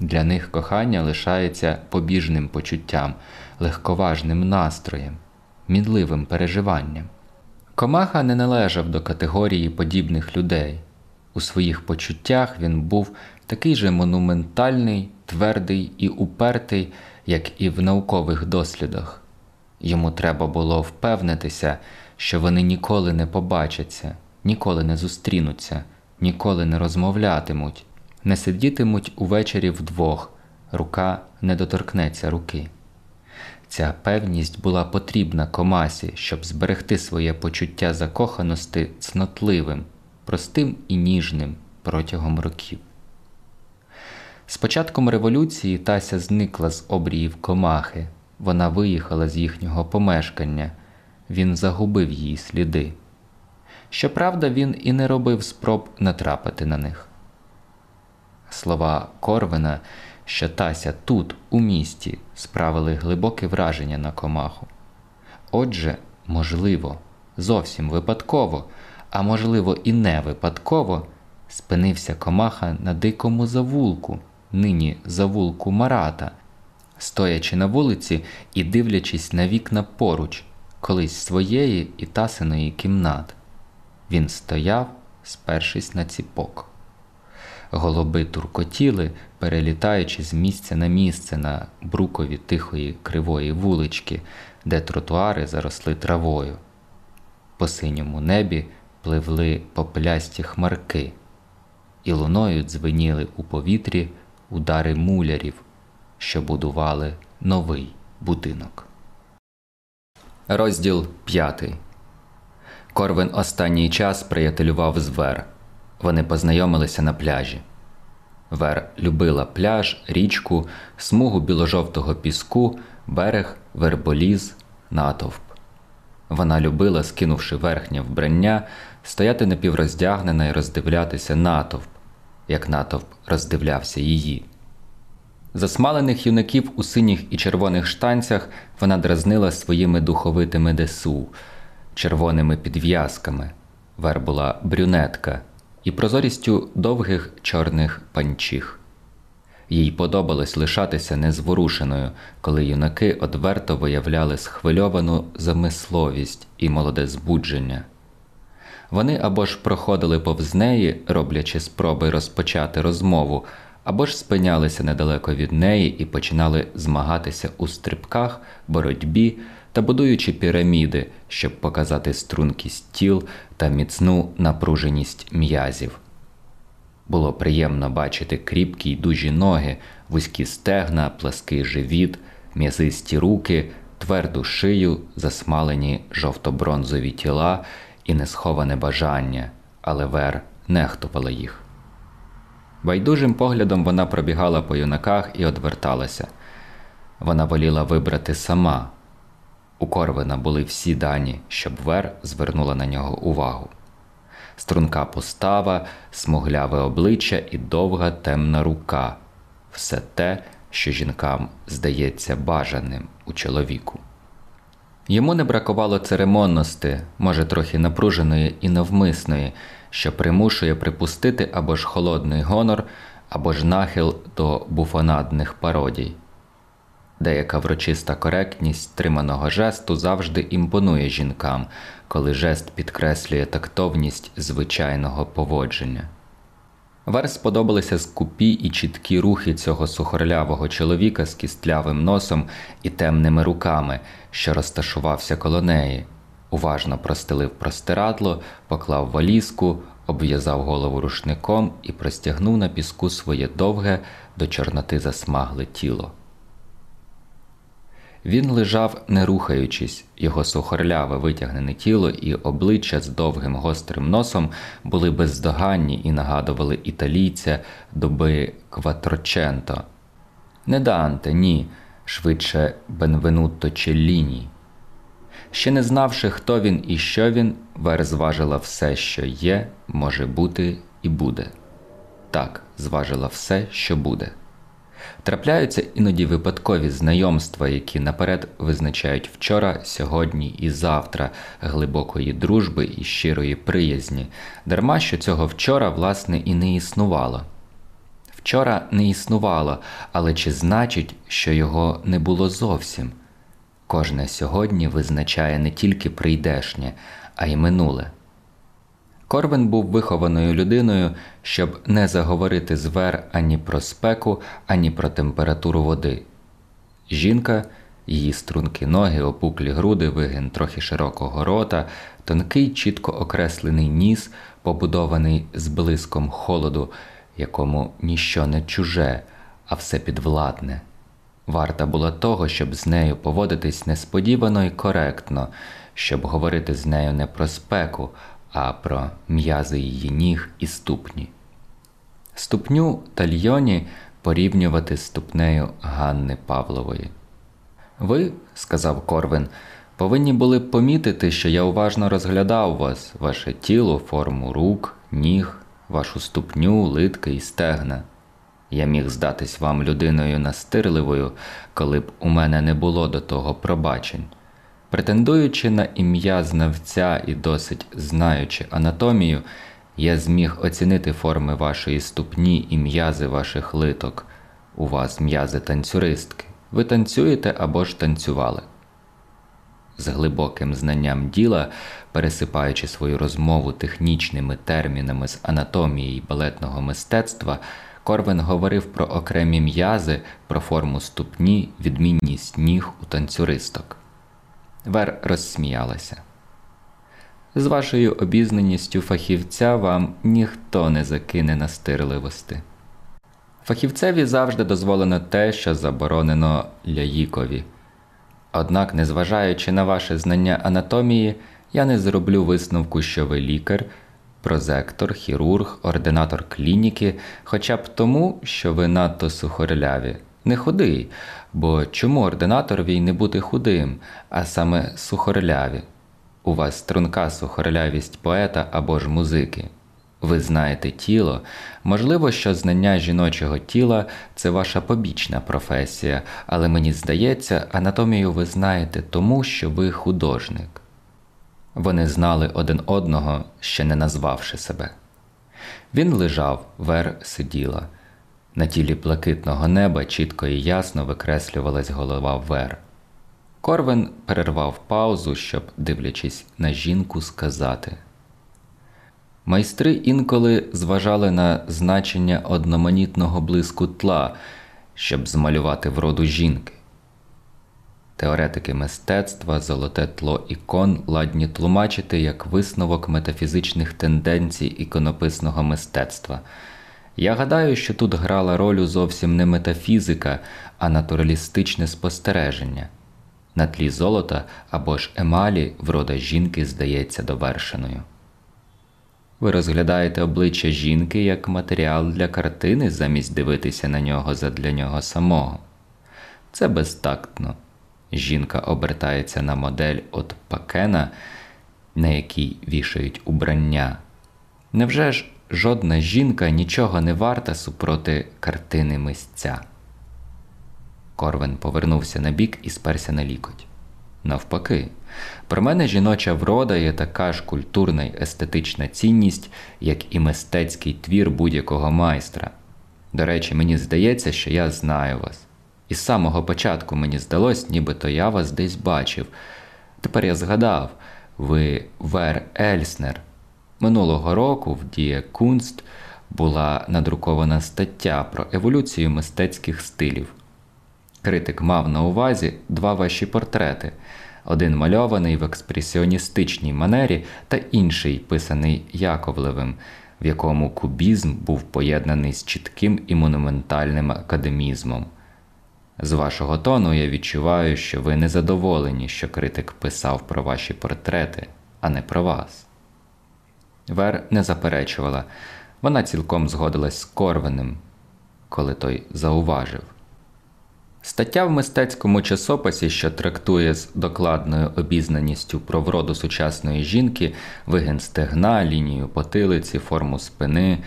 Для них кохання лишається побіжним почуттям, легковажним настроєм, мінливим переживанням. Комаха не належав до категорії подібних людей. У своїх почуттях він був такий же монументальний, твердий і упертий, як і в наукових дослідах. Йому треба було впевнитися, що вони ніколи не побачаться, ніколи не зустрінуться, ніколи не розмовлятимуть, не сидітимуть увечері вдвох, рука не доторкнеться руки. Ця певність була потрібна комасі, щоб зберегти своє почуття закоханості цнотливим, простим і ніжним протягом років. З початком революції Тася зникла з обріїв комахи, вона виїхала з їхнього помешкання, він загубив її сліди. Щоправда, він і не робив спроб натрапити на них. Слова Корвина що Тася тут, у місті, справили глибоке враження на комаху. Отже, можливо, зовсім випадково, а можливо, і не випадково, спинився комаха на дикому завулку, нині завулку Марата, стоячи на вулиці і дивлячись на вікна поруч, колись своєї і тасиної кімнат. Він стояв, спершись на ціпок. Голуби туркотіли, перелітаючи з місця на місце на брукові тихої кривої вулички, де тротуари заросли травою. По синьому небі пливли попелясті хмарки, і луною дзвеніли у повітрі удари мулярів, що будували новий будинок. Розділ п'ятий. Корвин останній час приятелював з Вер. Вони познайомилися на пляжі. Вер любила пляж, річку, смугу біложовтого піску, берег, верболіз, натовп. Вона любила, скинувши верхнє вбрання, стояти напівроздягнена і роздивлятися натовп, як натовп роздивлявся її. Засмалених юнаків у синіх і червоних штанцях вона дразнила своїми духовитими десу, червоними підв'язками. Вер була брюнетка і прозорістю довгих чорних панчіх. Їй подобалось лишатися незворушеною, коли юнаки одверто виявляли схвильовану замисловість і молоде збудження. Вони або ж проходили повз неї, роблячи спроби розпочати розмову, або ж спинялися недалеко від неї і починали змагатися у стрибках, боротьбі та будуючи піраміди, щоб показати стрункість тіл та міцну напруженість м'язів. Було приємно бачити кріпкі й дужі ноги, вузькі стегна, плаский живіт, м'язисті руки, тверду шию, засмалені жовто-бронзові тіла і несховане бажання, але Вер нехтувала їх. Байдужим поглядом вона пробігала по юнаках і одверталася. Вона воліла вибрати сама, у Корвина були всі дані, щоб Вер звернула на нього увагу. Струнка постава, смугляве обличчя і довга темна рука все те, що жінкам здається бажаним у чоловіку. Йому не бракувало церемонності, може, трохи напруженої і навмисної, що примушує припустити або ж холодний гонор, або ж нахил до буфонадних пародій. Деяка врочиста коректність триманого жесту завжди імпонує жінкам, коли жест підкреслює тактовність звичайного поводження. Вер сподобалися скупі і чіткі рухи цього сухорлявого чоловіка з кістлявим носом і темними руками, що розташувався коло неї, уважно простелив простирадло, поклав валізку, обв'язав голову рушником і простягнув на піску своє довге до чорноти засмагле тіло. Він лежав, не рухаючись, його сухорляве витягнене тіло і обличчя з довгим гострим носом були бездоганні і нагадували італійця доби Кватроченто. Не Данте, ні, швидше Бенвенутто Челліні. Ще не знавши, хто він і що він, Вер зважила все, що є, може бути і буде. Так, зважила все, що буде. Трапляються іноді випадкові знайомства, які наперед визначають вчора, сьогодні і завтра глибокої дружби і щирої приязні, дарма що цього вчора, власне, і не існувало. Вчора не існувало, але чи значить, що його не було зовсім? Кожне сьогодні визначає не тільки прийдешнє, а й минуле. Корвин був вихованою людиною, щоб не заговорити з Вер ані про спеку, ані про температуру води. Жінка, її струнки ноги, опуклі груди, вигин трохи широкого рота, тонкий, чітко окреслений ніс, побудований з блиском холоду, якому ніщо не чуже, а все підвладне. Варта була того, щоб з нею поводитись несподівано і коректно, щоб говорити з нею не про спеку, а про м'язи її ніг і ступні. Ступню тальйоні порівнювати з ступнею Ганни Павлової. Ви, сказав Корвин, повинні були б помітити, що я уважно розглядав вас, ваше тіло, форму рук, ніг, вашу ступню, литки і стегна. Я міг здатись вам людиною настирливою, коли б у мене не було до того пробачень. Претендуючи на ім'я знавця і досить знаючи анатомію, я зміг оцінити форми вашої ступні і м'язи ваших литок. У вас м'язи танцюристки. Ви танцюєте або ж танцювали. З глибоким знанням діла, пересипаючи свою розмову технічними термінами з анатомії й балетного мистецтва, Корвин говорив про окремі м'язи, про форму ступні, відмінність ніг у танцюристок. Вер розсміялася. З вашою обізнаністю фахівця вам ніхто не закине настирливости. Фахівцеві завжди дозволено те, що заборонено ляїкові. Однак, незважаючи на ваше знання анатомії, я не зроблю висновку, що ви лікар, прозектор, хірург, ординатор клініки, хоча б тому, що ви надто сухореляві, не худий, бо чому ординаторові не бути худим, а саме сухореляві? У вас струнка сухорелявість поета або ж музики. Ви знаєте тіло, можливо, що знання жіночого тіла це ваша побічна професія, але мені здається, анатомію ви знаєте тому, що ви художник. Вони знали один одного, ще не назвавши себе. Він лежав, вер сиділа. На тілі блакитного неба чітко і ясно викреслювалась голова вер. Корвин перервав паузу, щоб, дивлячись на жінку, сказати. Майстри інколи зважали на значення одноманітного блиску тла, щоб змалювати вроду жінки. Теоретики мистецтва, золоте тло ікон ладні тлумачити як висновок метафізичних тенденцій іконописного мистецтва. Я гадаю, що тут грала роль зовсім не метафізика, а натуралістичне спостереження. На тлі золота або ж емалі врода жінки здається довершеною. Ви розглядаєте обличчя жінки як матеріал для картини, замість дивитися на нього задля нього самого. Це безтактно. Жінка обертається на модель от пакена, на якій вішають убрання. Невже ж жодна жінка нічого не варта супроти картини мисця? Корвен повернувся на бік і сперся на лікоть. Навпаки, про мене жіноча врода є така ж культурна й естетична цінність, як і мистецький твір будь-якого майстра. До речі, мені здається, що я знаю вас. І з самого початку мені здалось, нібито я вас десь бачив. Тепер я згадав, ви Вер Ельснер. Минулого року в Діє Кунст була надрукована стаття про еволюцію мистецьких стилів. Критик мав на увазі два ваші портрети: один мальований в експресіоністичній манері, та інший, писаний Яковлевим, в якому кубізм був поєднаний з чітким і монументальним академізмом. З вашого тону я відчуваю, що ви незадоволені, що критик писав про ваші портрети, а не про вас. Вер не заперечувала, вона цілком згодилась з Корвиним, коли той зауважив. Стаття в мистецькому часописі, що трактує з докладною обізнаністю про вроду сучасної жінки, вигін стегна, лінію потилиці, форму спини,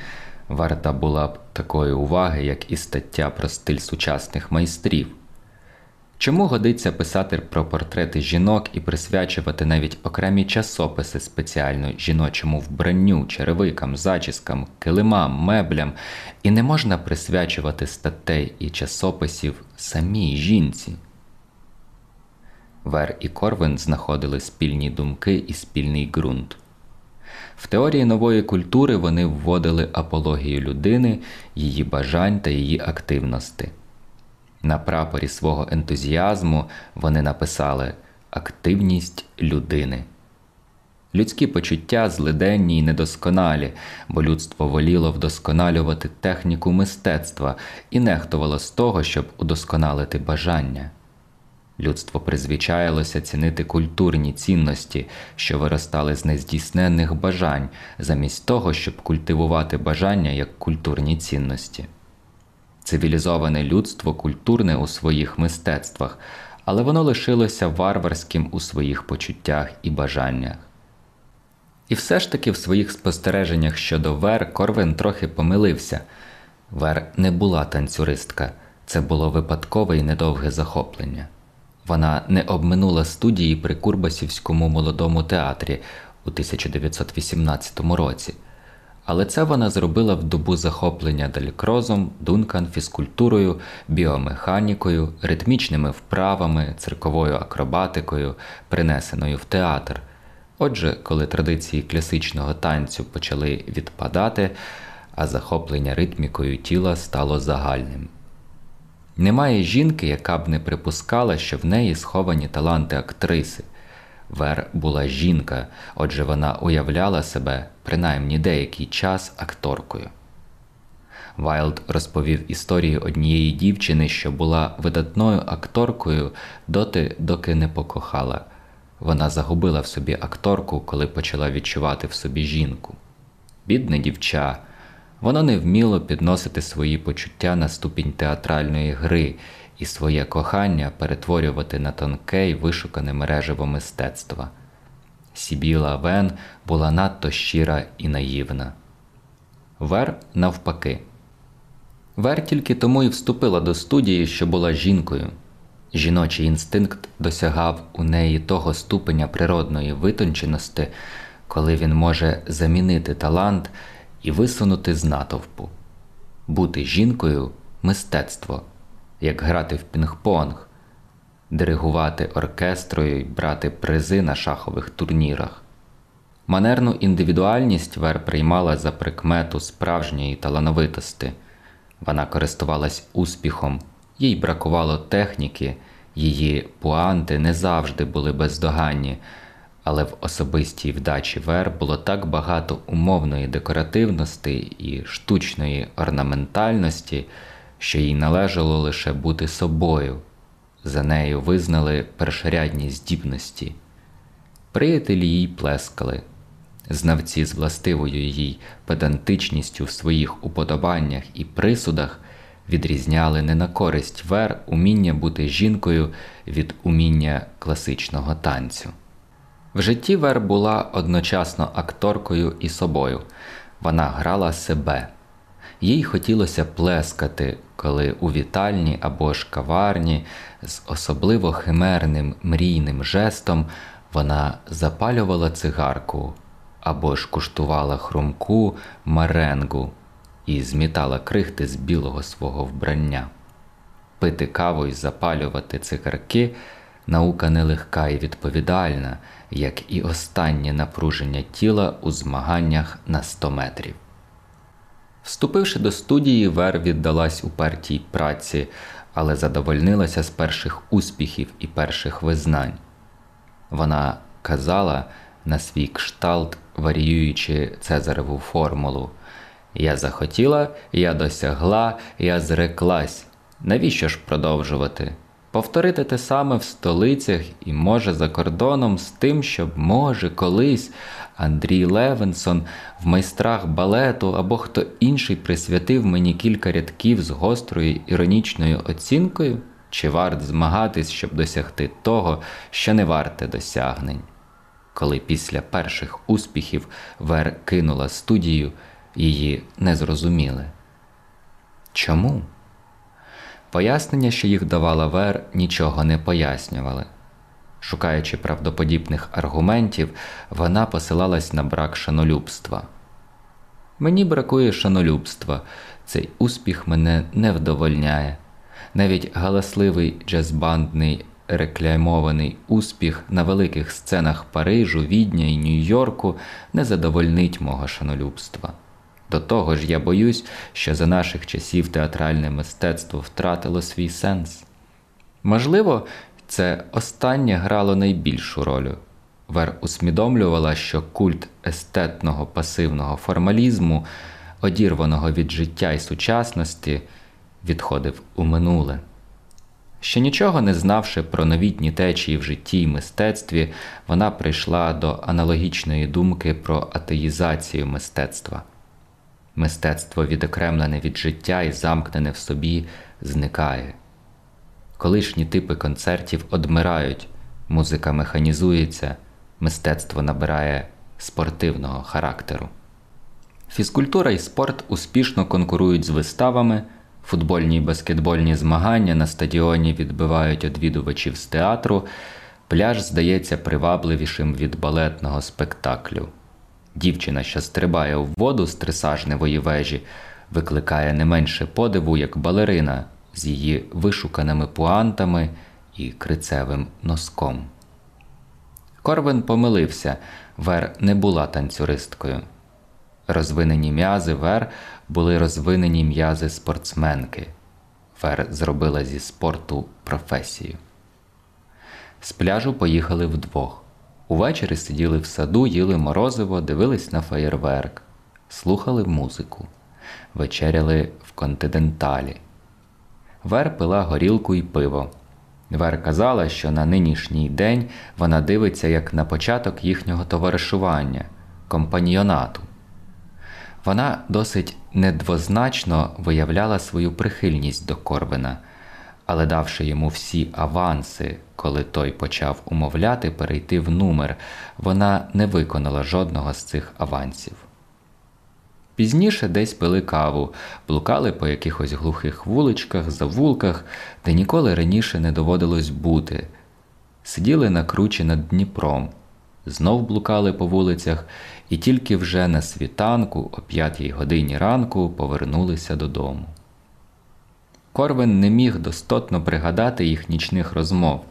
варта була б такої уваги, як і стаття про стиль сучасних майстрів. Чому годиться писати про портрети жінок і присвячувати навіть окремі часописи спеціально жіночому вбранню, черевикам, зачіскам, килимам, меблям, і не можна присвячувати статей і часописів самій жінці? Вер і Корвин знаходили спільні думки і спільний ґрунт. В теорії нової культури вони вводили апологію людини, її бажань та її активності. На прапорі свого ентузіазму вони написали активність людини. Людські почуття злиденні й недосконалі, бо людство воліло вдосконалювати техніку мистецтва і нехтувало з того, щоб удосконалити бажання. Людство призвичаїлося цінити культурні цінності, що виростали з нездійсненних бажань, замість того, щоб культивувати бажання як культурні цінності. Цивілізоване людство культурне у своїх мистецтвах, але воно лишилося варварським у своїх почуттях і бажаннях. І все ж таки в своїх спостереженнях щодо Вер Корвин трохи помилився Вер не була танцюристка, це було випадкове і недовге захоплення. Вона не обминула студії при Курбасівському молодому театрі у 1918 році, але це вона зробила в добу захоплення далікрозом, дункан, фізкультурою, біомеханікою, ритмічними вправами, цирковою акробатикою, принесеною в театр. Отже, коли традиції класичного танцю почали відпадати, а захоплення ритмікою тіла стало загальним. Немає жінки, яка б не припускала, що в неї сховані таланти актриси. Вер була жінка, отже, вона уявляла себе принаймні деякий час акторкою. Вайлд розповів історію однієї дівчини, що була видатною акторкою доти, доки не покохала. Вона загубила в собі акторку, коли почала відчувати в собі жінку. Бідне дівча, воно не вміло підносити свої почуття на ступінь театральної гри і своє кохання перетворювати на тонке й вишукане мережево мистецтва. Сібіла Вен була надто щира і наївна. Вер навпаки. Вер тільки тому і вступила до студії, що була жінкою. Жіночий інстинкт досягав у неї того ступеня природної витонченості, коли він може замінити талант і висунути з натовпу. Бути жінкою мистецтво, як грати в пінг-понг, диригувати оркестрою і брати призи на шахових турнірах. Манерну індивідуальність Вер приймала за прикмету справжньої талановитості. Вона користувалась успіхом, їй бракувало техніки, її пуанти не завжди були бездоганні, але в особистій вдачі Вер було так багато умовної декоративності і штучної орнаментальності, що їй належало лише бути собою. За нею визнали першорядні здібності. Приятелі їй плескали. Знавці з властивою їй педантичністю в своїх уподобаннях і присудах відрізняли не на користь вер уміння бути жінкою від уміння класичного танцю. В житті Вер була одночасно акторкою і собою. Вона грала себе. Їй хотілося плескати, коли у вітальні або ж каварні з особливо химерним мрійним жестом вона запалювала цигарку або ж куштувала хрумку маренгу і змітала крихти з білого свого вбрання. Пити каву і запалювати цигарки наука нелегка і відповідальна, як і останнє напруження тіла у змаганнях на 100 метрів. Вступивши до студії, Вер віддалась упертій праці, але задовольнилася з перших успіхів і перших визнань. Вона казала на свій кшталт, варіюючи Цезареву формулу Я захотіла, я досягла, я зреклась. Навіщо ж продовжувати? Повторити те саме в столицях і, може, за кордоном з тим, щоб, може, колись Андрій Левенсон в майстрах балету або хто інший присвятив мені кілька рядків з гострою іронічною оцінкою, чи варт змагатись, щоб досягти того, що не варте досягнень. Коли після перших успіхів Вер кинула студію, її не зрозуміли. Чому? Пояснення, що їх давала Вер, нічого не пояснювали. Шукаючи правдоподібних аргументів, вона посилалась на брак шанолюбства. Мені бракує шанолюбства, цей успіх мене не вдовольняє. Навіть галасливий джазбандний рекламований успіх на великих сценах Парижу, Відня і Нью-Йорку не задовольнить мого шанолюбства. До того ж, я боюсь, що за наших часів театральне мистецтво втратило свій сенс. Можливо, це останнє грало найбільшу роль. Вер усвідомлювала, що культ естетного пасивного формалізму, одірваного від життя і сучасності, відходив у минуле. Ще нічого не знавши про новітні течії в житті й мистецтві, вона прийшла до аналогічної думки про атеїзацію мистецтва. Мистецтво, відокремлене від життя і замкнене в собі, зникає. Колишні типи концертів одмирають, музика механізується, мистецтво набирає спортивного характеру. Фізкультура і спорт успішно конкурують з виставами, футбольні й баскетбольні змагання на стадіоні відбивають одвідувачів з театру, пляж здається привабливішим від балетного спектаклю. Дівчина, що стрибає в воду з трисажневої вежі, викликає не менше подиву, як балерина з її вишуканими пуантами і крицевим носком. Корвин помилився, Вер не була танцюристкою. Розвинені м'язи Вер були розвинені м'язи спортсменки. Вер зробила зі спорту професію. З пляжу поїхали вдвох. Увечері сиділи в саду, їли морозиво, дивились на феєрверк, слухали музику, вечеряли в континенталі. Вер пила горілку і пиво. Вер казала, що на нинішній день вона дивиться як на початок їхнього товаришування, компаньйонату. Вона досить недвозначно виявляла свою прихильність до Корвина, але давши йому всі аванси, коли той почав умовляти перейти в номер, вона не виконала жодного з цих авансів. Пізніше десь пили каву, блукали по якихось глухих вуличках, завулках, де ніколи раніше не доводилось бути, сиділи на кручі над Дніпром, знов блукали по вулицях і тільки вже на світанку, о п'ятій годині ранку, повернулися додому. Корвин не міг достотно пригадати їх нічних розмов.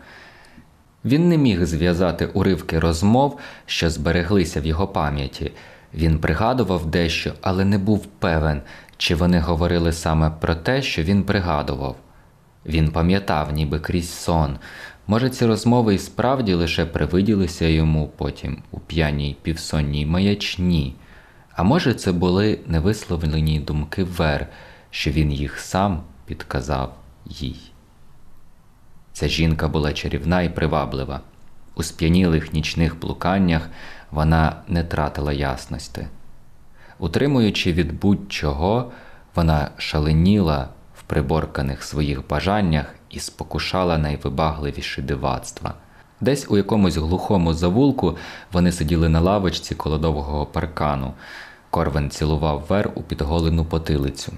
Він не міг зв'язати уривки розмов, що збереглися в його пам'яті. Він пригадував дещо, але не був певен, чи вони говорили саме про те, що він пригадував. Він пам'ятав, ніби крізь сон. Може, ці розмови і справді лише привиділися йому потім у п'яній півсонній маячні, а може, це були невисловлені думки Вер, що він їх сам підказав їй. Ця жінка була чарівна і приваблива. У сп'янілих нічних блуканнях вона не тратила ясності. Утримуючи від будь-чого, вона шаленіла в приборканих своїх бажаннях і спокушала найвибагливіші дивацтва. Десь у якомусь глухому завулку вони сиділи на лавочці коло довгого паркану. Корвен цілував вер у підголену потилицю.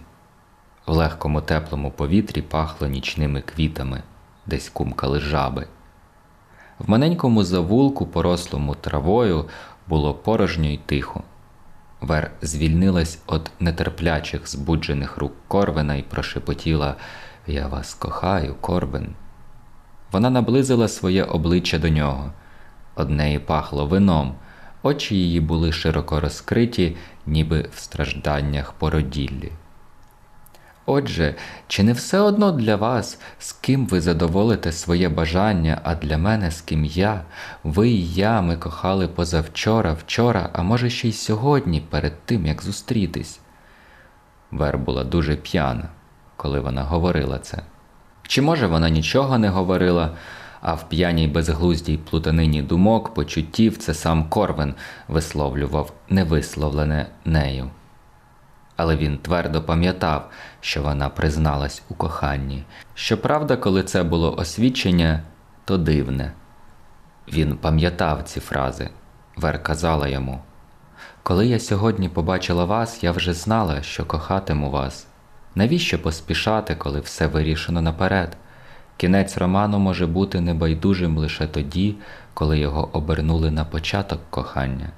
В легкому теплому повітрі пахло нічними квітами, десь кумкали жаби. В маленькому завулку, порослому травою, було порожньо й тихо. Вер звільнилась від нетерплячих, збуджених рук Корвена і прошепотіла Я вас кохаю, Корвен. Вона наблизила своє обличчя до нього. Од неї пахло вином, очі її були широко розкриті, ніби в стражданнях породіллі. Отже, чи не все одно для вас, з ким ви задоволите своє бажання, а для мене, з ким я, ви і я ми кохали позавчора, вчора, а може ще й сьогодні, перед тим, як зустрітись? Вер була дуже п'яна, коли вона говорила це. Чи може вона нічого не говорила, а в п'яній безглуздій плутанині думок, почуттів це сам Корвен висловлював невисловлене нею але він твердо пам'ятав, що вона призналась у коханні. Щоправда, коли це було освідчення, то дивне. Він пам'ятав ці фрази. Вер казала йому Коли я сьогодні побачила вас, я вже знала, що кохатиму вас. Навіщо поспішати, коли все вирішено наперед? Кінець роману може бути небайдужим лише тоді, коли його обернули на початок кохання.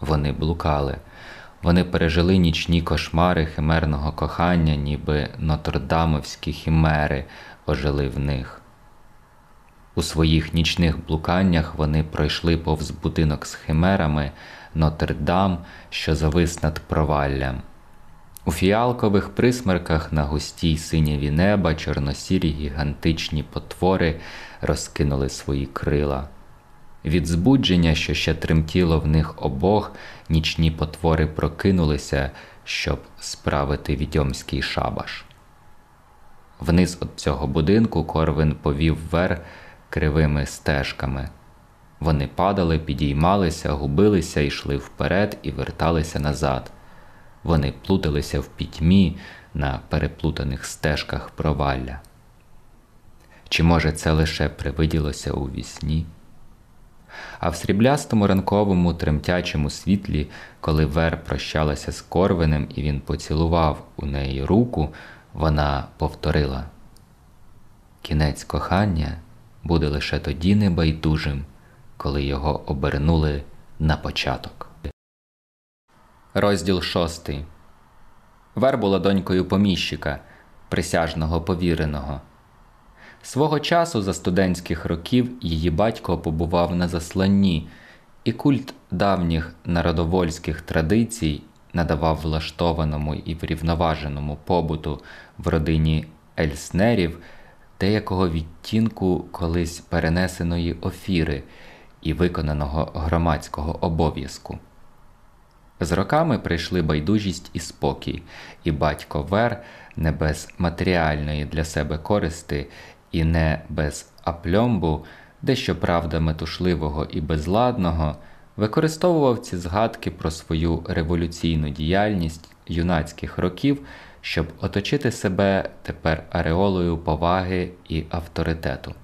Вони блукали. Вони пережили нічні кошмари химерного кохання, ніби нотрдамовські хімери ожили в них. У своїх нічних блуканнях вони пройшли повз будинок з химерами Нотр-Дам, що завис над проваллям. У фіалкових присмерках на густій синєві неба чорносірі гігантичні потвори розкинули свої крила. Від збудження, що ще тремтіло в них обох, нічні потвори прокинулися, щоб справити відьомський шабаш. Вниз від цього будинку Корвин повів вверх кривими стежками. Вони падали, підіймалися, губилися, йшли вперед і верталися назад. Вони плуталися в пітьмі на переплутаних стежках провалля. Чи може це лише привиділося у вісні? А в сріблястому ранковому тремтячому світлі, коли Вер прощалася з Корвинем і він поцілував у неї руку, вона повторила: Кінець кохання буде лише тоді небайдужим, коли його обернули на початок. Розділ шостий. Вер була донькою поміщика, присяжного повіреного. Свого часу за студентських років її батько побував на засланні, і культ давніх народовольських традицій надавав влаштованому і врівноваженому побуту в родині Ельснерів деякого відтінку колись перенесеної офіри і виконаного громадського обов'язку. З роками прийшли байдужість і спокій, і батько Вер не без матеріальної для себе користи і не без апльомбу, дещо правда метушливого і безладного, використовував ці згадки про свою революційну діяльність юнацьких років, щоб оточити себе тепер ареолою поваги і авторитету.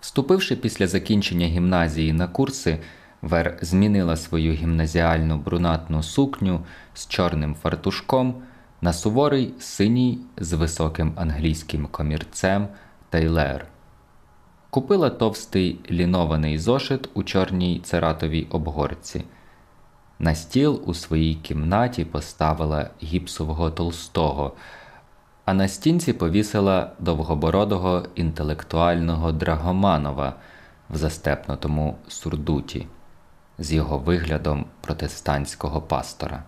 Вступивши після закінчення гімназії на курси, Вер змінила свою гімназіальну брунатну сукню з чорним фартушком на суворий синій з високим англійським комірцем Тейлер. Купила товстий лінований зошит у чорній цератовій обгорці. На стіл у своїй кімнаті поставила гіпсового толстого, а на стінці повісила довгобородого інтелектуального Драгоманова в застепнутому сурдуті з його виглядом протестантського пастора.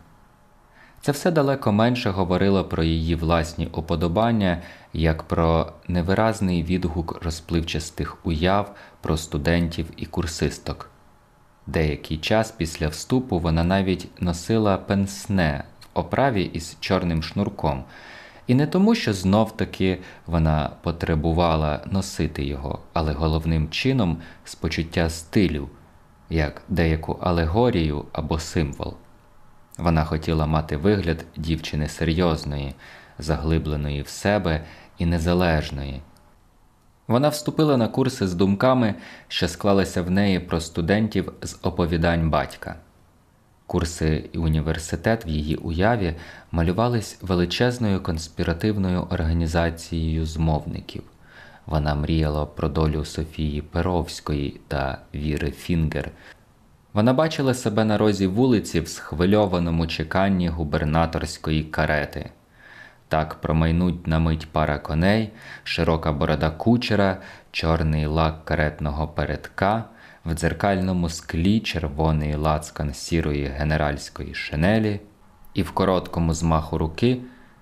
Це все далеко менше говорило про її власні уподобання, як про невиразний відгук розпливчастих уяв про студентів і курсисток. Деякий час після вступу вона навіть носила пенсне в оправі із чорним шнурком, і не тому, що знов таки вона потребувала носити його, але головним чином з почуття стилю, як деяку алегорію або символ. Вона хотіла мати вигляд дівчини серйозної, заглибленої в себе і незалежної. Вона вступила на курси з думками, що склалися в неї про студентів з оповідань батька. Курси і університет в її уяві малювались величезною конспіративною організацією змовників. Вона мріяла про долю Софії Перовської та Віри Фінгер. Вона бачила себе на розі вулиці в схвильованому чеканні губернаторської карети. Так промайнуть на мить пара коней, широка борода кучера, чорний лак каретного передка, в дзеркальному склі червоний лацкан сірої генеральської шинелі, і в короткому змаху руки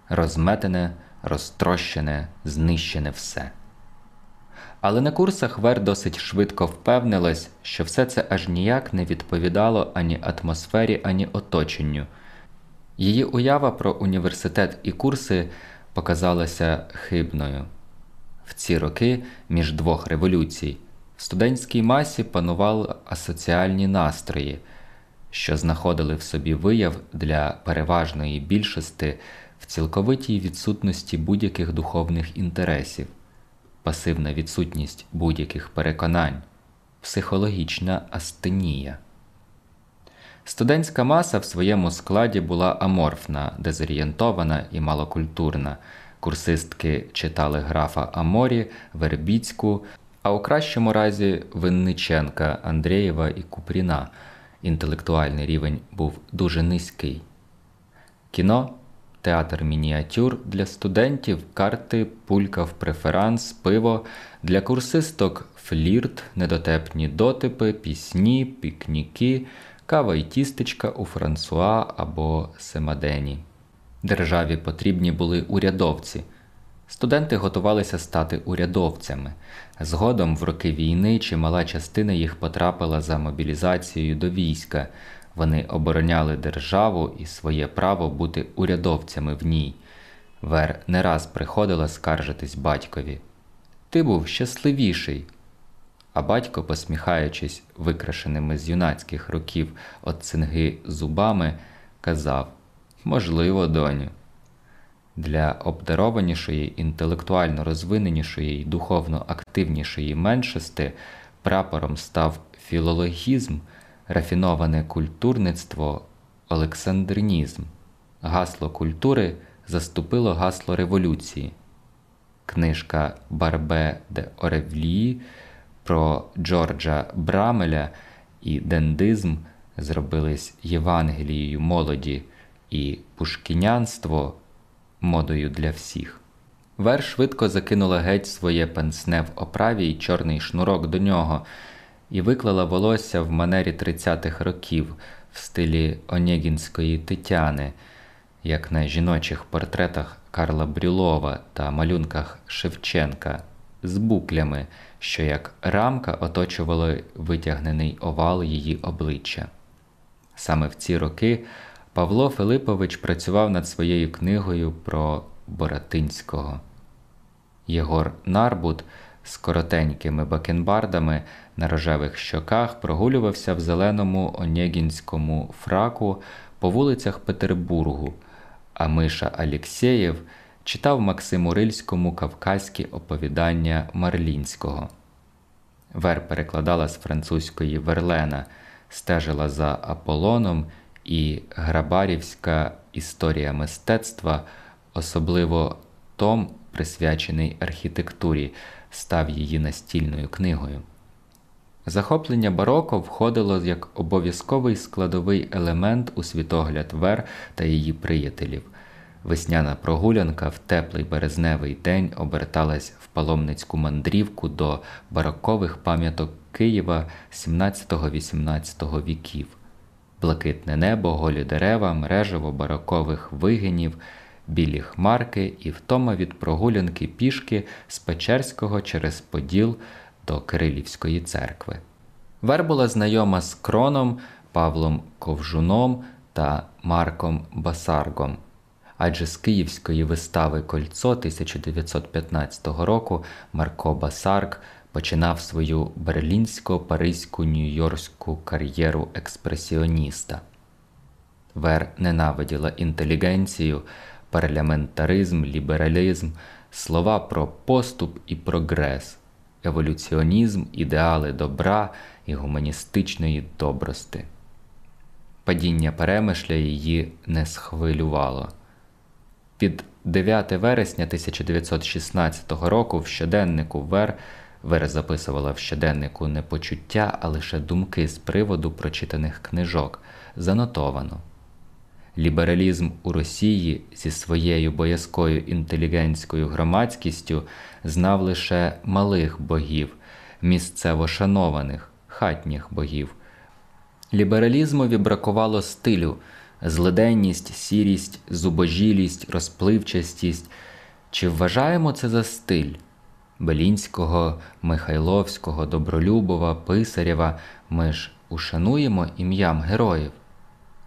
розметене, розтрощене, знищене все. Але на курсах Вер досить швидко впевнилась, що все це аж ніяк не відповідало ані атмосфері, ані оточенню. Її уява про університет і курси показалася хибною. В ці роки між двох революцій в студентській масі панували асоціальні настрої, що знаходили в собі вияв для переважної більшості в цілковитій відсутності будь-яких духовних інтересів пасивна відсутність будь-яких переконань, психологічна астенія. Студентська маса в своєму складі була аморфна, дезорієнтована і малокультурна. Курсистки читали графа Аморі, Вербіцьку, а у кращому разі Винниченка, Андрієва і Купріна. Інтелектуальний рівень був дуже низький. Кіно театр мініатюр для студентів, карти, пулька в преферанс, пиво, для курсисток флірт, недотепні дотипи, пісні, пікніки, кава і тістечка у Франсуа або Семадені. Державі потрібні були урядовці. Студенти готувалися стати урядовцями. Згодом, в роки війни, чимала частина їх потрапила за мобілізацією до війська. Вони обороняли державу і своє право бути урядовцями в ній. Вер не раз приходила скаржитись батькові. Ти був щасливіший. А батько, посміхаючись, викрашеними з юнацьких років от цинги зубами, казав Можливо, доню. Для обдарованішої, інтелектуально розвиненішої й духовно активнішої меншости прапором став філологізм, рафіноване культурництво, олександринізм. Гасло культури заступило гасло революції. Книжка Барбе де Оревлії про Джорджа Брамеля і дендизм зробились Євангелією молоді і пушкінянство модою для всіх. Вер швидко закинула геть своє пенсне в оправі й чорний шнурок до нього і виклала волосся в манері 30-х років в стилі Онєгінської Тетяни, як на жіночих портретах Карла Брюлова та малюнках Шевченка, з буклями, що як рамка оточували витягнений овал її обличчя. Саме в ці роки Павло Филипович працював над своєю книгою про Боратинського. Єгор Нарбут з коротенькими бакенбардами на рожевих щоках прогулювався в зеленому онєгінському фраку по вулицях Петербургу, а Миша Алєксєєв читав Максиму Рильському кавказькі оповідання Марлінського. Вер перекладала з французької Верлена, стежила за Аполлоном і Грабарівська історія мистецтва, особливо том, присвячений архітектурі, став її настільною книгою. Захоплення бароко входило як обов'язковий складовий елемент у світогляд Вер та її приятелів. Весняна прогулянка в теплий березневий день оберталась в паломницьку мандрівку до барокових пам'яток Києва 17-18 віків блакитне небо, голі дерева, мережево барокових вигинів, білі хмарки і втома від прогулянки пішки з Печерського через Поділ до Кирилівської церкви. Вер була знайома з Кроном, Павлом Ковжуном та Марком Басаргом. Адже з київської вистави Кольцо 1915 року Марко Басарк починав свою берлінсько-паризьку нью-йоркську кар'єру експресіоніста. Вер ненавиділа інтелігенцію, парламентаризм, лібералізм, слова про поступ і прогрес, еволюціонізм, ідеали добра і гуманістичної добрости. Падіння перемишля її не схвилювало. Під 9 вересня 1916 року в щоденнику Вер Вера записувала в щоденнику не почуття, а лише думки з приводу прочитаних книжок. Занотовано. Лібералізм у Росії зі своєю боязкою інтелігентською громадськістю знав лише малих богів, місцево шанованих, хатніх богів. Лібералізмові бракувало стилю, злиденність, сірість, зубожілість, розпливчастість. Чи вважаємо це за стиль? Белінського, Михайловського, Добролюбова, Писарєва ми ж ушануємо ім'ям героїв.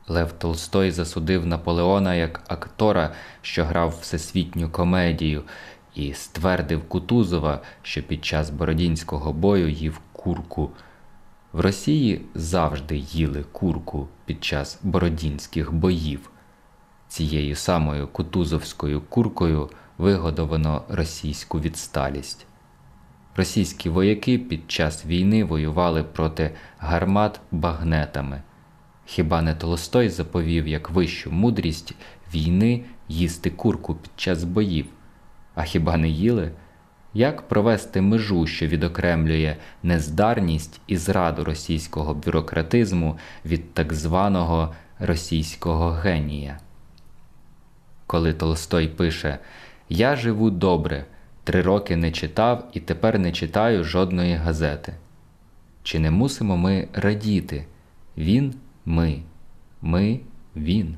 Лев Толстой засудив Наполеона як актора, що грав всесвітню комедію, і ствердив Кутузова, що під час бородінського бою їв курку. В Росії завжди їли курку під час бородінських боїв. Цією самою кутузовською куркою вигодовано російську відсталість. Російські вояки під час війни воювали проти гармат багнетами. Хіба не Толстой заповів як вищу мудрість війни їсти курку під час боїв? А хіба не їли? Як провести межу, що відокремлює нездарність і зраду російського бюрократизму від так званого російського генія? коли Толстой пише Я живу добре, три роки не читав і тепер не читаю жодної газети. Чи не мусимо ми радіти? Він ми, ми він.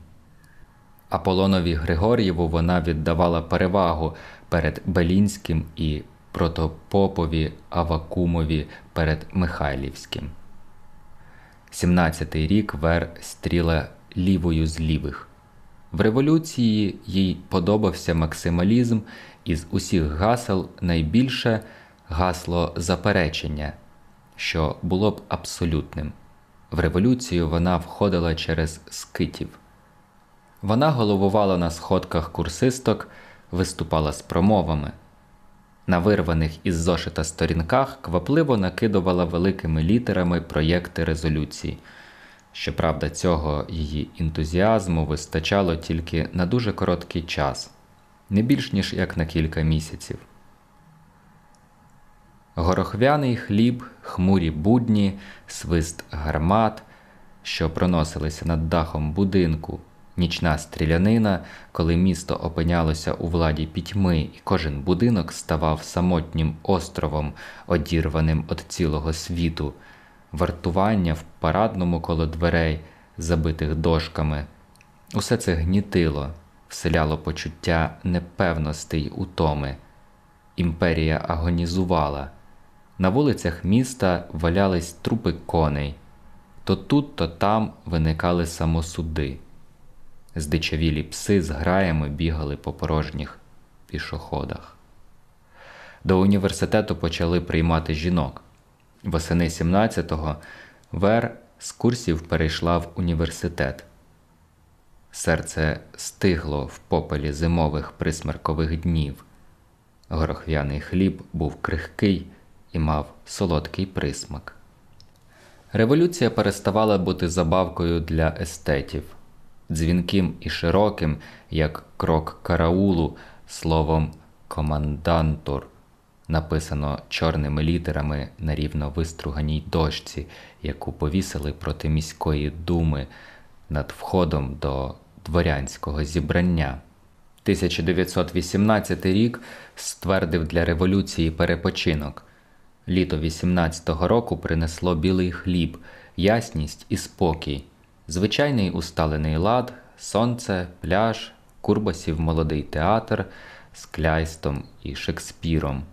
Аполонові Григор'єву вона віддавала перевагу перед Белінським і протопопові Авакумові перед Михайлівським. 17-й рік Вер стріла лівою з лівих. В революції їй подобався максималізм із усіх гасел найбільше гасло заперечення, що було б абсолютним. В революцію вона входила через скитів. Вона головувала на сходках курсисток, виступала з промовами. На вирваних із зошита сторінках квапливо накидувала великими літерами проєкти резолюції. Щоправда, цього її ентузіазму вистачало тільки на дуже короткий час, не більш ніж як на кілька місяців. Горохвяний хліб, хмурі будні, свист гармат, що проносилися над дахом будинку, нічна стрілянина, коли місто опинялося у владі пітьми, і кожен будинок ставав самотнім островом, одірваним від цілого світу, вартування в парадному коло дверей, забитих дошками. Усе це гнітило, вселяло почуття непевності й утоми. Імперія агонізувала. На вулицях міста валялись трупи коней, то тут, то там виникали самосуди. Здичавілі пси з граями бігали по порожніх пішоходах. До університету почали приймати жінок. Восени 17-го Вер з курсів перейшла в університет. Серце стигло в попелі зимових присмеркових днів. Горохвяний хліб був крихкий і мав солодкий присмак. Революція переставала бути забавкою для естетів, дзвінким і широким, як крок караулу, словом командантур, написано чорними літерами на рівно виструганій дошці, яку повісили проти міської думи над входом до дворянського зібрання. 1918 рік ствердив для революції перепочинок. Літо 18-го року принесло білий хліб, ясність і спокій, звичайний усталений лад, сонце, пляж, Курбасів молодий театр з Кляйстом і Шекспіром,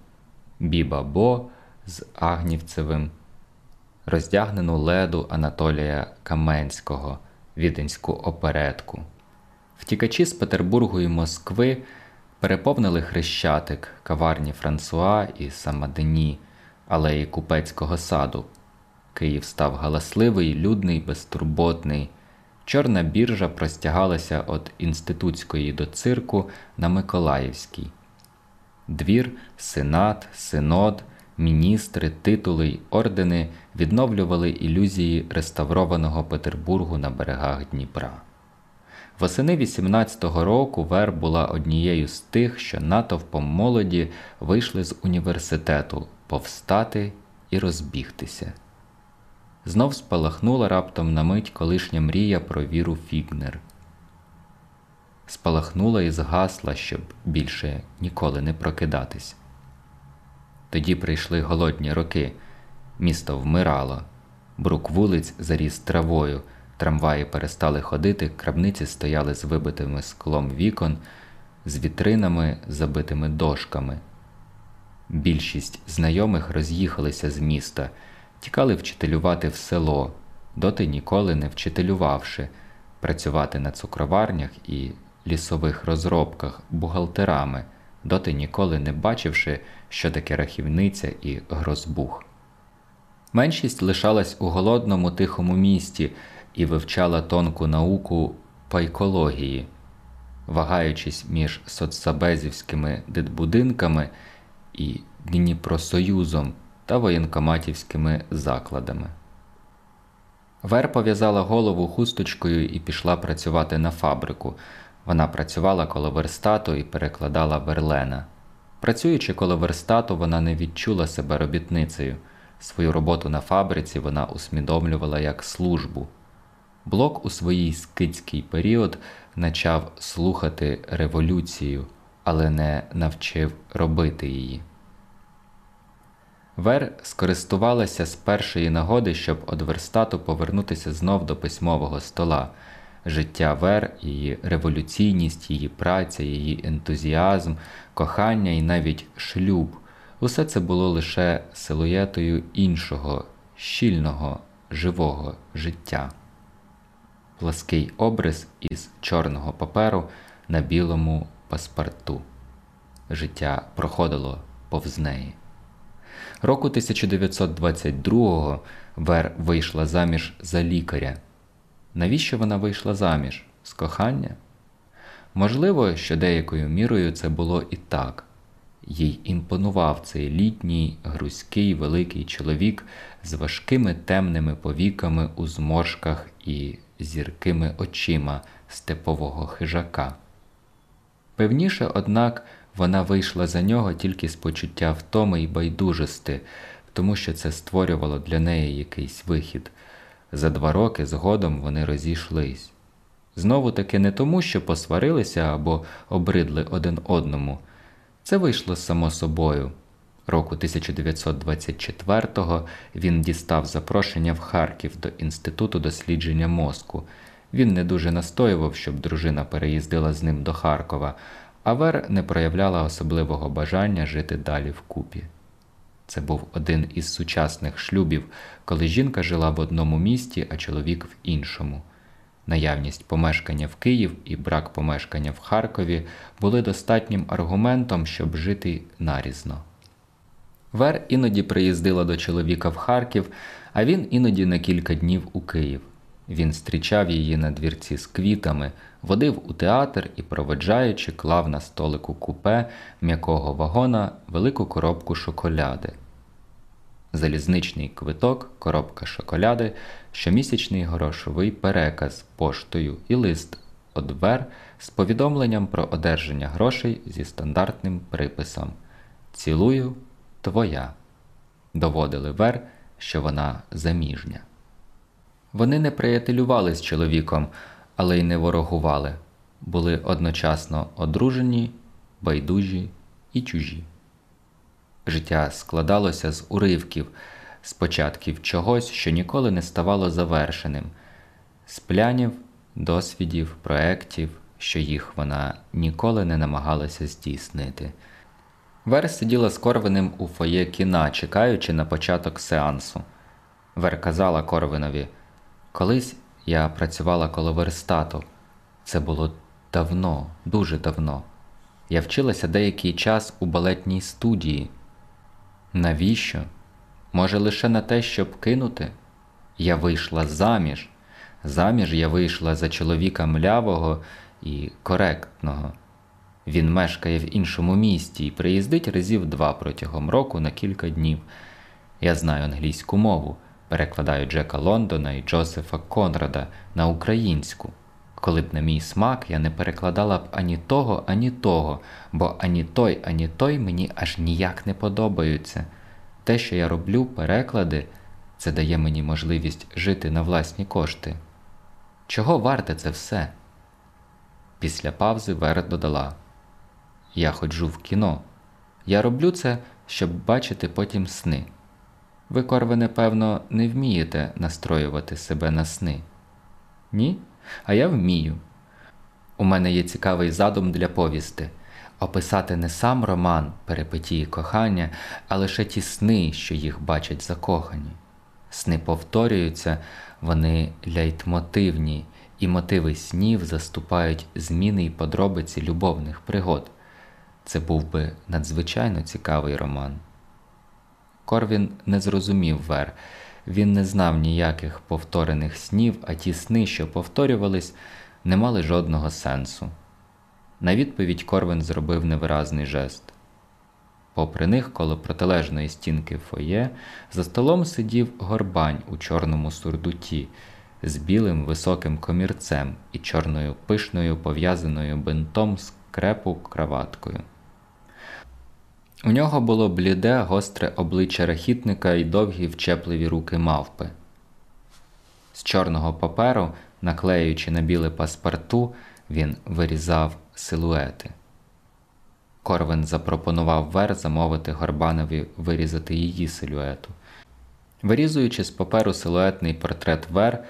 Біба Бо з Агнівцевим, роздягнену леду Анатолія Каменського, віденську оперетку. Втікачі з Петербургу і Москви переповнили хрещатик, каварні Франсуа і Самадені – алеї купецького саду. Київ став галасливий, людний, безтурботний. Чорна біржа простягалася від інститутської до цирку на Миколаївській. Двір, сенат, синод, міністри, титули й ордени відновлювали ілюзії реставрованого Петербургу на берегах Дніпра. Восени 18-го року Вер була однією з тих, що натовпом молоді вийшли з університету повстати і розбігтися. Знов спалахнула раптом на мить колишня мрія про віру Фігнер. Спалахнула і згасла, щоб більше ніколи не прокидатись. Тоді прийшли голодні роки, місто вмирало, брук вулиць заріс травою, трамваї перестали ходити, крабниці стояли з вибитими склом вікон, з вітринами, забитими дошками. Більшість знайомих роз'їхалися з міста, тікали вчителювати в село, доти ніколи не вчителювавши, працювати на цукроварнях і лісових розробках бухгалтерами, доти ніколи не бачивши, що таке рахівниця і грозбух. Меншість лишалась у голодному тихому місті і вивчала тонку науку пайкології, вагаючись між соцсабезівськими дитбудинками і Дніпросоюзом та воєнкоматівськими закладами. Вер пов'язала голову хусточкою і пішла працювати на фабрику. Вона працювала коло верстату і перекладала верлена. Працюючи коло верстату, вона не відчула себе робітницею. Свою роботу на фабриці вона усвідомлювала як службу. Блок у своїй скидський період почав слухати революцію, але не навчив робити її. Вер скористувалася з першої нагоди, щоб од верстату повернутися знов до письмового стола. Життя Вер, її революційність, її праця, її ентузіазм, кохання і навіть шлюб усе це було лише силуетою іншого, щільного, живого життя. Плаский обрис із чорного паперу на білому паспорту. Життя проходило повз неї. Року 1922-го Вер вийшла заміж за лікаря. Навіщо вона вийшла заміж? З кохання? Можливо, що деякою мірою це було і так. Їй імпонував цей літній, грузький, великий чоловік з важкими темними повіками у зморшках і зіркими очима степового хижака. Певніше, однак, вона вийшла за нього тільки з почуття втоми й байдужості, тому що це створювало для неї якийсь вихід. За два роки згодом вони розійшлись. Знову таки не тому, що посварилися або обридли один одному. Це вийшло само собою. Року 1924-го він дістав запрошення в Харків до Інституту дослідження мозку. Він не дуже настоював, щоб дружина переїздила з ним до Харкова, а Вер не проявляла особливого бажання жити далі вкупі. Це був один із сучасних шлюбів, коли жінка жила в одному місті, а чоловік в іншому. Наявність помешкання в Київ і брак помешкання в Харкові були достатнім аргументом, щоб жити нарізно. Вер іноді приїздила до чоловіка в Харків, а він іноді на кілька днів у Київ. Він зустрічав її на двірці з квітами, водив у театр і, проведжаючи, клав на столику купе м'якого вагона велику коробку шоколяди. Залізничний квиток, коробка шоколяди, щомісячний грошовий переказ поштою і лист одвер з повідомленням про одержання грошей зі стандартним приписом Цілую твоя. Доводили Вер, що вона заміжня. Вони не приятелювали з чоловіком, але й не ворогували, були одночасно одружені, байдужі і чужі. Життя складалося з уривків, з початків чогось, що ніколи не ставало завершеним, з плянів, досвідів, проєктів, що їх вона ніколи не намагалася здійснити. Вер сиділа з Корвиним у фоє кіна, чекаючи на початок сеансу. Вер казала Корвинові, колись я працювала коло верстату. Це було давно, дуже давно. Я вчилася деякий час у балетній студії. Навіщо? Може, лише на те, щоб кинути? Я вийшла заміж. Заміж я вийшла за чоловіка млявого і коректного. Він мешкає в іншому місті і приїздить разів два протягом року на кілька днів. Я знаю англійську мову, перекладаю Джека Лондона і Джозефа Конрада на українську. Коли б на мій смак я не перекладала б ані того, ані того, бо ані той, ані той мені аж ніяк не подобаються. Те, що я роблю, переклади, це дає мені можливість жити на власні кошти. Чого варте це все? Після павзи Вера додала Я ходжу в кіно. Я роблю це, щоб бачити потім сни. Ви, Корвине, певно, не вмієте настроювати себе на сни? Ні? А я вмію. У мене є цікавий задум для повісти описати не сам роман перипетії кохання, а лише ті сни, що їх бачать закохані. Сни повторюються, вони лейтмотивні, і мотиви снів заступають зміни й подробиці любовних пригод. Це був би надзвичайно цікавий роман. Корвін не зрозумів Вер. Він не знав ніяких повторених снів, а ті сни, що повторювались, не мали жодного сенсу. На відповідь Корвин зробив невиразний жест. Попри них, коло протилежної стінки фоє, за столом сидів горбань у чорному сурдуті з білим високим комірцем і чорною пишною пов'язаною бинтом скрепу краваткою. У нього було бліде, гостре обличчя рахітника і довгі вчепливі руки мавпи. З чорного паперу Наклеюючи на біле паспорту, він вирізав силуети. Корвин запропонував Вер замовити Горбанові вирізати її силуету. Вирізуючи з паперу силуетний портрет Вер,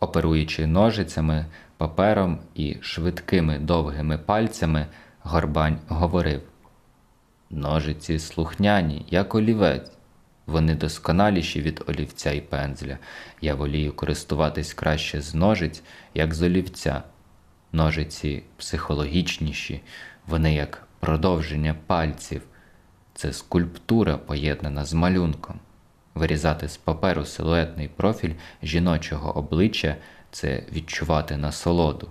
оперуючи ножицями, папером і швидкими довгими пальцями, Горбань говорив Ножиці слухняні, як олівець. Вони досконаліші від олівця і пензля. Я волію користуватись краще з ножиць, як з олівця. Ножиці психологічніші, вони як продовження пальців. Це скульптура, поєднана з малюнком. Вирізати з паперу силуетний профіль жіночого обличчя це відчувати насолоду.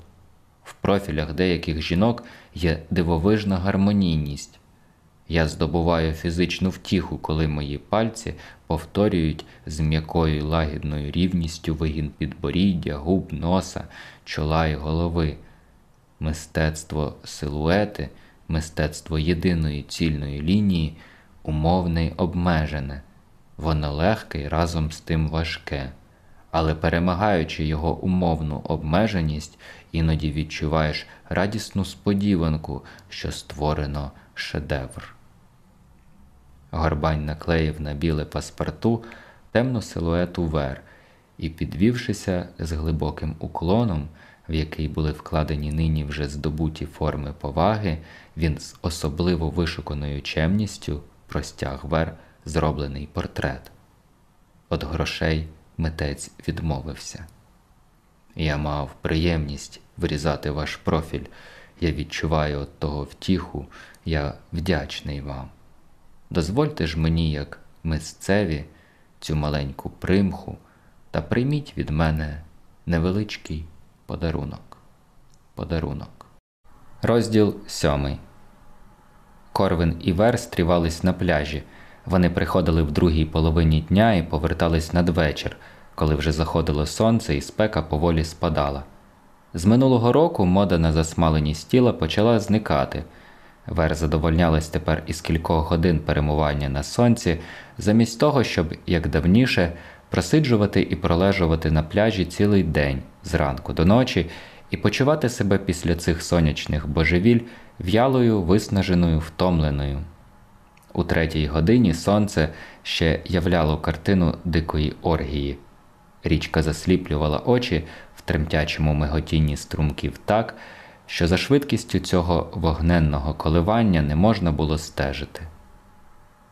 В профілях деяких жінок є дивовижна гармонійність. Я здобуваю фізичну втіху, коли мої пальці повторюють з м'якою лагідною рівністю вигін підборіддя, губ, носа, чола і голови. Мистецтво силуети, мистецтво єдиної цільної лінії, умовне й обмежене, воно легке й разом з тим важке, але перемагаючи його умовну обмеженість, іноді відчуваєш радісну сподіванку, що створено шедевр. Горбань наклеїв на біле паспорту темну силуету вер і, підвівшися з глибоким уклоном, в який були вкладені нині вже здобуті форми поваги, він з особливо вишуканою чемністю простяг вер зроблений портрет. От грошей митець відмовився. Я мав приємність вирізати ваш профіль. Я відчуваю от того втіху, я вдячний вам. Дозвольте ж мені, як мисцеві, цю маленьку примху та прийміть від мене невеличкий подарунок. Подарунок. Розділ сьомий. Корвин і Вер стрівались на пляжі. Вони приходили в другій половині дня і повертались надвечір, коли вже заходило сонце і спека поволі спадала. З минулого року мода на засмаленість тіла почала зникати. Вер задовольнялась тепер із кількох годин перемування на сонці, замість того, щоб, як давніше, просиджувати і пролежувати на пляжі цілий день зранку до ночі і почувати себе після цих сонячних божевіль в'ялою, виснаженою, втомленою. У третій годині сонце ще являло картину дикої оргії. Річка засліплювала очі в тремтячому миготінні струмків так що за швидкістю цього вогненного коливання не можна було стежити.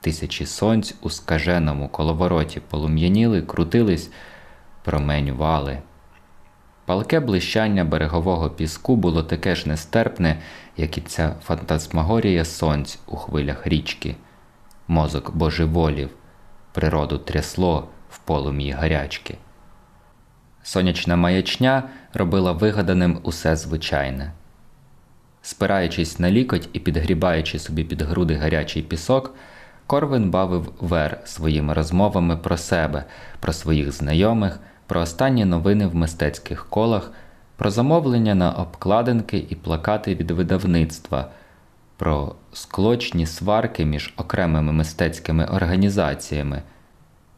Тисячі сонць у скаженому коловороті полум'яніли, крутились, променювали. Палке блищання берегового піску було таке ж нестерпне, як і ця фантасмагорія сонць у хвилях річки, мозок божеволів, природу трясло в полум'ї гарячки. Сонячна маячня робила вигаданим усе звичайне. Спираючись на лікоть і підгрібаючи собі під груди гарячий пісок, Корвин бавив вер своїми розмовами про себе, про своїх знайомих, про останні новини в мистецьких колах, про замовлення на обкладинки і плакати від видавництва, про склочні сварки між окремими мистецькими організаціями,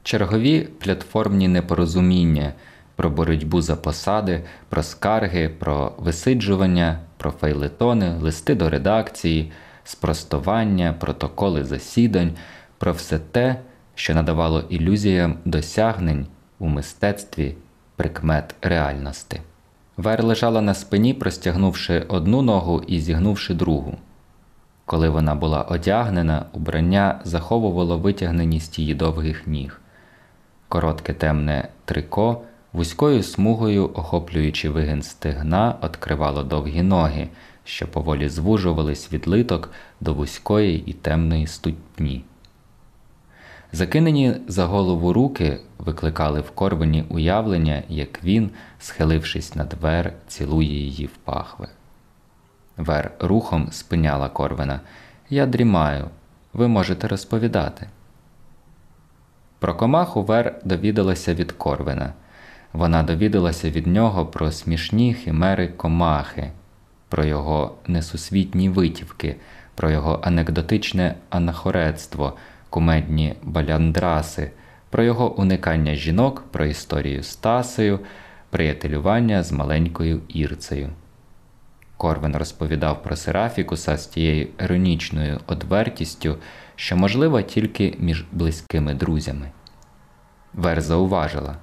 чергові платформні непорозуміння, про боротьбу за посади, про скарги, про висиджування про фейлетони, листи до редакції, спростування, протоколи засідань, про все те, що надавало ілюзіям досягнень у мистецтві прикмет реальності. Вер лежала на спині, простягнувши одну ногу і зігнувши другу. Коли вона була одягнена, убрання заховувало витягненість її довгих ніг. Коротке темне трико Вузькою смугою, охоплюючи вигин стегна, откривало довгі ноги, що поволі звужувались від литок до вузької і темної ступні. Закинені за голову руки викликали в корвені уявлення, як він, схилившись над Вер, цілує її в пахви. Вер рухом спиняла корвена. Я дрімаю, ви можете розповідати. Про комаху Вер довідалася від корвена. Вона довідалася від нього про смішні химери комахи, про його несусвітні витівки, про його анекдотичне анахорецтво, кумедні баляндраси, про його уникання жінок, про історію з Тасею, приятелювання з маленькою Ірцею. Корвин розповідав про Серафікуса з тією іронічною одвертістю, що можлива тільки між близькими друзями. Вер зауважила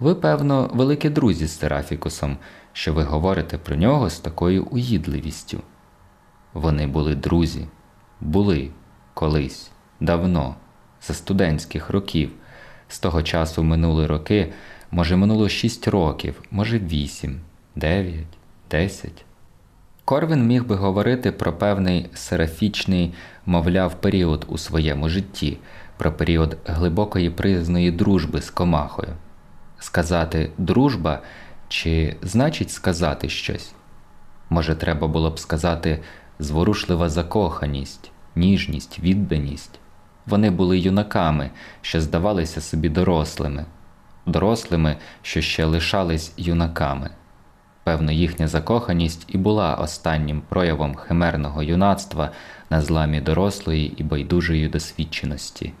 ви, певно, великі друзі з Серафікусом, що ви говорите про нього з такою уїдливістю. Вони були друзі, були колись, давно, за студентських років. З того часу минули роки, може, минуло шість років, може вісім, дев'ять, десять. Корвін міг би говорити про певний серафічний, мовляв, період у своєму житті, про період глибокої приязної дружби з комахою. Сказати дружба чи значить сказати щось? Може, треба було б сказати зворушлива закоханість, ніжність, відданість. Вони були юнаками, що здавалися собі дорослими, дорослими, що ще лишались юнаками. Певно, їхня закоханість і була останнім проявом химерного юнацтва на зламі дорослої і байдужої досвідченості.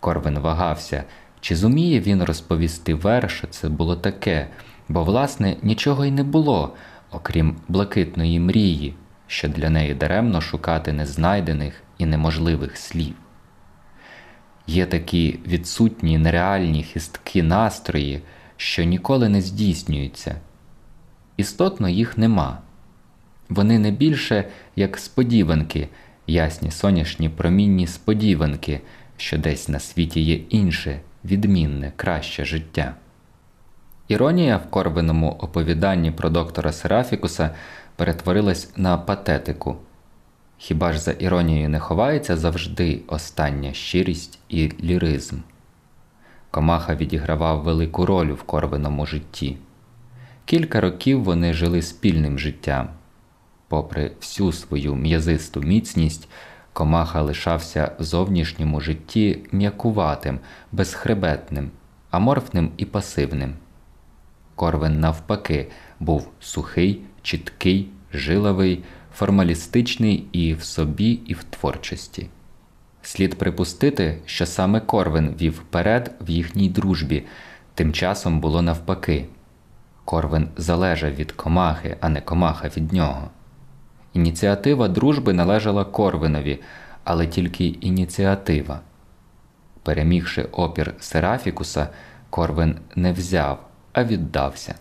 Корвин вагався, чи зуміє він розповісти верш, це було таке, бо, власне, нічого й не було, окрім блакитної мрії, що для неї даремно шукати незнайдених і неможливих слів. Є такі відсутні нереальні хистки настрої, що ніколи не здійснюються. Істотно їх нема. Вони не більше як сподіванки, ясні сонячні промінні сподіванки, що десь на світі є інше, відмінне, краще життя. Іронія в корвиному оповіданні про доктора Серафікуса перетворилась на патетику. Хіба ж за іронією не ховається завжди остання щирість і ліризм? Комаха відігравав велику роль в корвиному житті. Кілька років вони жили спільним життям. Попри всю свою м'язисту міцність, комаха лишався в зовнішньому житті м'якуватим, безхребетним, аморфним і пасивним. Корвин, навпаки, був сухий, чіткий, жиловий, формалістичний і в собі, і в творчості. Слід припустити, що саме Корвин вів вперед в їхній дружбі, тим часом було навпаки. Корвин залежав від комахи, а не комаха від нього. Ініціатива дружби належала Корвинові, але тільки ініціатива. Перемігши опір Серафікуса, Корвин не взяв, а віддався.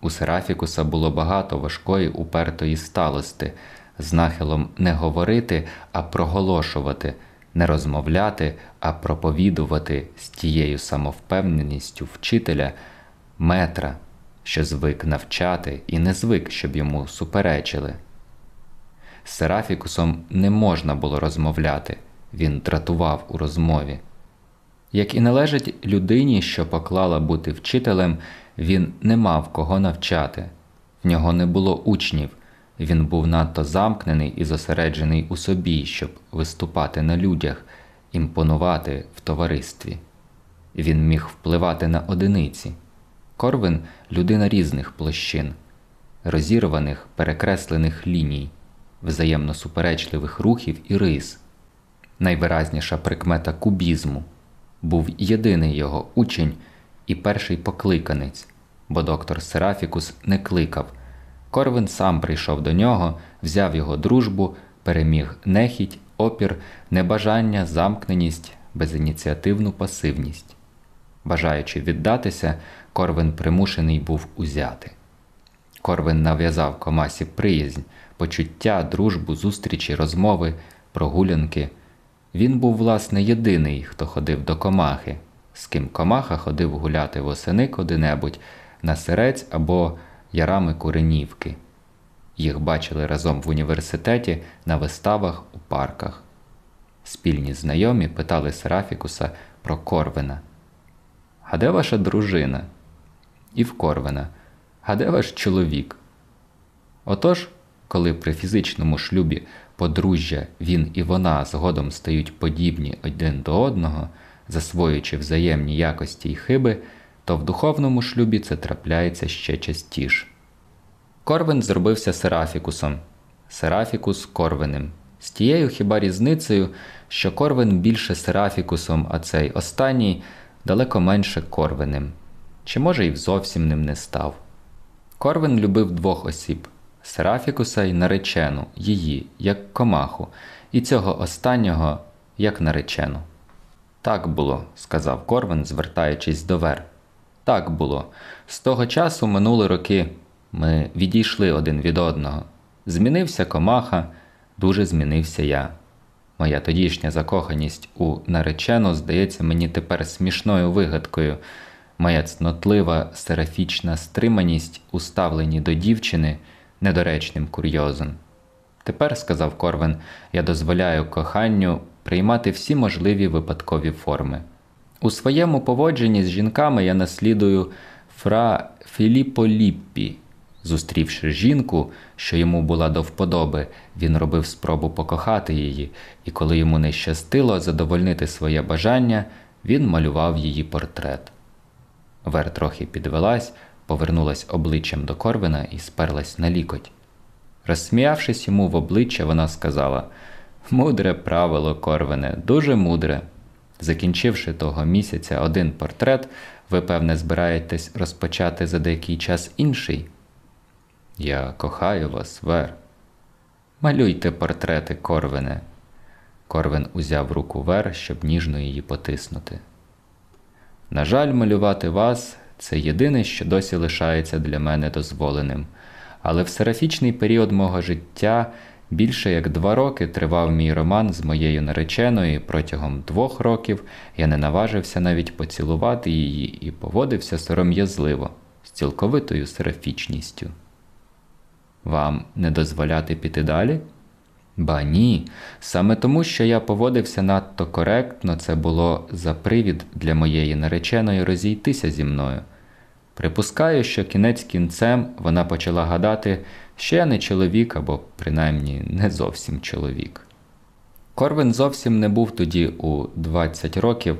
У Серафікуса було багато важкої упертої сталости, з нахилом не говорити, а проголошувати, не розмовляти, а проповідувати з тією самовпевненістю вчителя, метра, що звик навчати і не звик, щоб йому суперечили. Серафікусом не можна було розмовляти, він дратував у розмові. Як і належить людині, що поклала бути вчителем, він не мав кого навчати, в нього не було учнів, він був надто замкнений і зосереджений у собі, щоб виступати на людях, імпонувати в товаристві. Він міг впливати на одиниці. Корвин людина різних площин, розірваних, перекреслених ліній, взаємно суперечливих рухів і рис, найвиразніша прикмета кубізму був єдиний його учень і перший покликанець, бо доктор Серафікус не кликав. Корвин сам прийшов до нього, взяв його дружбу, переміг нехіть, опір, небажання, замкненість, безініціативну пасивність. Бажаючи віддатися, Корвин примушений був узяти. Корвин нав'язав комасі приязнь, почуття, дружбу, зустрічі, розмови, прогулянки. Він був, власне, єдиний, хто ходив до комахи, з ким комаха ходив гуляти восени куди-небудь на сирець або ярами Куренівки. Їх бачили разом в університеті на виставах у парках. Спільні знайомі питали Серафікуса про Корвина. А де ваша дружина? І в Корвина. А де ваш чоловік? Отож, коли при фізичному шлюбі подружжя він і вона згодом стають подібні один до одного, засвоюючи взаємні якості й хиби, то в духовному шлюбі це трапляється ще частіше. Корвин зробився Серафікусом, Серафікус Корвиним. З тією хіба різницею, що Корвин більше Серафікусом, а цей останній далеко менше Корвиним. чи може й зовсім ним не став. Корвин любив двох осіб Серафікуса й наречену, її, як комаху, і цього останнього як наречену. Так було, сказав Корвин, звертаючись до Вер. Так було. З того часу минули роки. Ми відійшли один від одного. Змінився комаха, дуже змінився я. Моя тодішня закоханість у наречену здається мені тепер смішною вигадкою. Моя цнотлива серафічна стриманість у ставленні до дівчини недоречним курйозом. Тепер, сказав Корвен, я дозволяю коханню приймати всі можливі випадкові форми. У своєму поводженні з жінками я наслідую фра Філіппо Ліппі. Зустрівши жінку, що йому була до вподоби, він робив спробу покохати її, і коли йому не щастило задовольнити своє бажання, він малював її портрет. Вер трохи підвелась, повернулась обличчям до Корвина і сперлась на лікоть. Розсміявшись йому в обличчя, вона сказала Мудре правило, Корвине, дуже мудре. Закінчивши того місяця один портрет, ви, певне, збираєтесь розпочати за деякий час інший. Я кохаю вас, Вер. Малюйте портрети, Корвине. Корвин узяв руку Вер, щоб ніжно її потиснути. На жаль, малювати вас це єдине, що досі лишається для мене дозволеним. Але в серафічний період мого життя більше як два роки тривав мій роман з моєю нареченою, і протягом двох років я не наважився навіть поцілувати її і поводився сором'язливо, з цілковитою серафічністю. Вам не дозволяти піти далі? Ба ні. Саме тому, що я поводився надто коректно, це було за привід для моєї нареченої розійтися зі мною. Припускаю, що кінець кінцем вона почала гадати, що я не чоловік або принаймні не зовсім чоловік. Корвин зовсім не був тоді у 20 років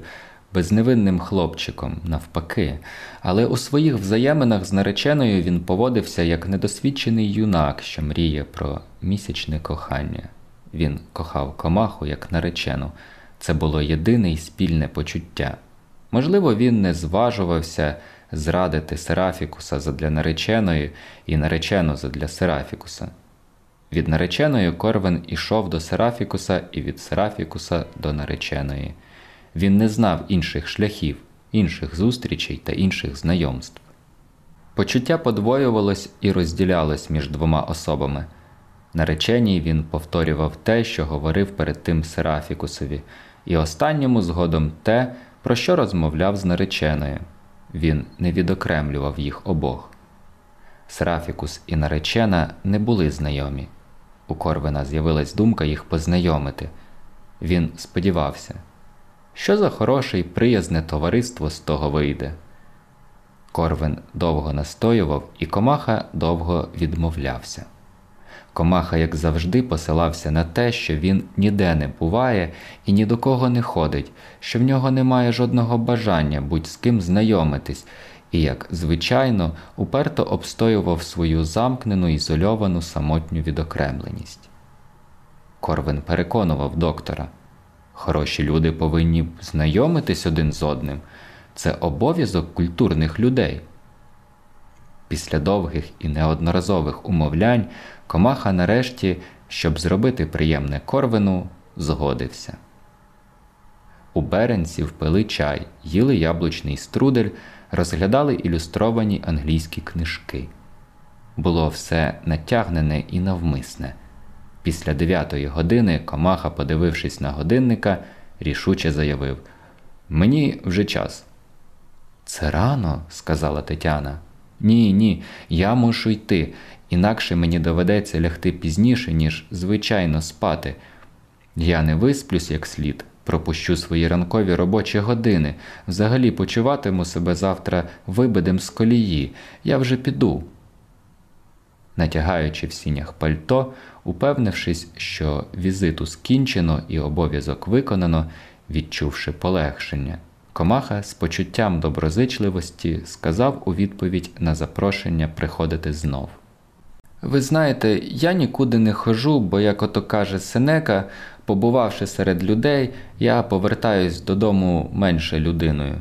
безневинним хлопчиком, навпаки, але у своїх взаєминах з нареченою він поводився як недосвідчений юнак, що мріє про місячне кохання. Він кохав комаху як наречену. Це було єдине й спільне почуття. Можливо, він не зважувався зрадити Серафікуса задля нареченої і наречену задля Серафікуса. Від нареченої Корвен ішов до Серафікуса і від Серафікуса до нареченої. Він не знав інших шляхів, інших зустрічей та інших знайомств. Почуття подвоювалось і розділялось між двома особами. Нареченій він повторював те, що говорив перед тим Серафікусові, і останньому згодом те, про що розмовляв з нареченою. Він не відокремлював їх обох. Серафікус і наречена не були знайомі. У Корвина з'явилась думка їх познайомити. Він сподівався, що за хороше й приязне товариство з того вийде. Корвин довго настоював, і комаха довго відмовлявся. Комаха, як завжди, посилався на те, що він ніде не буває і ні до кого не ходить, що в нього немає жодного бажання будь з ким знайомитись, і, як звичайно, уперто обстоював свою замкнену ізольовану самотню відокремленість. Корвин переконував доктора хороші люди повинні знайомитись один з одним. Це обов'язок культурних людей. Після довгих і неодноразових умовлянь Комаха нарешті, щоб зробити приємне корвину, згодився. У беренці впили чай, їли яблучний струдель, розглядали ілюстровані англійські книжки. Було все натягнене і навмисне. Після дев'ятої години Комаха, подивившись на годинника, рішуче заявив Мені вже час. Це рано, сказала Тетяна. Ні, ні, я мушу йти, інакше мені доведеться лягти пізніше, ніж звичайно спати. Я не висплюсь як слід, пропущу свої ранкові робочі години, взагалі почуватиму себе завтра вибидем з колії, я вже піду. Натягаючи в сінях пальто, упевнившись, що візиту скінчено і обов'язок виконано, відчувши полегшення. Комаха з почуттям доброзичливості сказав у відповідь на запрошення приходити знов. Ви знаєте, я нікуди не хожу, бо, як ото каже Сенека, побувавши серед людей, я повертаюсь додому менше людиною.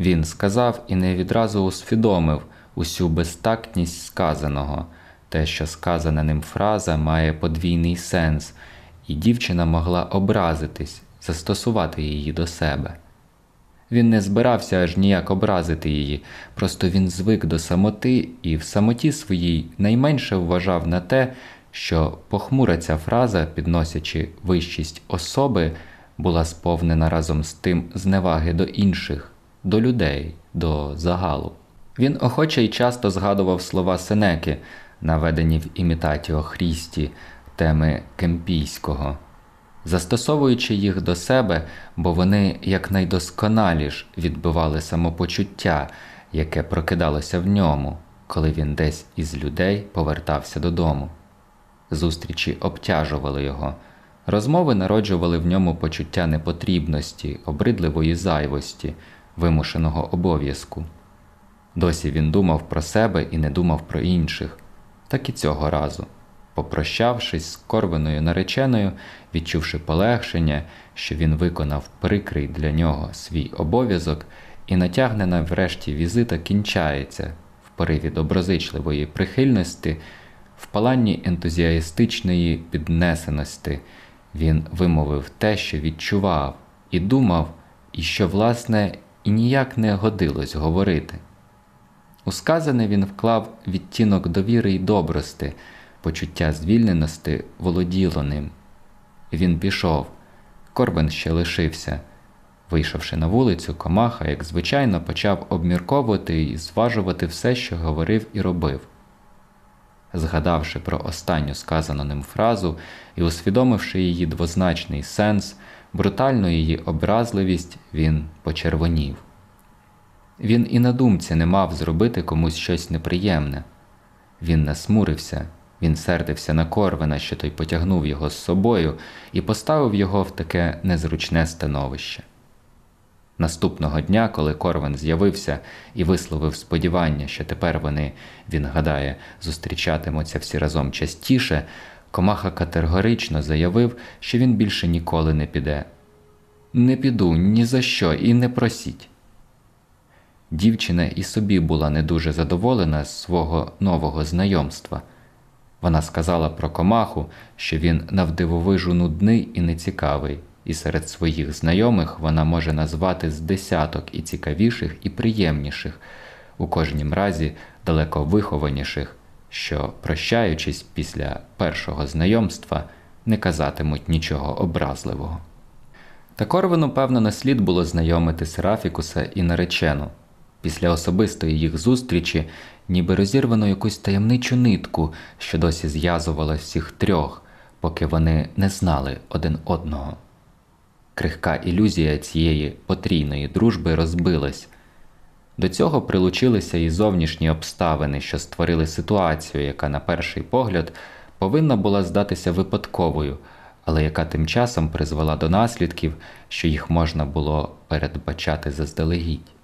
Він сказав і не відразу усвідомив усю безтактність сказаного, те, що сказана ним фраза, має подвійний сенс, і дівчина могла образитись, застосувати її до себе. Він не збирався аж ніяк образити її, просто він звик до самоти і в самоті своїй найменше вважав на те, що похмура ця фраза, підносячи вищість особи, була сповнена разом з тим зневаги до інших, до людей, до загалу. Він охоче й часто згадував слова Сенеки, наведені в імітатіо Хрісті, теми Кемпійського застосовуючи їх до себе, бо вони якнайдосконаліш відбивали самопочуття, яке прокидалося в ньому, коли він десь із людей повертався додому. Зустрічі обтяжували його, розмови народжували в ньому почуття непотрібності, обридливої зайвості, вимушеного обов'язку. Досі він думав про себе і не думав про інших, так і цього разу. Попрощавшись з корвиною нареченою, відчувши полегшення, що він виконав прикрий для нього свій обов'язок, і натягнена врешті візита кінчається в пориві доброзичливої прихильності, в паланні ентузіастичної піднесеності, він вимовив те, що відчував, і думав, і що, власне, і ніяк не годилось говорити. У сказане він вклав відтінок довіри й добрости почуття звільненості володіло ним. Він пішов, Корбен ще лишився. Вийшовши на вулицю, Комаха, як звичайно, почав обмірковувати і зважувати все, що говорив і робив. Згадавши про останню сказану ним фразу і усвідомивши її двозначний сенс, брутальну її образливість, він почервонів. Він і на думці не мав зробити комусь щось неприємне. Він насмурився, він сердився на Корвина, що той потягнув його з собою і поставив його в таке незручне становище. Наступного дня, коли Корвин з'явився і висловив сподівання, що тепер вони, він гадає, зустрічатимуться всі разом частіше, Комаха категорично заявив, що він більше ніколи не піде. Не піду ні за що і не просіть. Дівчина і собі була не дуже задоволена з свого нового знайомства. Вона сказала про комаху, що він навдивовижу нудний і нецікавий, і серед своїх знайомих вона може назвати з десяток і цікавіших, і приємніших, у кожнім разі далеко вихованіших, що, прощаючись після першого знайомства, не казатимуть нічого образливого. Та Корвину, певно, не слід було знайомити Серафікуса і наречену. Після особистої їх зустрічі ніби розірвано якусь таємничу нитку, що досі зв'язувала всіх трьох, поки вони не знали один одного. Крихка ілюзія цієї потрійної дружби розбилась. До цього прилучилися і зовнішні обставини, що створили ситуацію, яка, на перший погляд, повинна була здатися випадковою, але яка тим часом призвела до наслідків, що їх можна було передбачати заздалегідь.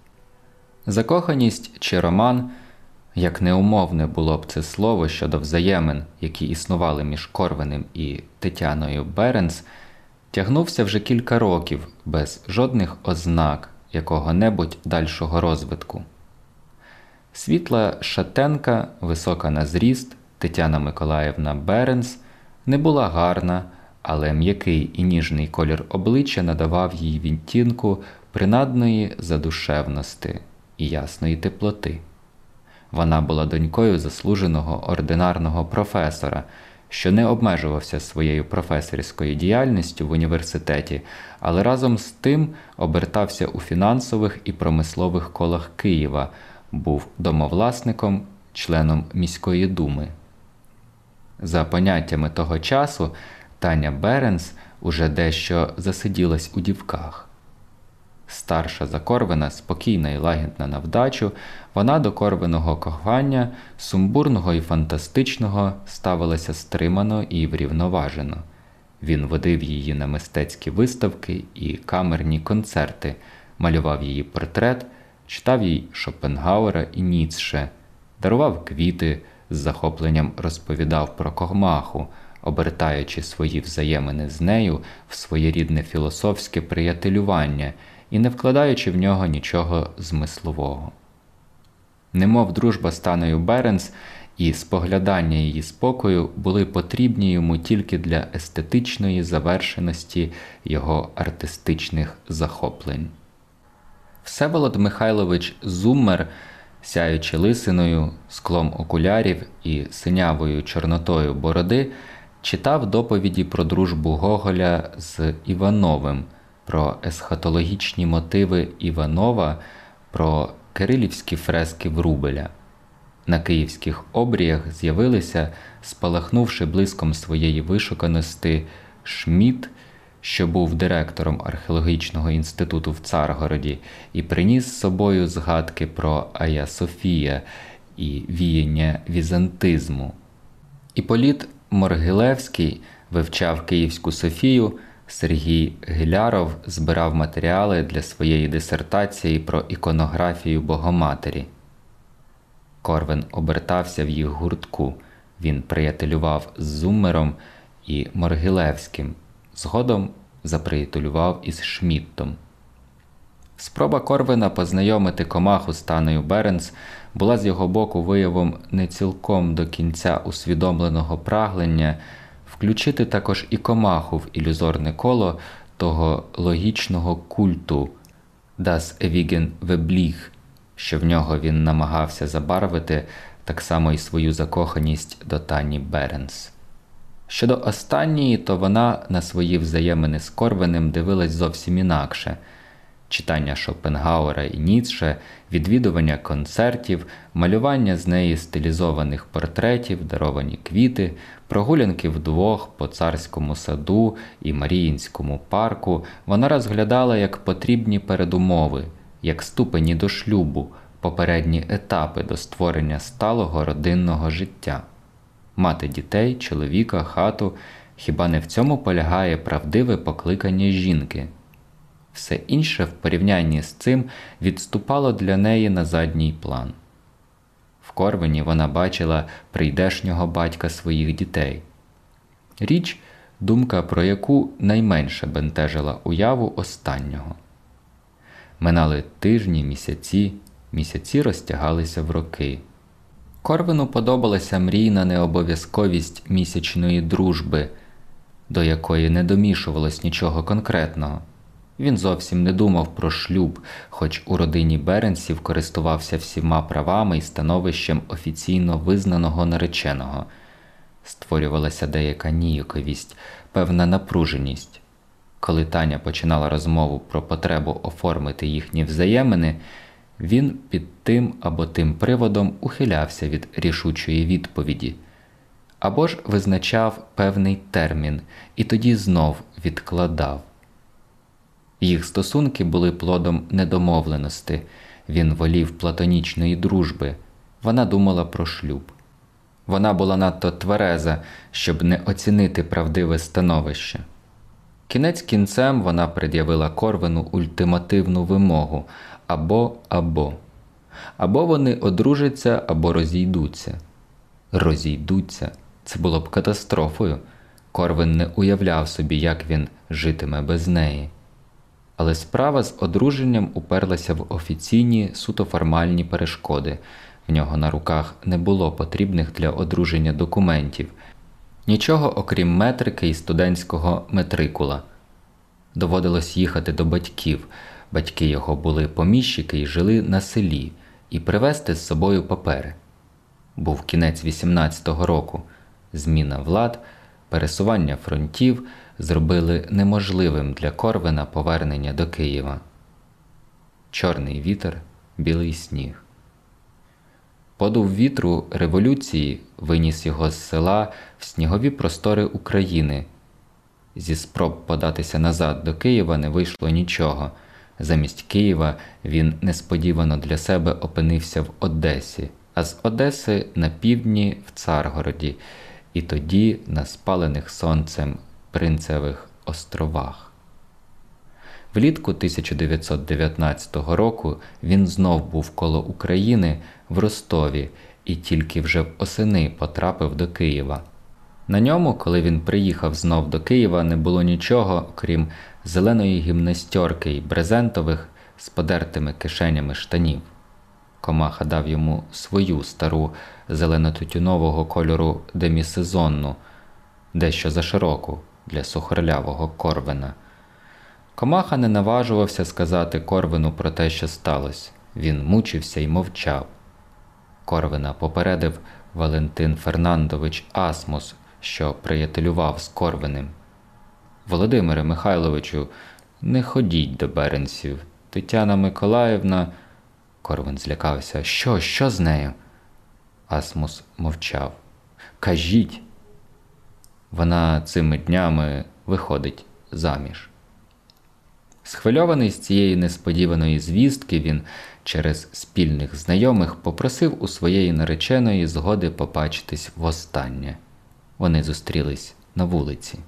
Закоханість чи роман як неумовне було б це слово щодо взаємин, які існували між Корвиним і Тетяною Беренс, тягнувся вже кілька років без жодних ознак якого-небудь дальшого розвитку. Світла шатенка, висока на зріст, Тетяна Миколаївна Беренс, не була гарна, але м'який і ніжний колір обличчя надавав їй відтінку принадної задушевності і ясної теплоти. Вона була донькою заслуженого ординарного професора, що не обмежувався своєю професорською діяльністю в університеті, але разом з тим обертався у фінансових і промислових колах Києва, був домовласником, членом міської думи. За поняттями того часу, Таня Беренс уже дещо засиділась у дівках. Старша за Корвина, спокійна і лагідна на вдачу, вона до Корвиного кохання, сумбурного і фантастичного, ставилася стримано і врівноважено. Він водив її на мистецькі виставки і камерні концерти, малював її портрет, читав їй Шопенгауера і Ніцше, дарував квіти, з захопленням розповідав про Когмаху, обертаючи свої взаємини з нею в своєрідне філософське приятелювання і не вкладаючи в нього нічого змислового. Немов дружба з Таною Беренс і споглядання її спокою були потрібні йому тільки для естетичної завершеності його артистичних захоплень. Всеволод Михайлович Зуммер, сяючи лисиною, склом окулярів і синявою чорнотою бороди, читав доповіді про дружбу Гоголя з Івановим, про есхатологічні мотиви Іванова, про кирилівські фрески Врубеля. На київських обріях з'явилися, спалахнувши блиском своєї вишуканості, Шміт, що був директором археологічного інституту в Царгороді, і приніс з собою згадки про Ая Софія і віяння візантизму. Іполіт Моргилевський вивчав Київську Софію. Сергій Гіляров збирав матеріали для своєї дисертації про іконографію Богоматері. Корвин обертався в їх гуртку. Він приятелював з Зумером і Моргилевським, згодом заприятелював із Шміттом. Спроба Корвина познайомити комаху з Таною Беренс була з його боку виявом не цілком до кінця усвідомленого прагнення включити також і комаху в ілюзорне коло того логічного культу Das Ewigen Weblieg, що в нього він намагався забарвити так само і свою закоханість до Тані Беренс. Щодо останньої, то вона на свої взаємини з Корвинем дивилась зовсім інакше читання Шопенгауера і Ніцше, відвідування концертів, малювання з неї стилізованих портретів, даровані квіти, прогулянки вдвох по царському саду і Маріїнському парку вона розглядала як потрібні передумови, як ступені до шлюбу, попередні етапи до створення сталого родинного життя. Мати дітей, чоловіка, хату. Хіба не в цьому полягає правдиве покликання жінки? Все інше в порівнянні з цим відступало для неї на задній план. Корвені вона бачила прийдешнього батька своїх дітей. Річ, думка про яку найменше бентежила уяву останнього. Минали тижні, місяці, місяці розтягалися в роки. Корвину подобалася мрійна необов'язковість місячної дружби, до якої не домішувалось нічого конкретного. Він зовсім не думав про шлюб, хоч у родині Беренсів користувався всіма правами і становищем офіційно визнаного нареченого. Створювалася деяка ніяковість, певна напруженість. Коли Таня починала розмову про потребу оформити їхні взаємини, він під тим або тим приводом ухилявся від рішучої відповіді, або ж визначав певний термін і тоді знов відкладав. Їх стосунки були плодом недомовленості, він волів платонічної дружби, вона думала про шлюб. Вона була надто твереза, щоб не оцінити правдиве становище. Кінець кінцем вона пред'явила Корвину ультимативну вимогу або або. Або вони одружаться, або розійдуться. Розійдуться. Це було б катастрофою. Корвин не уявляв собі, як він житиме без неї але справа з одруженням уперлася в офіційні суто формальні перешкоди. В нього на руках не було потрібних для одруження документів, нічого окрім метрики і студентського метрикула. Доводилось їхати до батьків. Батьки його були поміщики і жили на селі, і привезти з собою папери. Був кінець 18-го року, зміна влад, пересування фронтів зробили неможливим для Корвина повернення до Києва. Чорний вітер, білий сніг. Подув вітру революції виніс його з села в снігові простори України. Зі спроб податися назад до Києва не вийшло нічого. Замість Києва він несподівано для себе опинився в Одесі, а з Одеси на півдні в Царгороді, і тоді на спалених сонцем Принцевих островах. Влітку 1919 року він знов був коло України в Ростові і тільки вже осени потрапив до Києва. На ньому, коли він приїхав знов до Києва, не було нічого, крім зеленої гімнастерки й брезентових з подертими кишенями штанів. Комаха дав йому свою стару зелено-тютюнового кольору демісезонну, дещо зашироку для сухорлявого корвина. Комаха не наважувався сказати Корвину про те, що сталося. Він мучився і мовчав. Корвина попередив Валентин Фернандович Асмус, що приятелював з Корвиним. Володимире Михайловичу, не ходіть до беренців. Тетяна Миколаївна. Корвин злякався. Що, що з нею? Асмус мовчав. Кажіть. Вона цими днями виходить заміж. Схвильований з цієї несподіваної звістки, він через спільних знайомих попросив у своєї нареченої згоди побачитись востаннє. Вони зустрілись на вулиці.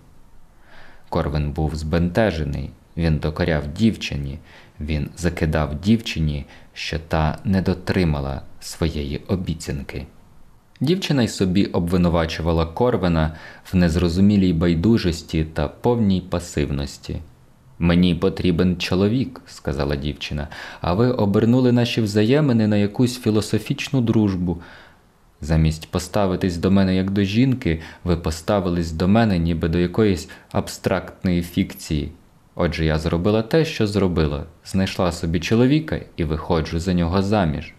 Корвин був збентежений, він докоряв дівчині, він закидав дівчині, що та не дотримала своєї обіцянки. Дівчина й собі обвинувачувала Корвина в незрозумілій байдужості та повній пасивності. Мені потрібен чоловік, сказала дівчина, а ви обернули наші взаємини на якусь філософічну дружбу. Замість поставитись до мене як до жінки, ви поставились до мене ніби до якоїсь абстрактної фікції. Отже, я зробила те, що зробила, знайшла собі чоловіка і виходжу за нього заміж.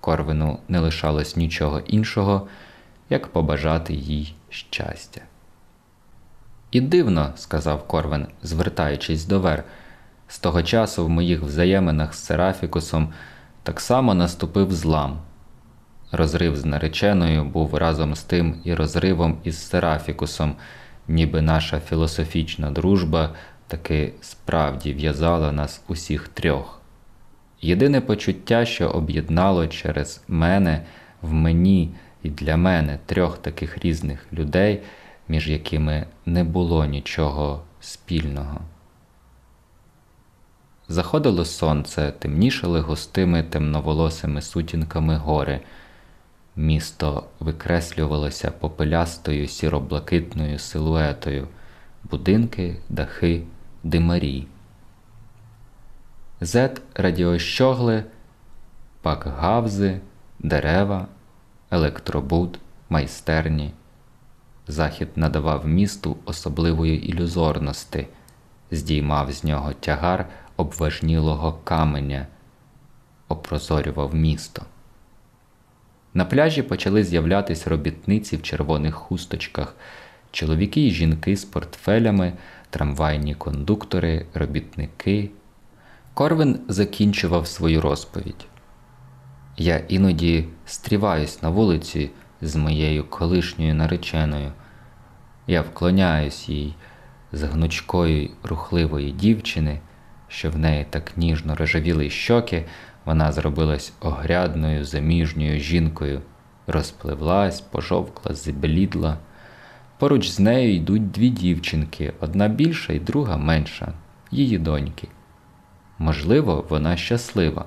Корвину не лишалось нічого іншого, як побажати їй щастя. І дивно, сказав Корвин, звертаючись до Вер, з того часу в моїх взаєминах з Серафікусом так само наступив злам. Розрив з нареченою був разом з тим і розривом із Серафікусом, ніби наша філософічна дружба таки справді в'язала нас усіх трьох. Єдине почуття, що об'єднало через мене в мені і для мене трьох таких різних людей, між якими не було нічого спільного. Заходило сонце, темнішали густими темноволосими сутінками гори. Місто викреслювалося попелястою сіроблакитною силуетою, будинки, дахи, димарі. Зет радіощогли, пак гавзи, дерева, електробуд, майстерні. Захід надавав місту особливої ілюзорності, здіймав з нього тягар обважнілого каменя, опрозорював місто. На пляжі почали з'являтись робітниці в червоних хусточках, чоловіки і жінки з портфелями, трамвайні кондуктори, робітники. Корвин закінчував свою розповідь. Я іноді стріваюсь на вулиці з моєю колишньою нареченою. Я вклоняюсь їй з гнучкої рухливої дівчини, що в неї так ніжно рожевіли щоки, вона зробилась огрядною заміжньою жінкою, розпливлась, пожовкла, зблідла. Поруч з нею йдуть дві дівчинки, одна більша і друга менша, її доньки. Можливо, вона щаслива.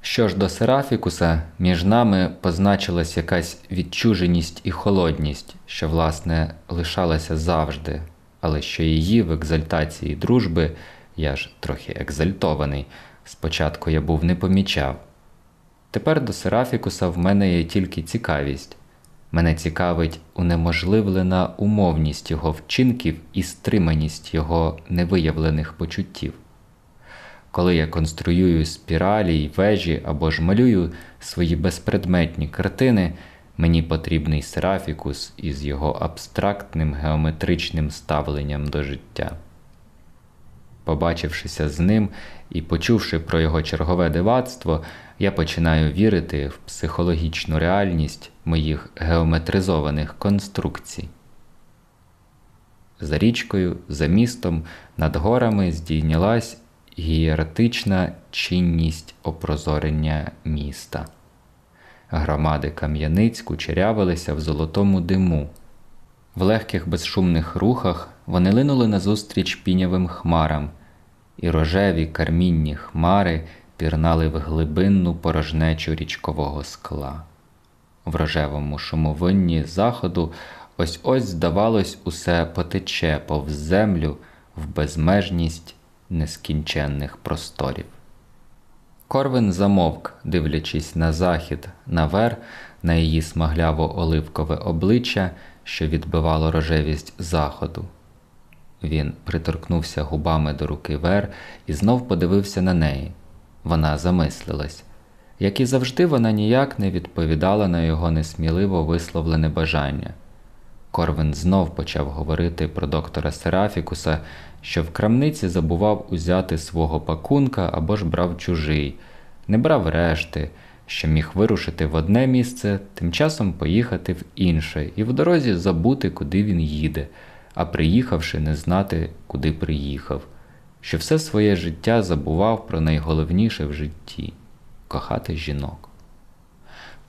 Що ж до Серафікуса, між нами позначилась якась відчуженість і холодність, що, власне, лишалася завжди, але що її в екзальтації дружби, я ж трохи екзальтований, спочатку я був не помічав. Тепер до Серафікуса в мене є тільки цікавість. Мене цікавить унеможливлена умовність його вчинків і стриманість його невиявлених почуттів. Коли я конструюю спіралі й вежі або ж малюю свої безпредметні картини, мені потрібний серафікус із його абстрактним геометричним ставленням до життя. Побачившися з ним і почувши про його чергове дивацтво, я починаю вірити в психологічну реальність моїх геометризованих конструкцій. За річкою, за містом, над горами здійнялась гієратична чинність опрозорення міста. Громади кам'яниць кучерявилися в золотому диму. В легких безшумних рухах вони линули назустріч пінявим хмарам, і рожеві кармінні хмари пірнали в глибинну порожнечу річкового скла. В рожевому шумовинні заходу Ось ось, здавалось, усе потече повз землю в безмежність нескінченних просторів. Корвин замовк, дивлячись на захід, на вер, на її смагляво оливкове обличчя, що відбивало рожевість заходу. Він приторкнувся губами до руки Вер і знов подивився на неї. Вона замислилась. Як і завжди, вона ніяк не відповідала на його несміливо висловлене бажання. Корвин знов почав говорити про доктора Серафікуса, що в крамниці забував узяти свого пакунка або ж брав чужий, не брав решти, що міг вирушити в одне місце, тим часом поїхати в інше і в дорозі забути, куди він їде, а приїхавши, не знати, куди приїхав, що все своє життя забував про найголовніше в житті кохати жінок.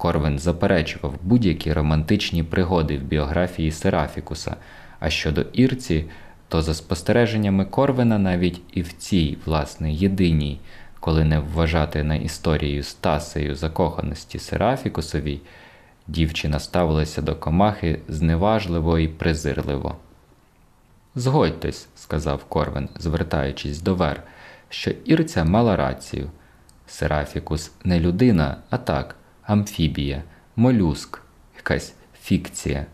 Корвин заперечував будь-які романтичні пригоди в біографії Серафікуса, а щодо Ірці, то за спостереженнями Корвина навіть і в цій, власне, єдиній, коли не вважати на історію Стасею закоханості Серафікусовій, дівчина ставилася до комахи зневажливо і презирливо. Згодьтесь, сказав Корвин, звертаючись до Вер, що Ірця мала рацію. Серафікус не людина, а так, амфібія, молюск, якась фікція.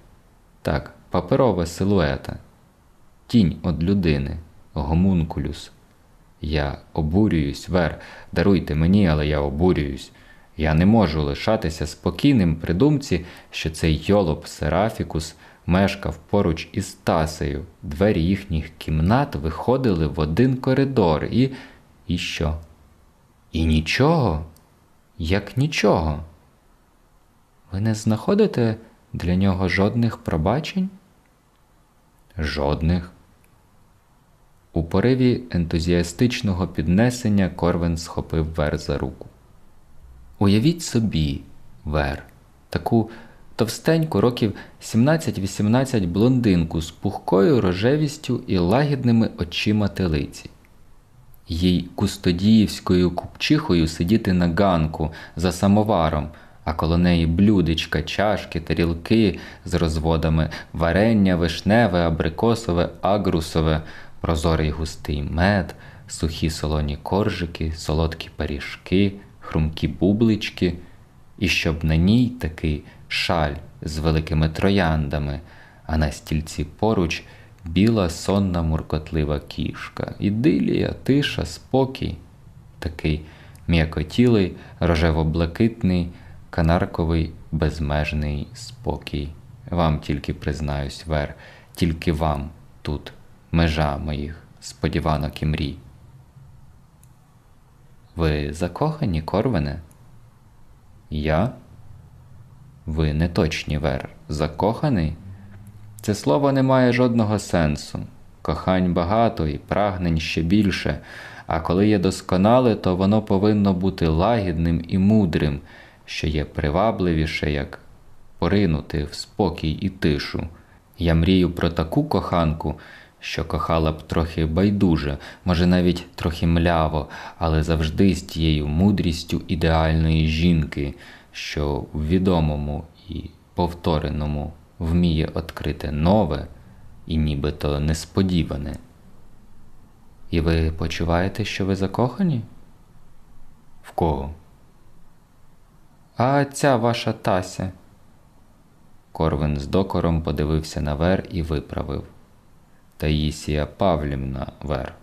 Так, паперова силуета, тінь од людини, гомункулюс. Я обурююсь, Вер, даруйте мені, але я обурююсь. Я не можу лишатися спокійним при думці, що цей йолоп Серафікус мешкав поруч із Тасею. Двері їхніх кімнат виходили в один коридор і. і що? І нічого, як нічого. Ви не знаходите для нього жодних пробачень? Жодних. У пориві ентузіастичного піднесення Корвен схопив Вер за руку. Уявіть собі, Вер, таку товстеньку років 17-18 блондинку з пухкою рожевістю і лагідними очима телиці їй кустодіївською купчихою сидіти на ганку за самоваром, а коло неї блюдечка, чашки, тарілки з розводами, варення, вишневе, абрикосове, агрусове, прозорий густий мед, сухі солоні коржики, солодкі пиріжки, хрумкі бублички, і щоб на ній такий шаль з великими трояндами, а на стільці поруч біла сонна муркотлива кішка, ідилія, тиша, спокій, такий м'якотілий, рожево-блакитний, канарковий, безмежний спокій. Вам тільки признаюсь, Вер, тільки вам тут межа моїх сподіванок і мрій. Ви закохані, Корвене? Я? Ви не точні, Вер, закоханий? Це слово не має жодного сенсу. Кохань багато і прагнень ще більше, а коли є досконале, то воно повинно бути лагідним і мудрим, що є привабливіше, як поринути в спокій і тишу. Я мрію про таку коханку, що кохала б трохи байдуже, може навіть трохи мляво, але завжди з тією мудрістю ідеальної жінки, що в відомому і повтореному вміє відкрити нове і нібито несподіване. І ви почуваєте, що ви закохані? В кого? А ця ваша Тася. Корвин з докором подивився на Вер і виправив. Таїсія Павлівна Вер.